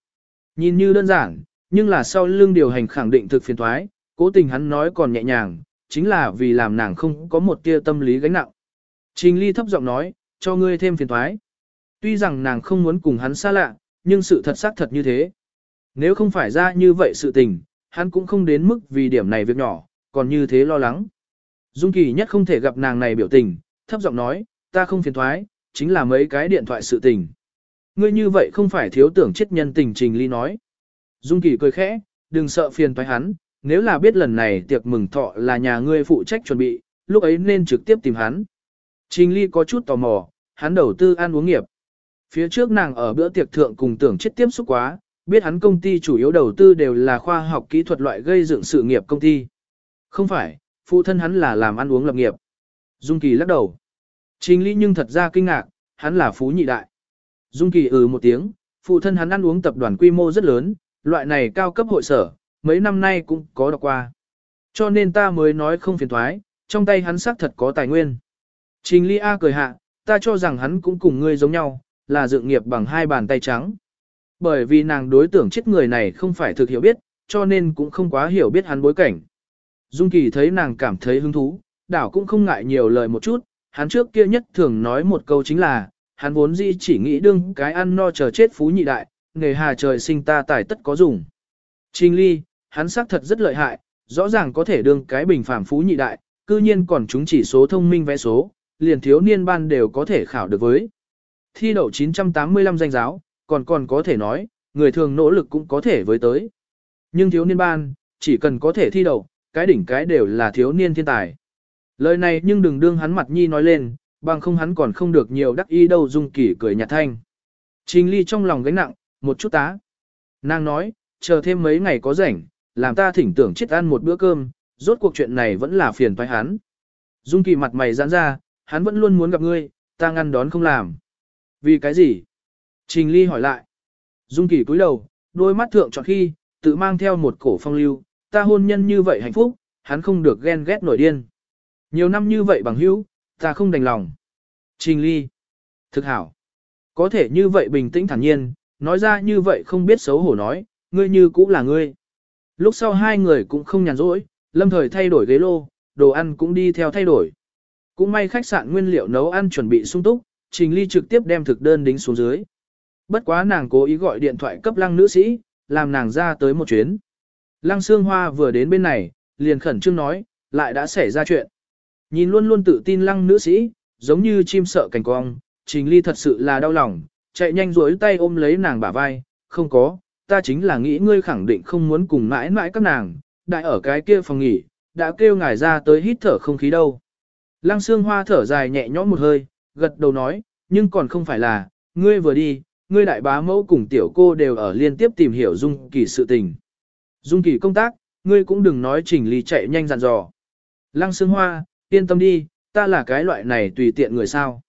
Nhìn như đơn giản, nhưng là sau lưng điều hành khẳng định thực phiền thoái, cố tình hắn nói còn nhẹ nhàng, chính là vì làm nàng không có một tia tâm lý gánh nặng. Trình ly thấp giọng nói, cho ngươi thêm phiền thoái. Tuy rằng nàng không muốn cùng hắn xa lạ, nhưng sự thật xác thật như thế. Nếu không phải ra như vậy sự tình, hắn cũng không đến mức vì điểm này việc nhỏ, còn như thế lo lắng. Dung Kỳ nhất không thể gặp nàng này biểu tình, thấp giọng nói, ta không phiền thoái, chính là mấy cái điện thoại sự tình. Ngươi như vậy không phải thiếu tưởng chết nhân tình Trình Ly nói. Dung Kỳ cười khẽ, đừng sợ phiền thoái hắn, nếu là biết lần này tiệc mừng thọ là nhà ngươi phụ trách chuẩn bị, lúc ấy nên trực tiếp tìm hắn. Trình Ly có chút tò mò, hắn đầu tư ăn uống nghiệp. Phía trước nàng ở bữa tiệc thượng cùng tưởng chết tiếp xúc quá, biết hắn công ty chủ yếu đầu tư đều là khoa học kỹ thuật loại gây dựng sự nghiệp công ty. Không phải, phụ thân hắn là làm ăn uống lập nghiệp. Dung Kỳ lắc đầu. Trình Ly nhưng thật ra kinh ngạc, hắn là phú nhị đại. Dung Kỳ ừ một tiếng, phụ thân hắn ăn uống tập đoàn quy mô rất lớn, loại này cao cấp hội sở, mấy năm nay cũng có đọc qua. Cho nên ta mới nói không phiền thoái, trong tay hắn xác thật có tài nguyên. Trình Ly A cười hạ, ta cho rằng hắn cũng cùng ngươi giống nhau, là dự nghiệp bằng hai bàn tay trắng. Bởi vì nàng đối tưởng chết người này không phải thực hiểu biết, cho nên cũng không quá hiểu biết hắn bối cảnh. Dung Kỳ thấy nàng cảm thấy hứng thú, đảo cũng không ngại nhiều lời một chút, hắn trước kia nhất thường nói một câu chính là, hắn vốn dĩ chỉ nghĩ đương cái ăn no chờ chết phú nhị đại, nghề hà trời sinh ta tài tất có dùng. Trình ly, hắn xác thật rất lợi hại, rõ ràng có thể đương cái bình phàm phú nhị đại, cư nhiên còn chúng chỉ số thông minh vẽ số, liền thiếu niên ban đều có thể khảo được với. Thi đậu 985 danh giáo, còn còn có thể nói, người thường nỗ lực cũng có thể với tới. Nhưng thiếu niên ban, chỉ cần có thể thi đậu, cái đỉnh cái đều là thiếu niên thiên tài. Lời này nhưng đừng đương hắn mặt nhi nói lên, Bằng không hắn còn không được nhiều đắc ý đâu Dung Kỳ cười nhạt thanh. Trình ly trong lòng gánh nặng, một chút tá. Nàng nói, chờ thêm mấy ngày có rảnh, làm ta thỉnh tưởng chết ăn một bữa cơm, rốt cuộc chuyện này vẫn là phiền phải hắn. Dung Kỳ mặt mày giãn ra, hắn vẫn luôn muốn gặp ngươi, ta ngăn đón không làm. Vì cái gì? Trình ly hỏi lại. Dung Kỳ cúi đầu, đôi mắt thượng chọn khi, tự mang theo một cổ phong lưu, ta hôn nhân như vậy hạnh phúc, hắn không được ghen ghét nổi điên. Nhiều năm như vậy bằng hữu, ta không đành lòng. Trình ly. Thực hảo. Có thể như vậy bình tĩnh thản nhiên, nói ra như vậy không biết xấu hổ nói, ngươi như cũng là ngươi. Lúc sau hai người cũng không nhàn rỗi, lâm thời thay đổi ghế lô, đồ ăn cũng đi theo thay đổi. Cũng may khách sạn nguyên liệu nấu ăn chuẩn bị sung túc, Trình Ly trực tiếp đem thực đơn đính xuống dưới. Bất quá nàng cố ý gọi điện thoại cấp lăng nữ sĩ, làm nàng ra tới một chuyến. Lăng Sương Hoa vừa đến bên này, liền khẩn trương nói, lại đã xảy ra chuyện. Nhìn luôn luôn tự tin lăng nữ sĩ, giống như chim sợ cảnh cong, Trình Ly thật sự là đau lòng, chạy nhanh rối tay ôm lấy nàng bả vai, không có, ta chính là nghĩ ngươi khẳng định không muốn cùng mãi mãi các nàng, đại ở cái kia phòng nghỉ, đã kêu ngài ra tới hít thở không khí đâu. Lăng Sương Hoa thở dài nhẹ nhõm một hơi, gật đầu nói, nhưng còn không phải là, ngươi vừa đi, ngươi đại bá mẫu cùng tiểu cô đều ở liên tiếp tìm hiểu Dung Kỳ sự tình. Dung Kỳ công tác, ngươi cũng đừng nói chỉnh Ly chạy nhanh dặn dò. Lăng Sương Hoa, yên tâm đi, ta là cái loại này tùy tiện người sao.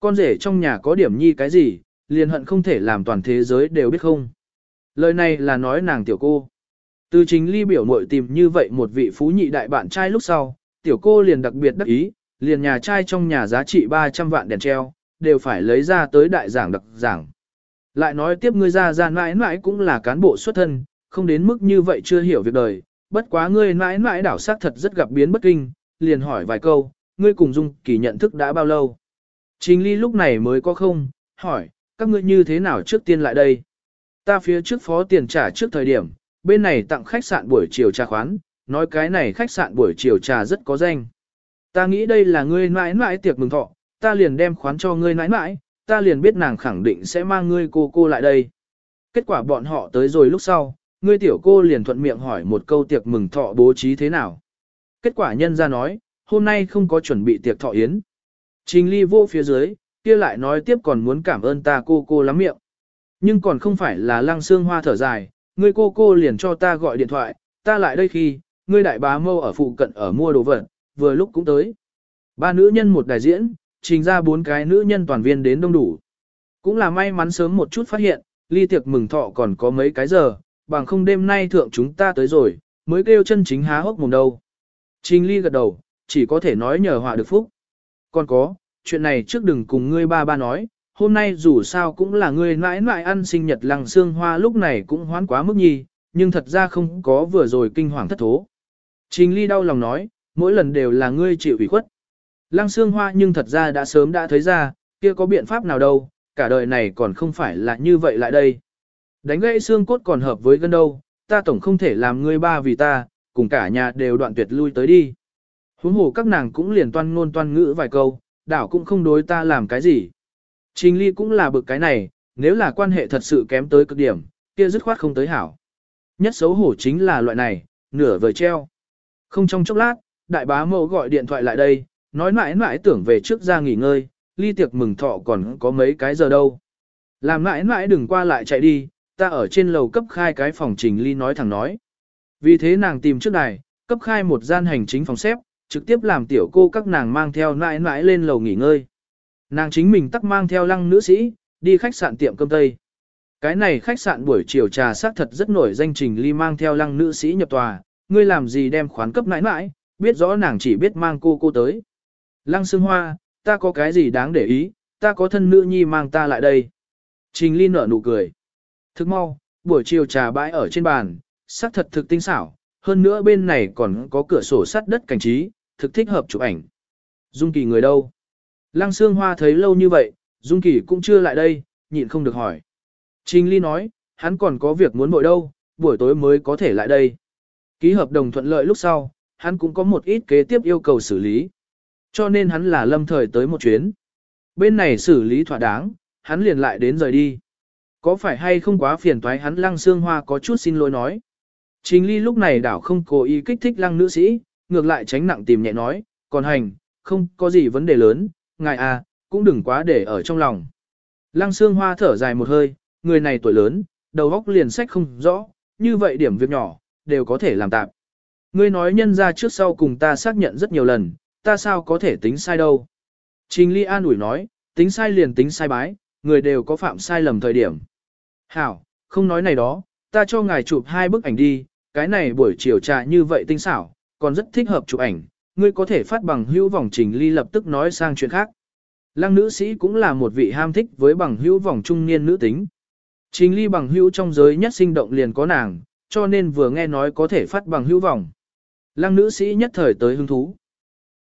Con rể trong nhà có điểm nhi cái gì, liền hận không thể làm toàn thế giới đều biết không. Lời này là nói nàng tiểu cô. Từ chính ly biểu muội tìm như vậy một vị phú nhị đại bạn trai lúc sau, tiểu cô liền đặc biệt đắc ý, liền nhà trai trong nhà giá trị 300 vạn đèn treo, đều phải lấy ra tới đại giảng đặc giảng. Lại nói tiếp ngươi ra ra mãi mãi cũng là cán bộ xuất thân, không đến mức như vậy chưa hiểu việc đời, bất quá ngươi mãi mãi đảo sát thật rất gặp biến bất kinh, liền hỏi vài câu, ngươi cùng Dung Kỳ nhận thức đã bao lâu? Trình ly lúc này mới có không, hỏi, các ngươi như thế nào trước tiên lại đây? Ta phía trước phó tiền trả trước thời điểm, bên này tặng khách sạn buổi chiều trà khoán, nói cái này khách sạn buổi chiều trà rất có danh. Ta nghĩ đây là ngươi mãi mãi tiệc mừng thọ, ta liền đem khoán cho ngươi mãi mãi, ta liền biết nàng khẳng định sẽ mang ngươi cô cô lại đây. Kết quả bọn họ tới rồi lúc sau, ngươi tiểu cô liền thuận miệng hỏi một câu tiệc mừng thọ bố trí thế nào. Kết quả nhân ra nói, hôm nay không có chuẩn bị tiệc thọ yến. Trình ly vô phía dưới, kia lại nói tiếp còn muốn cảm ơn ta cô cô lắm miệng. Nhưng còn không phải là lăng xương hoa thở dài, ngươi cô cô liền cho ta gọi điện thoại, ta lại đây khi, ngươi đại bá mâu ở phụ cận ở mua đồ vật, vừa lúc cũng tới. Ba nữ nhân một đại diễn, trình ra bốn cái nữ nhân toàn viên đến đông đủ. Cũng là may mắn sớm một chút phát hiện, ly tiệc mừng thọ còn có mấy cái giờ, bằng không đêm nay thượng chúng ta tới rồi, mới kêu chân chính há hốc mồm đâu. Trình ly gật đầu, chỉ có thể nói nhờ họa được phúc. Còn có, chuyện này trước đừng cùng ngươi ba ba nói, hôm nay dù sao cũng là ngươi mãi mãi ăn sinh nhật lăng xương hoa lúc này cũng hoán quá mức nhi, nhưng thật ra không có vừa rồi kinh hoàng thất thố. Trình ly đau lòng nói, mỗi lần đều là ngươi chịu ủy khuất. Lăng xương hoa nhưng thật ra đã sớm đã thấy ra, kia có biện pháp nào đâu, cả đời này còn không phải là như vậy lại đây. Đánh gãy xương cốt còn hợp với gân đâu, ta tổng không thể làm ngươi ba vì ta, cùng cả nhà đều đoạn tuyệt lui tới đi. Huống hồ các nàng cũng liền toan ngôn toan ngữ vài câu, đảo cũng không đối ta làm cái gì. Trình ly cũng là bực cái này, nếu là quan hệ thật sự kém tới cực điểm, kia dứt khoát không tới hảo. Nhất xấu hổ chính là loại này, nửa vời treo. Không trong chốc lát, đại bá mẫu gọi điện thoại lại đây, nói mãi mãi tưởng về trước ra nghỉ ngơi, ly tiệc mừng thọ còn có mấy cái giờ đâu. Làm mãi mãi đừng qua lại chạy đi, ta ở trên lầu cấp khai cái phòng trình ly nói thẳng nói. Vì thế nàng tìm trước đài, cấp khai một gian hành chính phòng xếp, trực tiếp làm tiểu cô các nàng mang theo mãi mãi lên lầu nghỉ ngơi. Nàng chính mình tắc mang theo lăng nữ sĩ, đi khách sạn tiệm cơm tây. Cái này khách sạn buổi chiều trà xác thật rất nổi danh trình ly mang theo lăng nữ sĩ nhập tòa, ngươi làm gì đem khoán cấp nãi nãi biết rõ nàng chỉ biết mang cô cô tới. Lăng xương hoa, ta có cái gì đáng để ý, ta có thân nữ nhi mang ta lại đây. Trình ly nở nụ cười. Thức mau, buổi chiều trà bãi ở trên bàn, sát thật thực tinh xảo, hơn nữa bên này còn có cửa sổ sắt đất cảnh trí, thực thích hợp chụp ảnh. Dung kỳ người đâu? Lăng Sương Hoa thấy lâu như vậy, Dung Kỳ cũng chưa lại đây, nhịn không được hỏi. Trình Ly nói, hắn còn có việc muốn bội đâu, buổi tối mới có thể lại đây. Ký hợp đồng thuận lợi lúc sau, hắn cũng có một ít kế tiếp yêu cầu xử lý. Cho nên hắn là lâm thời tới một chuyến. Bên này xử lý thỏa đáng, hắn liền lại đến rời đi. Có phải hay không quá phiền toái hắn lăng xương hoa có chút xin lỗi nói. Trình ly lúc này đảo không cố ý kích thích lăng nữ sĩ, ngược lại tránh nặng tìm nhẹ nói, còn hành, không có gì vấn đề lớn, ngài à, cũng đừng quá để ở trong lòng. Lăng xương hoa thở dài một hơi, người này tuổi lớn, đầu óc liền sách không rõ, như vậy điểm việc nhỏ, đều có thể làm tạm. Ngươi nói nhân ra trước sau cùng ta xác nhận rất nhiều lần, ta sao có thể tính sai đâu. Trình Ly an ủi nói, tính sai liền tính sai bái, người đều có phạm sai lầm thời điểm. Hảo, không nói này đó, ta cho ngài chụp hai bức ảnh đi, cái này buổi chiều trà như vậy tinh xảo, còn rất thích hợp chụp ảnh, ngươi có thể phát bằng hữu vòng trình ly lập tức nói sang chuyện khác. Lăng nữ sĩ cũng là một vị ham thích với bằng hữu vòng trung niên nữ tính. Trình ly bằng hữu trong giới nhất sinh động liền có nàng, cho nên vừa nghe nói có thể phát bằng hữu vòng. Lăng nữ sĩ nhất thời tới hứng thú.